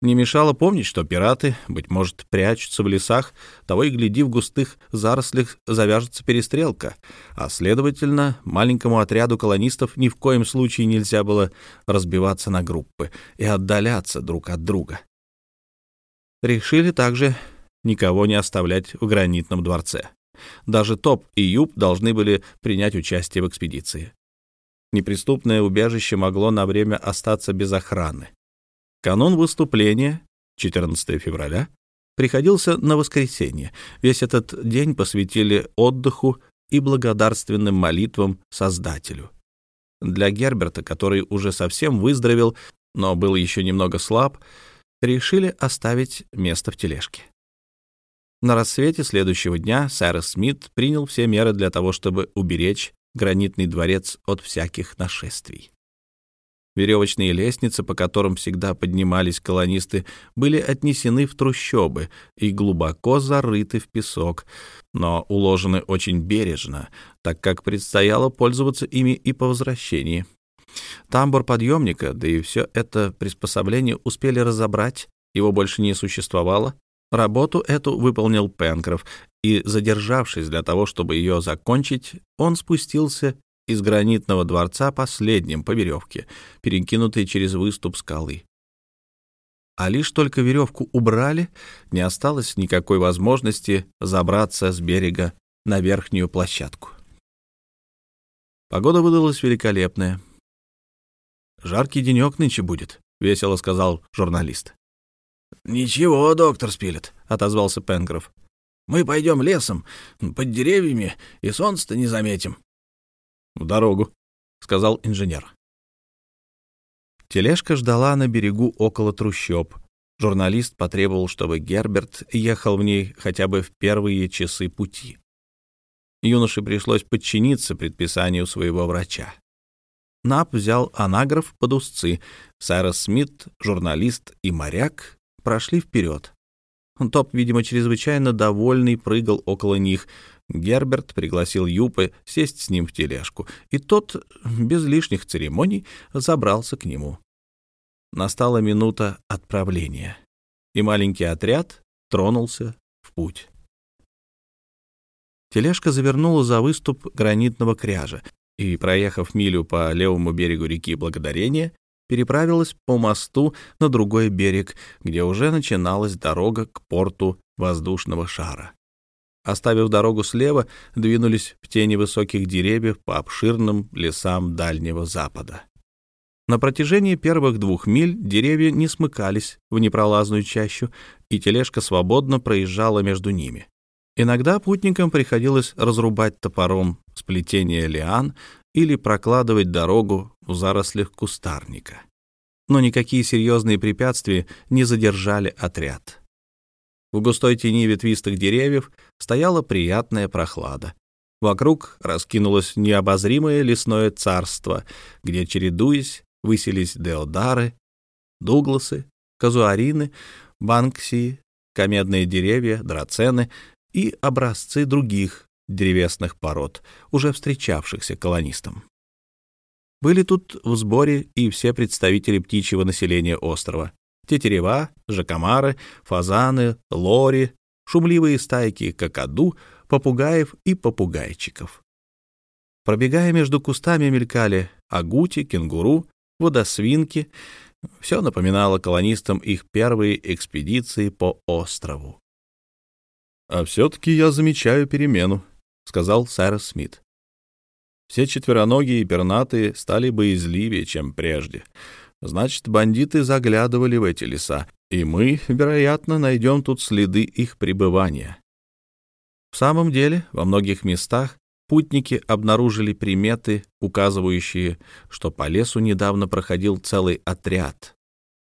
Не мешало помнить, что пираты, быть может, прячутся в лесах, того и гляди, в густых зарослях завяжется перестрелка, а, следовательно, маленькому отряду колонистов ни в коем случае нельзя было разбиваться на группы и отдаляться друг от друга. Решили также никого не оставлять в гранитном дворце. Даже Топ и Юб должны были принять участие в экспедиции. Неприступное убежище могло на время остаться без охраны. Канун выступления, 14 февраля, приходился на воскресенье. Весь этот день посвятили отдыху и благодарственным молитвам Создателю. Для Герберта, который уже совсем выздоровел, но был еще немного слаб, решили оставить место в тележке. На рассвете следующего дня Сайрес Смит принял все меры для того, чтобы уберечь гранитный дворец от всяких нашествий. Веревочные лестницы, по которым всегда поднимались колонисты, были отнесены в трущобы и глубоко зарыты в песок, но уложены очень бережно, так как предстояло пользоваться ими и по возвращении. Тамбур подъемника, да и все это приспособление успели разобрать, его больше не существовало. Работу эту выполнил Пенкроф, и, задержавшись для того, чтобы ее закончить, он спустился из гранитного дворца последним по веревке, перекинутой через выступ скалы. А лишь только веревку убрали, не осталось никакой возможности забраться с берега на верхнюю площадку. Погода выдалась великолепная. «Жаркий денек нынче будет», — весело сказал журналист. «Ничего, доктор Спилет», — отозвался Пенкроф. «Мы пойдем лесом, под деревьями, и солнце-то не заметим. «В дорогу», — сказал инженер. Тележка ждала на берегу около трущоб. Журналист потребовал, чтобы Герберт ехал в ней хотя бы в первые часы пути. Юноше пришлось подчиниться предписанию своего врача. Нап взял анаграф под узцы. Сайрос Смит, журналист и моряк прошли вперед. Топ, видимо, чрезвычайно довольный, прыгал около них — Герберт пригласил Юпы сесть с ним в тележку, и тот без лишних церемоний забрался к нему. настала минута отправления, и маленький отряд тронулся в путь. Тележка завернула за выступ гранитного кряжа и, проехав милю по левому берегу реки Благодарения, переправилась по мосту на другой берег, где уже начиналась дорога к порту воздушного шара. Оставив дорогу слева, двинулись в тени высоких деревьев по обширным лесам Дальнего Запада. На протяжении первых двух миль деревья не смыкались в непролазную чащу, и тележка свободно проезжала между ними. Иногда путникам приходилось разрубать топором сплетение лиан или прокладывать дорогу в зарослях кустарника. Но никакие серьезные препятствия не задержали отряд. В густой тени ветвистых деревьев стояла приятная прохлада. Вокруг раскинулось необозримое лесное царство, где, чередуясь, высились деодары, дугласы, казуарины, банксии, комедные деревья, драцены и образцы других древесных пород, уже встречавшихся колонистам. Были тут в сборе и все представители птичьего населения острова. Тетерева, жакомары, фазаны, лори, шумливые стайки какаду, попугаев и попугайчиков. Пробегая между кустами, мелькали агути, кенгуру, водосвинки. Все напоминало колонистам их первые экспедиции по острову. «А все-таки я замечаю перемену», — сказал Сайрос Смит. «Все четвероногие и пернатые стали боязливее, чем прежде. Значит, бандиты заглядывали в эти леса, и мы, вероятно, найдем тут следы их пребывания». В самом деле, во многих местах путники обнаружили приметы, указывающие, что по лесу недавно проходил целый отряд.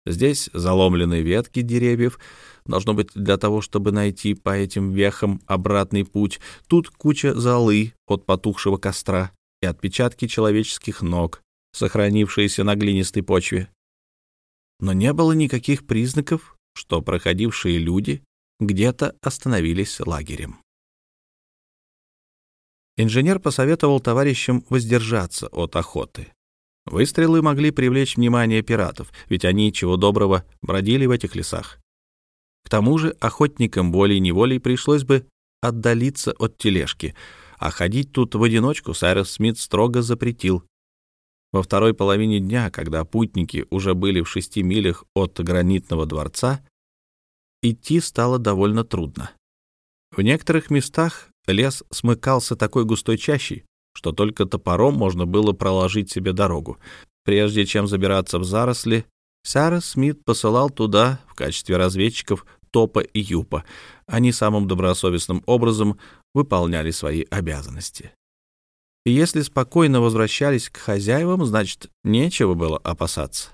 Здесь заломлены ветки деревьев, Должно быть, для того, чтобы найти по этим вехам обратный путь. Тут куча золы от потухшего костра и отпечатки человеческих ног, сохранившиеся на глинистой почве. Но не было никаких признаков, что проходившие люди где-то остановились лагерем. Инженер посоветовал товарищам воздержаться от охоты. Выстрелы могли привлечь внимание пиратов, ведь они, чего доброго, бродили в этих лесах. К тому же охотникам волей-неволей пришлось бы отдалиться от тележки, а ходить тут в одиночку Сайрес Смит строго запретил. Во второй половине дня, когда путники уже были в шести милях от гранитного дворца, идти стало довольно трудно. В некоторых местах лес смыкался такой густой чащей, что только топором можно было проложить себе дорогу. Прежде чем забираться в заросли, Сара Смит посылал туда в качестве разведчиков Топа и Юпа. Они самым добросовестным образом выполняли свои обязанности. И если спокойно возвращались к хозяевам, значит, нечего было опасаться.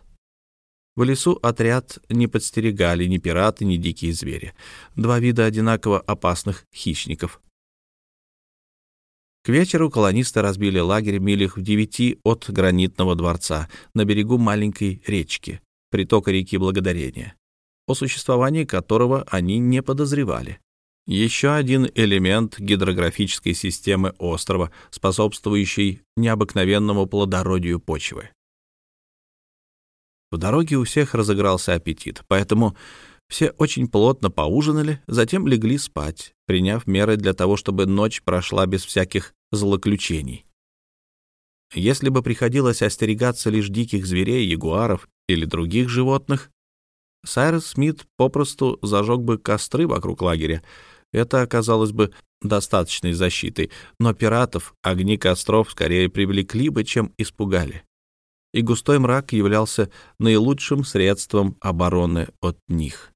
В лесу отряд не подстерегали ни пираты, ни дикие звери. Два вида одинаково опасных хищников. К вечеру колонисты разбили лагерь милях в девяти от гранитного дворца на берегу маленькой речки притока реки Благодарения, о существовании которого они не подозревали. Еще один элемент гидрографической системы острова, способствующий необыкновенному плодородию почвы. В дороге у всех разыгрался аппетит, поэтому все очень плотно поужинали, затем легли спать, приняв меры для того, чтобы ночь прошла без всяких злоключений. Если бы приходилось остерегаться лишь диких зверей, ягуаров или других животных, Сайрес Смит попросту зажег бы костры вокруг лагеря. Это оказалось бы достаточной защитой, но пиратов огни костров скорее привлекли бы, чем испугали. И густой мрак являлся наилучшим средством обороны от них.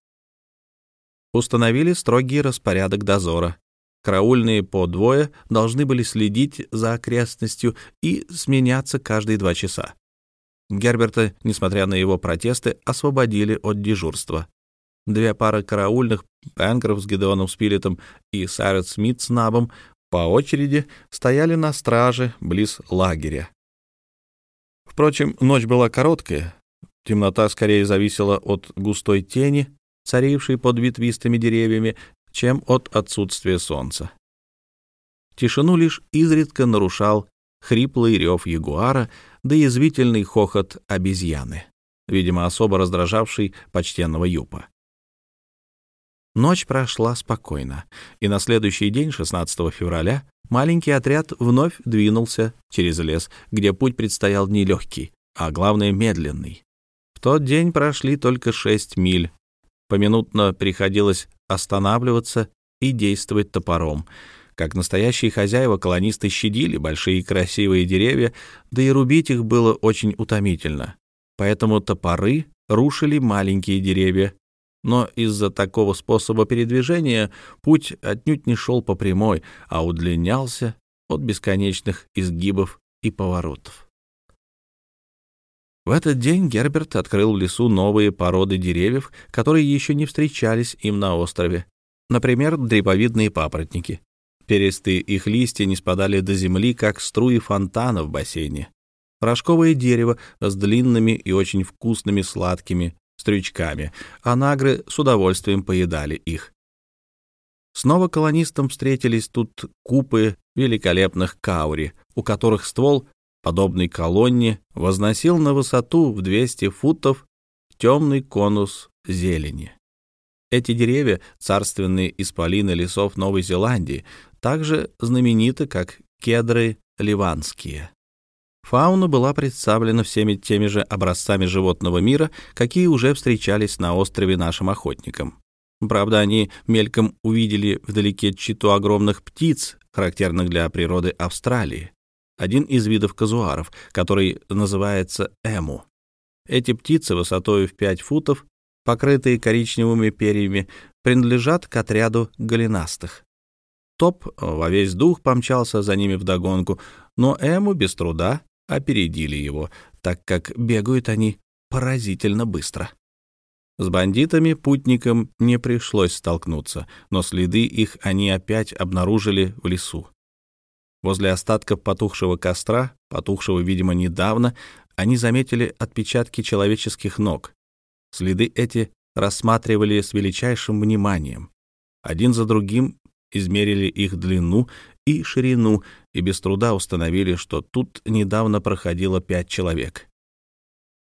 Установили строгий распорядок дозора. Караульные по двое должны были следить за окрестностью и сменяться каждые два часа. Герберта, несмотря на его протесты, освободили от дежурства. Две пары караульных, Пенкроф с Гедеоном Спилетом и Сайрет Смит с Набом, по очереди стояли на страже близ лагеря. Впрочем, ночь была короткая, темнота скорее зависела от густой тени, царившей под ветвистыми деревьями, чем от отсутствия солнца. Тишину лишь изредка нарушал хриплый рев ягуара да язвительный хохот обезьяны. видимо, особо раздражавший почтенного Юпа. Ночь прошла спокойно, и на следующий день, 16 февраля, маленький отряд вновь двинулся через лес, где путь предстоял нелегкий, а главное медленный. В тот день прошли только шесть миль. Поминутно приходилось останавливаться и действовать топором. Как настоящие хозяева, колонисты щадили большие красивые деревья, да и рубить их было очень утомительно. Поэтому топоры рушили маленькие деревья, но из-за такого способа передвижения путь отнюдь не шел по прямой, а удлинялся от бесконечных изгибов и поворотов. В этот день Герберт открыл в лесу новые породы деревьев, которые еще не встречались им на острове. Например, дреповидные папоротники. Перистые их листья не спадали до земли, как струи фонтана в бассейне. Рожковое дерево с длинными и очень вкусными сладкими стрючками, а нагры с удовольствием поедали их. Снова колонистам встретились тут купы великолепных каури, у которых ствол, подобный колонне, возносил на высоту в 200 футов темный конус зелени. Эти деревья, царственные исполины лесов Новой Зеландии, также знамениты, как кедры ливанские. Фауна была представлена всеми теми же образцами животного мира, какие уже встречались на острове нашим охотникам. Правда, они мельком увидели вдалеке читу огромных птиц, характерных для природы Австралии. Один из видов казуаров, который называется эму. Эти птицы высотой в 5 футов, покрытые коричневыми перьями, принадлежат к отряду голенастых. Топ во весь дух помчался за ними вдогонку, но Эму без труда опередили его, так как бегают они поразительно быстро. С бандитами путникам не пришлось столкнуться, но следы их они опять обнаружили в лесу. Возле остатков потухшего костра, потухшего, видимо, недавно, они заметили отпечатки человеческих ног. Следы эти рассматривали с величайшим вниманием. Один за другим измерили их длину и ширину и без труда установили, что тут недавно проходило пять человек.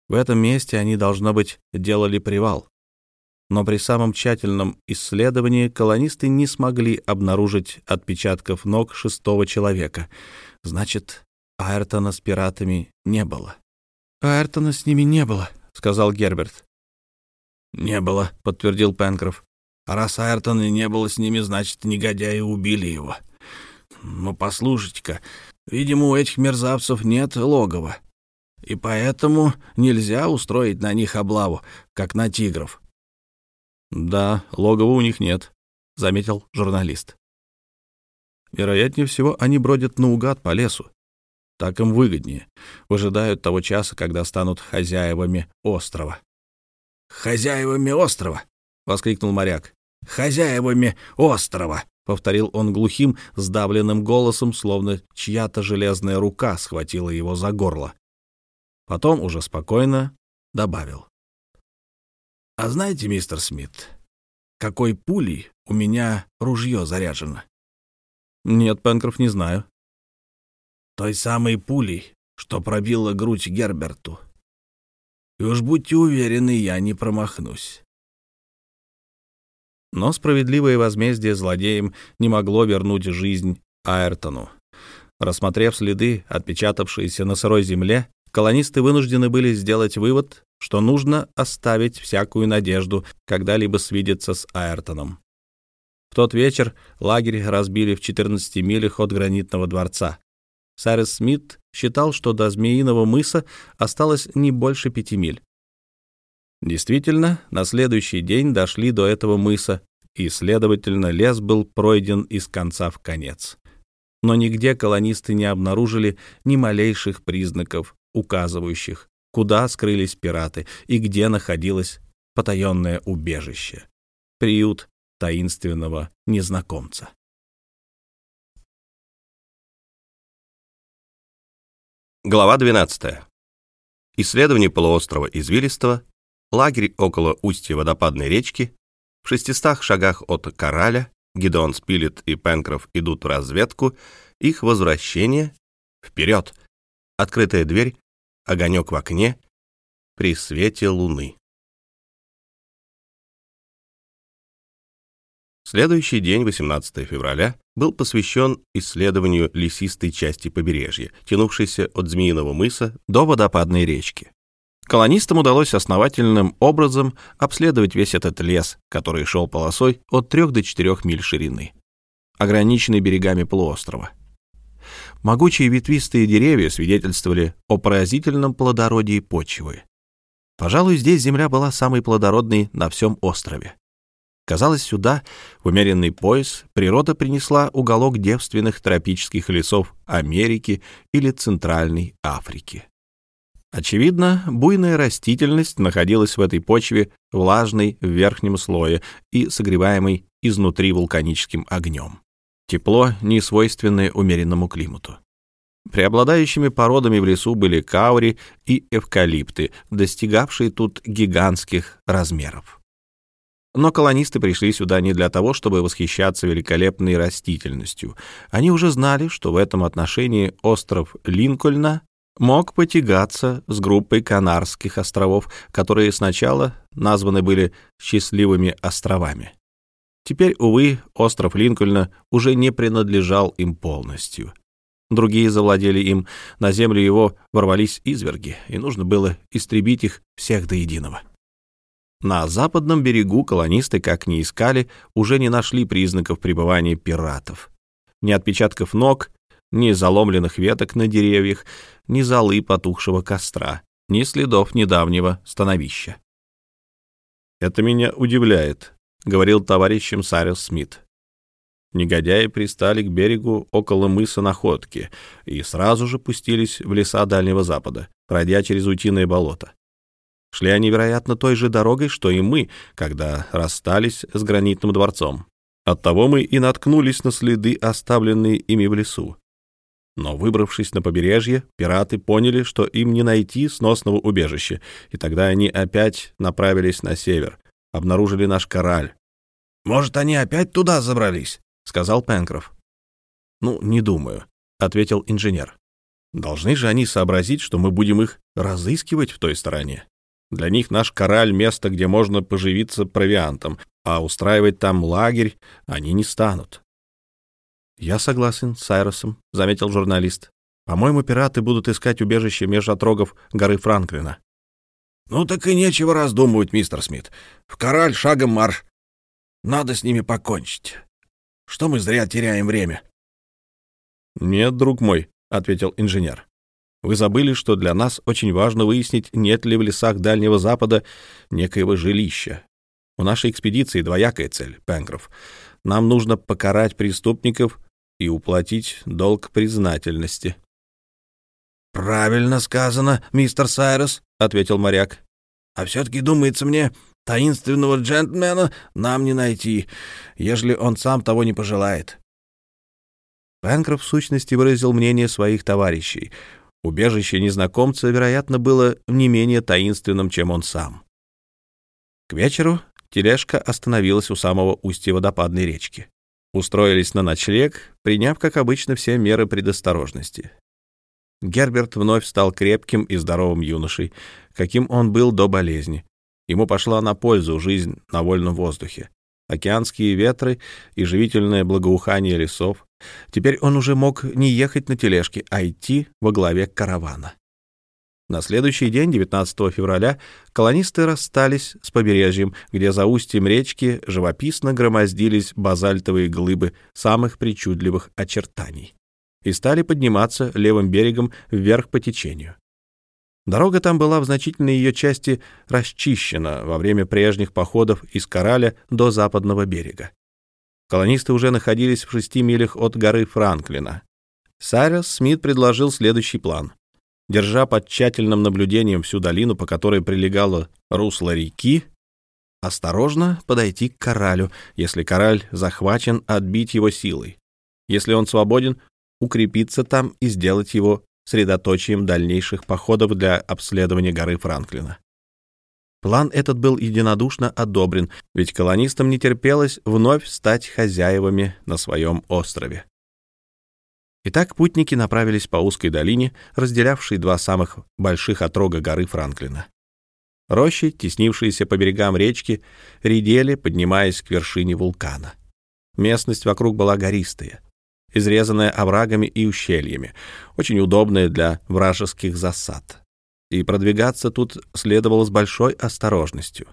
В этом месте они, должно быть, делали привал. Но при самом тщательном исследовании колонисты не смогли обнаружить отпечатков ног шестого человека. Значит, Айртона с пиратами не было. «Айртона с ними не было», — сказал Герберт. «Не было», — подтвердил Пенкроф. «А раз Айртона не было с ними, значит, негодяи убили его». Но послушайте-ка, видимо, у этих мерзавцев нет логова, и поэтому нельзя устроить на них облаву, как на тигров. Да, логова у них нет, заметил журналист. Вероятнее всего, они бродят наугад по лесу. Так им выгоднее. Выжидают того часа, когда станут хозяевами острова. «Хозяевами острова!» — воскликнул моряк. «Хозяевами острова!» — повторил он глухим, сдавленным голосом, словно чья-то железная рука схватила его за горло. Потом уже спокойно добавил. «А знаете, мистер Смит, какой пулей у меня ружье заряжено?» «Нет, Пенкроф, не знаю». «Той самой пулей, что пробила грудь Герберту. И уж будьте уверены, я не промахнусь. Но справедливое возмездие злодеям не могло вернуть жизнь Айртону. Рассмотрев следы, отпечатавшиеся на сырой земле, колонисты вынуждены были сделать вывод, что нужно оставить всякую надежду когда-либо свидеться с Айртоном. В тот вечер лагерь разбили в 14 милях от гранитного дворца. Сайрес Смит считал, что до Змеиного мыса осталось не больше пяти миль. Действительно, на следующий день дошли до этого мыса, и, следовательно, лес был пройден из конца в конец. Но нигде колонисты не обнаружили ни малейших признаков, указывающих, куда скрылись пираты и где находилось потаенное убежище, приют таинственного незнакомца. Глава 12. Исследование полуострова Извилистого Лагерь около устья водопадной речки. В шестистах шагах от Кораля Гидеон Спилет и Пенкроф идут в разведку. Их возвращение. Вперед! Открытая дверь, огонек в окне. при свете луны. Следующий день, 18 февраля, был посвящен исследованию лесистой части побережья, тянувшейся от Змеиного мыса до водопадной речки. Колонистам удалось основательным образом обследовать весь этот лес, который шел полосой от 3 до 4 миль ширины, ограниченный берегами полуострова. Могучие ветвистые деревья свидетельствовали о поразительном плодородии почвы. Пожалуй, здесь земля была самой плодородной на всем острове. Казалось, сюда, в умеренный пояс, природа принесла уголок девственных тропических лесов Америки или Центральной Африки. Очевидно, буйная растительность находилась в этой почве влажной в верхнем слое и согреваемой изнутри вулканическим огнем. Тепло, не свойственное умеренному климату. Преобладающими породами в лесу были каури и эвкалипты, достигавшие тут гигантских размеров. Но колонисты пришли сюда не для того, чтобы восхищаться великолепной растительностью. Они уже знали, что в этом отношении остров Линкольна мог потягаться с группой Канарских островов, которые сначала названы были «счастливыми островами». Теперь, увы, остров Линкольна уже не принадлежал им полностью. Другие завладели им, на землю его ворвались изверги, и нужно было истребить их всех до единого. На западном берегу колонисты, как ни искали, уже не нашли признаков пребывания пиратов. Ни отпечатков ног, ни заломленных веток на деревьях, ни золы потухшего костра, ни следов недавнего становища. «Это меня удивляет», — говорил товарищем Сарис Смит. Негодяи пристали к берегу около мыса Находки и сразу же пустились в леса Дальнего Запада, пройдя через утиное болото. Шли они, вероятно, той же дорогой, что и мы, когда расстались с гранитным дворцом. Оттого мы и наткнулись на следы, оставленные ими в лесу. Но, выбравшись на побережье, пираты поняли, что им не найти сносного убежища, и тогда они опять направились на север, обнаружили наш кораль. «Может, они опять туда забрались?» — сказал Пенкроф. «Ну, не думаю», — ответил инженер. «Должны же они сообразить, что мы будем их разыскивать в той стороне. Для них наш кораль — место, где можно поживиться провиантом, а устраивать там лагерь они не станут. «Я согласен с Сайросом», — заметил журналист. «По-моему, пираты будут искать убежище меж отрогов горы Франклина». «Ну так и нечего раздумывать, мистер Смит. В кораль шагом марш. Надо с ними покончить. Что мы зря теряем время?» «Нет, друг мой», — ответил инженер. «Вы забыли, что для нас очень важно выяснить, нет ли в лесах Дальнего Запада некоего жилища. У нашей экспедиции двоякая цель, Пенкроф. Нам нужно покарать преступников и уплатить долг признательности. «Правильно сказано, мистер Сайрос», — ответил моряк. «А все-таки, думается мне, таинственного джентльмена нам не найти, ежели он сам того не пожелает». Пенкроф в сущности выразил мнение своих товарищей. Убежище незнакомца, вероятно, было не менее таинственным, чем он сам. К вечеру тележка остановилась у самого устья водопадной речки устроились на ночлег, приняв, как обычно, все меры предосторожности. Герберт вновь стал крепким и здоровым юношей, каким он был до болезни. Ему пошла на пользу жизнь на вольном воздухе. Океанские ветры и живительное благоухание лесов. Теперь он уже мог не ехать на тележке, а идти во главе каравана. На следующий день, 19 февраля, колонисты расстались с побережьем, где за устьем речки живописно громоздились базальтовые глыбы самых причудливых очертаний и стали подниматься левым берегом вверх по течению. Дорога там была в значительной ее части расчищена во время прежних походов из Кораля до западного берега. Колонисты уже находились в шести милях от горы Франклина. Сайрес Смит предложил следующий план держа под тщательным наблюдением всю долину, по которой прилегало русло реки, осторожно подойти к коралю. Если кораль захвачен, отбить его силой. Если он свободен, укрепиться там и сделать его средоточием дальнейших походов для обследования горы Франклина. План этот был единодушно одобрен, ведь колонистам не терпелось вновь стать хозяевами на своем острове. Итак, путники направились по узкой долине, разделявшей два самых больших отрога горы Франклина. Рощи, теснившиеся по берегам речки, редели, поднимаясь к вершине вулкана. Местность вокруг была гористая, изрезанная оврагами и ущельями, очень удобная для вражеских засад. И продвигаться тут следовало с большой осторожностью.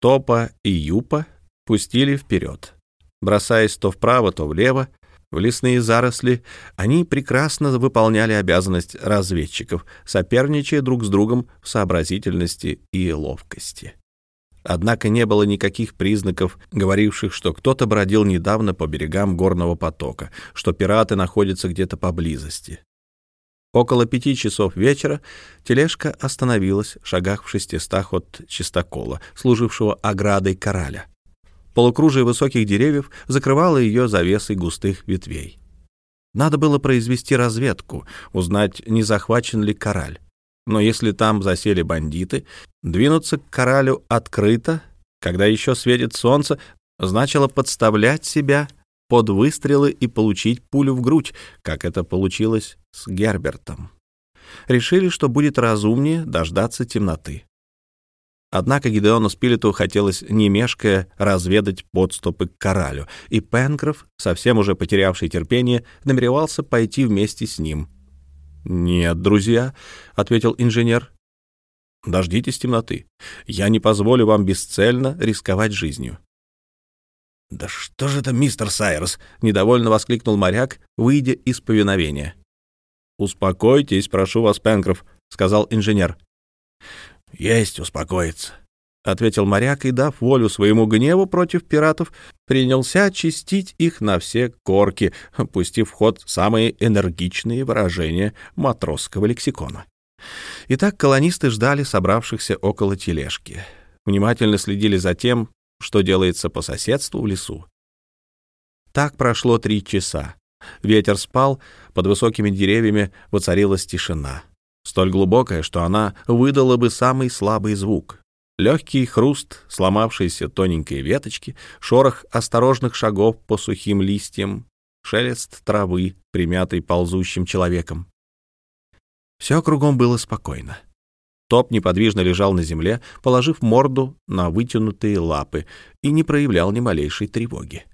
Топа и Юпа пустили вперед, бросаясь то вправо, то влево, в лесные заросли, они прекрасно выполняли обязанность разведчиков, соперничая друг с другом в сообразительности и ловкости. Однако не было никаких признаков, говоривших, что кто-то бродил недавно по берегам горного потока, что пираты находятся где-то поблизости. Около пяти часов вечера тележка остановилась в шагах в шестистах от чистокола, служившего оградой кораля. Полукружие высоких деревьев закрывало ее завесой густых ветвей. Надо было произвести разведку, узнать, не захвачен ли кораль. Но если там засели бандиты, двинуться к коралю открыто, когда еще светит солнце, значило подставлять себя под выстрелы и получить пулю в грудь, как это получилось с Гербертом. Решили, что будет разумнее дождаться темноты. Однако Гидеону Спилету хотелось, не разведать подступы к коралю, и Пенкроф, совсем уже потерявший терпение, намеревался пойти вместе с ним. «Нет, друзья», — ответил инженер, — «дождитесь темноты. Я не позволю вам бесцельно рисковать жизнью». «Да что же это, мистер Сайрос?» — недовольно воскликнул моряк, выйдя из повиновения. «Успокойтесь, прошу вас, Пенкроф», — сказал инженер. «Есть успокоиться», — ответил моряк и, дав волю своему гневу против пиратов, принялся очистить их на все корки, пустив в ход самые энергичные выражения матросского лексикона. Итак, колонисты ждали собравшихся около тележки. Внимательно следили за тем, что делается по соседству в лесу. Так прошло три часа. Ветер спал, под высокими деревьями воцарилась тишина столь глубокая, что она выдала бы самый слабый звук. Легкий хруст сломавшейся тоненькой веточки, шорох осторожных шагов по сухим листьям, шелест травы, примятой ползущим человеком. Все кругом было спокойно. Топ неподвижно лежал на земле, положив морду на вытянутые лапы и не проявлял ни малейшей тревоги.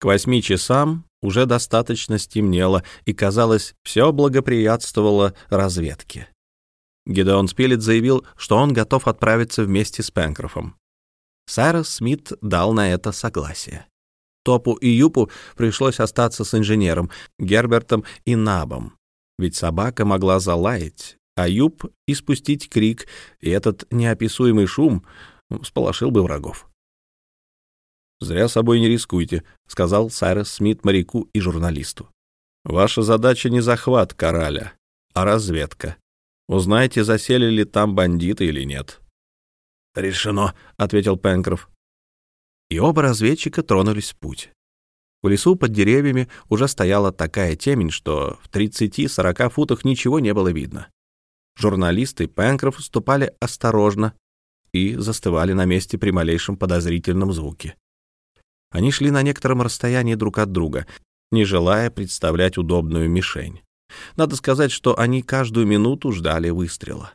К восьми часам уже достаточно стемнело, и, казалось, все благоприятствовало разведке. Гидеон Спилет заявил, что он готов отправиться вместе с Пенкрофом. Сайрос Смит дал на это согласие. Топу и Юпу пришлось остаться с инженером, Гербертом и Набом, ведь собака могла залаять, а Юп — испустить крик, и этот неописуемый шум сполошил бы врагов. «Зря собой не рискуйте», — сказал Сайрес Смит моряку и журналисту. «Ваша задача не захват кораля, а разведка. Узнайте, засели ли там бандиты или нет». «Решено», — ответил Пенкроф. И оба разведчика тронулись в путь. В лесу под деревьями уже стояла такая темень, что в 30-40 футах ничего не было видно. Журналисты Пенкроф ступали осторожно и застывали на месте при малейшем подозрительном звуке. Они шли на некотором расстоянии друг от друга, не желая представлять удобную мишень. Надо сказать, что они каждую минуту ждали выстрела.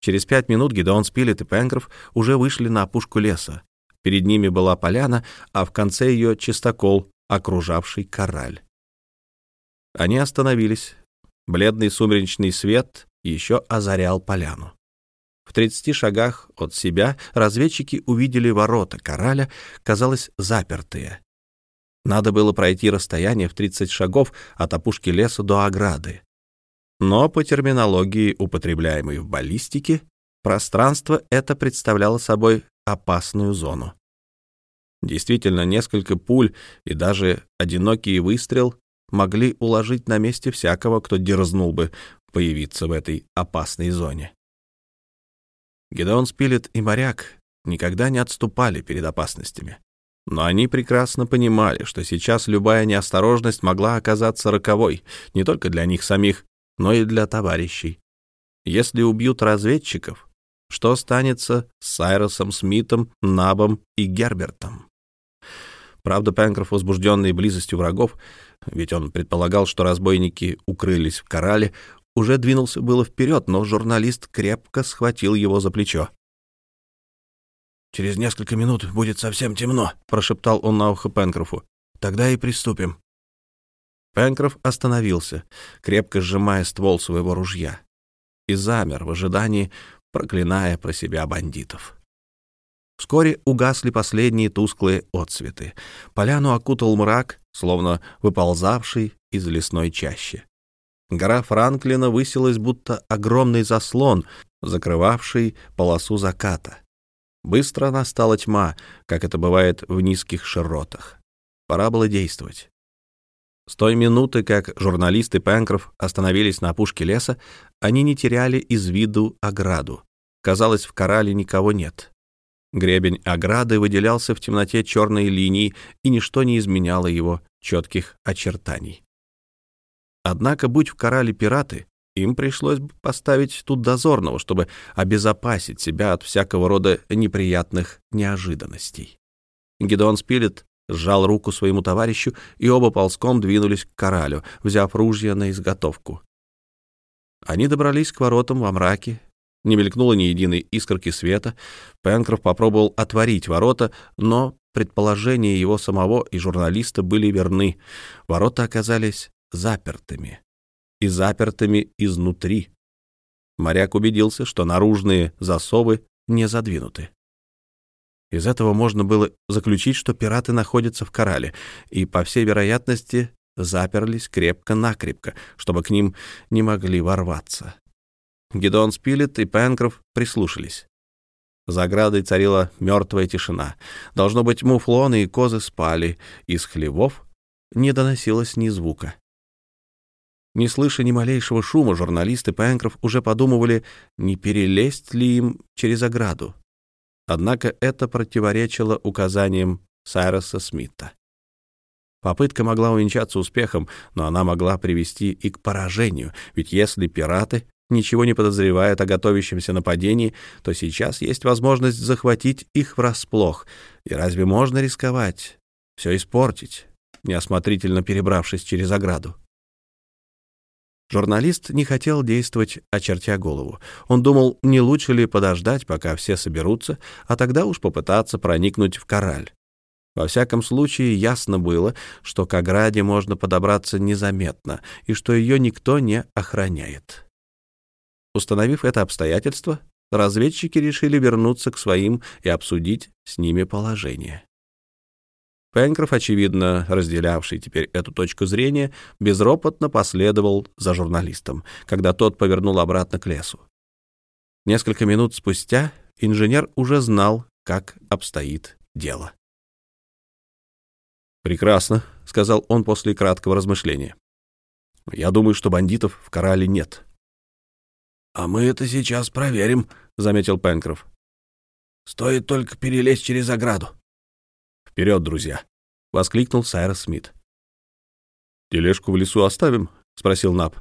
Через пять минут Гидеон Спилет и Пенкроф уже вышли на опушку леса. Перед ними была поляна, а в конце ее чистокол, окружавший кораль. Они остановились. Бледный сумеречный свет еще озарял поляну. В 30 шагах от себя разведчики увидели ворота кораля, казалось, запертые. Надо было пройти расстояние в 30 шагов от опушки леса до ограды. Но по терминологии, употребляемой в баллистике, пространство это представляло собой опасную зону. Действительно, несколько пуль и даже одинокий выстрел могли уложить на месте всякого, кто дерзнул бы появиться в этой опасной зоне. Гедеон Спилет и моряк никогда не отступали перед опасностями. Но они прекрасно понимали, что сейчас любая неосторожность могла оказаться роковой не только для них самих, но и для товарищей. Если убьют разведчиков, что останется с Сайросом Смитом, Набом и Гербертом? Правда, Пенкроф, возбужденный близостью врагов, ведь он предполагал, что разбойники укрылись в корале, уже двинулся было вперед, но журналист крепко схватил его за плечо. «Через несколько минут будет совсем темно», — прошептал он на ухо Пенкрофу. «Тогда и приступим». Пенкроф остановился, крепко сжимая ствол своего ружья, и замер в ожидании, проклиная про себя бандитов. Вскоре угасли последние тусклые отсветы. Поляну окутал мрак, словно выползавший из лесной чащи. Гора Франклина высилась, будто огромный заслон, закрывавший полосу заката. Быстро настала тьма, как это бывает в низких широтах. Пора было действовать. С той минуты, как журналисты Пенкроф остановились на опушке леса, они не теряли из виду ограду. Казалось, в корале никого нет. Гребень ограды выделялся в темноте черной линии, и ничто не изменяло его четких очертаний. Однако, будь в корале пираты, им пришлось бы поставить тут дозорного, чтобы обезопасить себя от всякого рода неприятных неожиданностей. Гедеон Спилет сжал руку своему товарищу, и оба ползком двинулись к коралю, взяв ружья на изготовку. Они добрались к воротам во мраке, не мелькнуло ни единой искорки света. Пенкроф попробовал отворить ворота, но предположения его самого и журналиста были верны. Ворота оказались запертыми. И запертыми изнутри. Моряк убедился, что наружные засовы не задвинуты. Из этого можно было заключить, что пираты находятся в корале и, по всей вероятности, заперлись крепко-накрепко, чтобы к ним не могли ворваться. Гедон Спилет и Пенкроф прислушались. За оградой царила мертвая тишина. Должно быть, муфлоны и козы спали, из хлевов не доносилось ни звука. Не слыша ни малейшего шума, журналисты Пенкроф уже подумывали, не перелезть ли им через ограду. Однако это противоречило указаниям Сайроса Смита. Попытка могла увенчаться успехом, но она могла привести и к поражению, ведь если пираты ничего не подозревают о готовящемся нападении, то сейчас есть возможность захватить их врасплох. И разве можно рисковать, все испортить, неосмотрительно перебравшись через ограду? Журналист не хотел действовать, очертя голову. Он думал, не лучше ли подождать, пока все соберутся, а тогда уж попытаться проникнуть в кораль. Во всяком случае, ясно было, что к ограде можно подобраться незаметно и что ее никто не охраняет. Установив это обстоятельство, разведчики решили вернуться к своим и обсудить с ними положение. Пенкроф, очевидно разделявший теперь эту точку зрения, безропотно последовал за журналистом, когда тот повернул обратно к лесу. Несколько минут спустя инженер уже знал, как обстоит дело. «Прекрасно», — сказал он после краткого размышления. «Я думаю, что бандитов в корале нет». «А мы это сейчас проверим», — заметил Пенкроф. «Стоит только перелезть через ограду». «Вперед, друзья!» — воскликнул Сайрос Смит. «Тележку в лесу оставим?» — спросил Нап.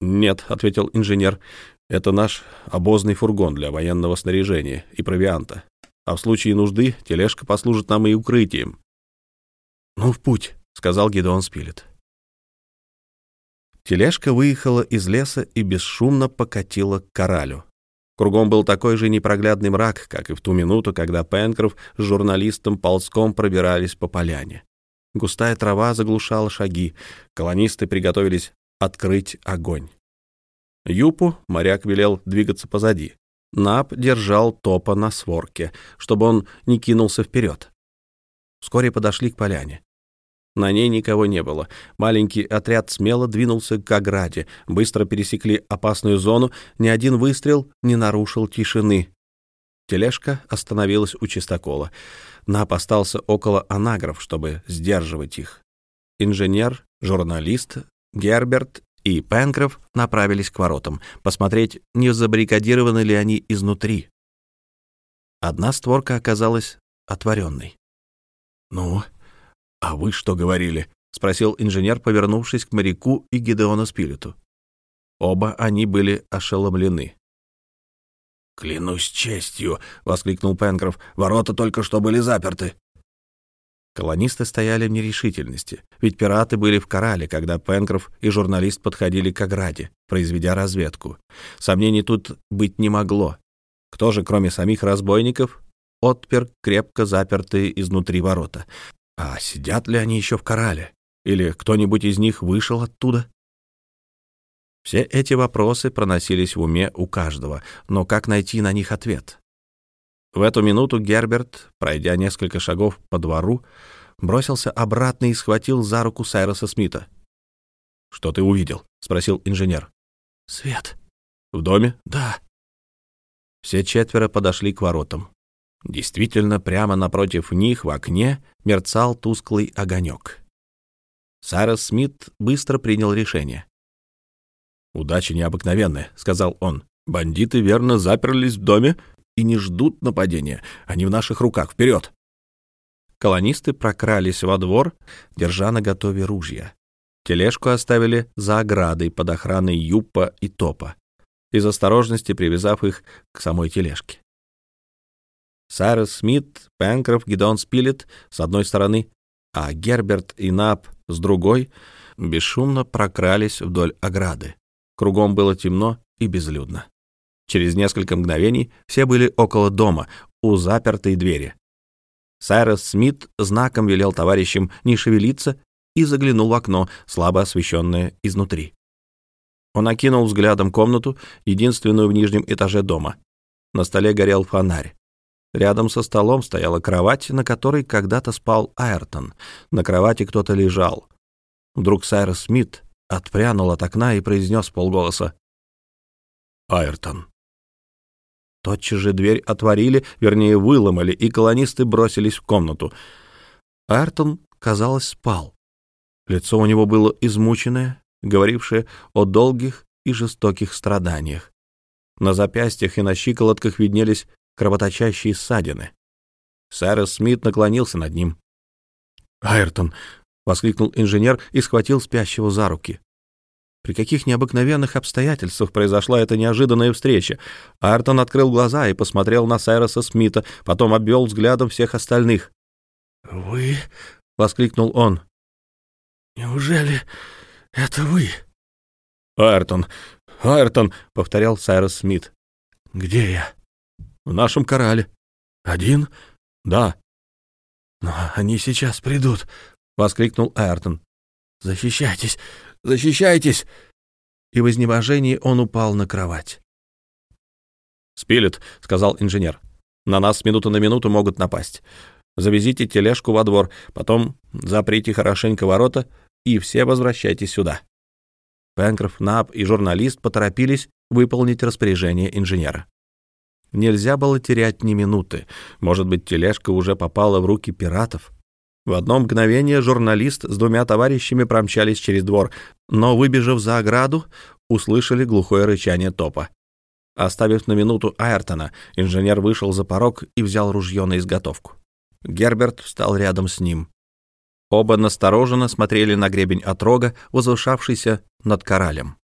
«Нет», — ответил инженер, — «это наш обозный фургон для военного снаряжения и провианта. А в случае нужды тележка послужит нам и укрытием». «Ну, в путь», — сказал Гедеон Спилет. Тележка выехала из леса и бесшумно покатила к коралю. Кругом был такой же непроглядный мрак, как и в ту минуту, когда Пенкроф с журналистом ползком пробирались по поляне. Густая трава заглушала шаги. Колонисты приготовились открыть огонь. Юпу моряк велел двигаться позади. Нап держал топа на сворке, чтобы он не кинулся вперед. Вскоре подошли к поляне. На ней никого не было. Маленький отряд смело двинулся к ограде, быстро пересекли опасную зону, ни один выстрел не нарушил тишины. Тележка остановилась у чистокола. Нап остался около анагров, чтобы сдерживать их. Инженер, журналист, Герберт и Пенкроф направились к воротам, посмотреть, не забаррикадированы ли они изнутри. Одна створка оказалась отворенной. «Ну, «А вы что говорили?» — спросил инженер, повернувшись к моряку и Гидеону Спилету. Оба они были ошеломлены. «Клянусь честью!» — воскликнул Пенкроф. «Ворота только что были заперты». Колонисты стояли в нерешительности, ведь пираты были в корале, когда Пенкроф и журналист подходили к ограде, произведя разведку. Сомнений тут быть не могло. Кто же, кроме самих разбойников, отпер крепко запертые изнутри ворота? А сидят ли они еще в корале? Или кто-нибудь из них вышел оттуда? Все эти вопросы проносились в уме у каждого, но как найти на них ответ? В эту минуту Герберт, пройдя несколько шагов по двору, бросился обратно и схватил за руку Сайроса Смита. «Что ты увидел?» — спросил инженер. «Свет». «В доме?» «Да». Все четверо подошли к воротам. Действительно, прямо напротив них в окне мерцал тусклый огонек. Сайрос Смит быстро принял решение. «Удача необыкновенная», — сказал он. «Бандиты верно заперлись в доме и не ждут нападения. Они в наших руках. Вперед!» Колонисты прокрались во двор, держа на готове ружья. Тележку оставили за оградой под охраной Юппа и Топа, из осторожности привязав их к самой тележке. Сайрес Смит, Пенкроф, Гидон Спилет с одной стороны, а Герберт и Нап с другой бесшумно прокрались вдоль ограды. Кругом было темно и безлюдно. Через несколько мгновений все были около дома, у запертой двери. Сайрос Смит знаком велел товарищам не шевелиться и заглянул в окно, слабо освещенное изнутри. Он окинул взглядом комнату, единственную в нижнем этаже дома. На столе горел фонарь. Рядом со столом стояла кровать, на которой когда-то спал Айртон. На кровати кто-то лежал. Вдруг Сайрос Смит отпрянул от окна и произнес полголоса. «Айртон». Тотчас же дверь отворили, вернее, выломали, и колонисты бросились в комнату. Айртон, казалось, спал. Лицо у него было измученное, говорившее о долгих и жестоких страданиях. На запястьях и на щиколотках виднелись кровоточащие ссадины. Сайрес Смит наклонился над ним. «Айртон!» — воскликнул инженер и схватил спящего за руки. При каких необыкновенных обстоятельствах произошла эта неожиданная встреча? Артон открыл глаза и посмотрел на Сайроса Смита, потом обвел взглядом всех остальных. «Вы?» — воскликнул он. «Неужели это вы?» «Айртон! Айртон!» — повторял Сайрос Смит. «Где я?» «В нашем корале». «Один?» «Да». «Но они сейчас придут», — воскликнул Айртон. «Защищайтесь! Защищайтесь!» И в изнеможении он упал на кровать. «Спилет», — сказал инженер. «На нас с минуты на минуту могут напасть. Завезите тележку во двор, потом заприте хорошенько ворота и все возвращайтесь сюда». Пенкроф, Наб и журналист поторопились выполнить распоряжение инженера. Нельзя было терять ни минуты. Может быть, тележка уже попала в руки пиратов. В одно мгновение журналист с двумя товарищами промчались через двор, но, выбежав за ограду, услышали глухое рычание топа. Оставив на минуту Айртона, инженер вышел за порог и взял ружье на изготовку. Герберт встал рядом с ним. Оба настороженно смотрели на гребень отрога, возвышавшийся над коралем.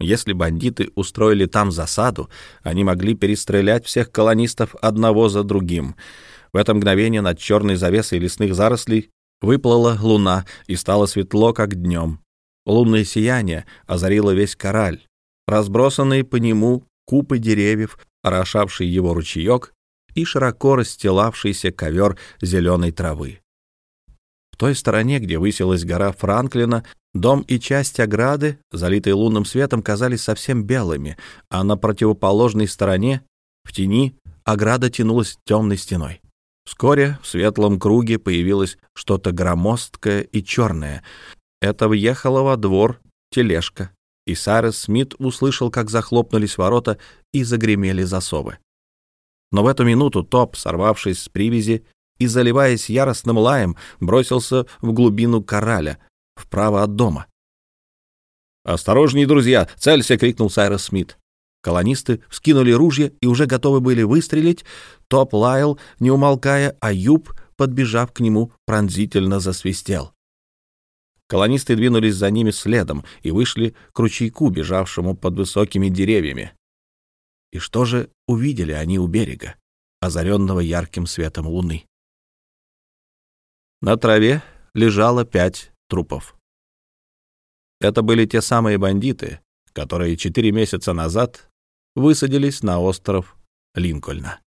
Если бандиты устроили там засаду, они могли перестрелять всех колонистов одного за другим — в это мгновение над черной завесой лесных зарослей выплыла луна и стало светло, как днем. Лунное сияние озарило весь кораль. Разбросанные по нему купы деревьев, орошавший его ручеек и широко расстилавшийся ковер зеленой травы. Той стороне, где высилась гора Франклина, дом и часть ограды, залитые лунным светом, казались совсем белыми, а на противоположной стороне, в тени, ограда тянулась темной стеной. Вскоре в светлом круге появилось что-то громоздкое и черное. Это въехала во двор тележка, и Сайрес Смит услышал, как захлопнулись ворота и загремели засовы. Но в эту минуту Топ, сорвавшись с привязи и заливаясь яростным лаем, бросился в глубину кораля, вправо от дома. «Осторожней, друзья! Целься!» — крикнул Сайрес Смит. Колонисты вскинули ружья и уже готовы были выстрелить. Топ лаял, не умолкая, а Юб, подбежав к нему, пронзительно засвистел. Колонисты двинулись за ними следом и вышли к ручейку, бежавшему под высокими деревьями. И что же увидели они у берега, озаренного ярким светом луны? На траве лежало пять трупов. Это были те самые бандиты, которые четыре месяца назад высадились на остров Линкольна.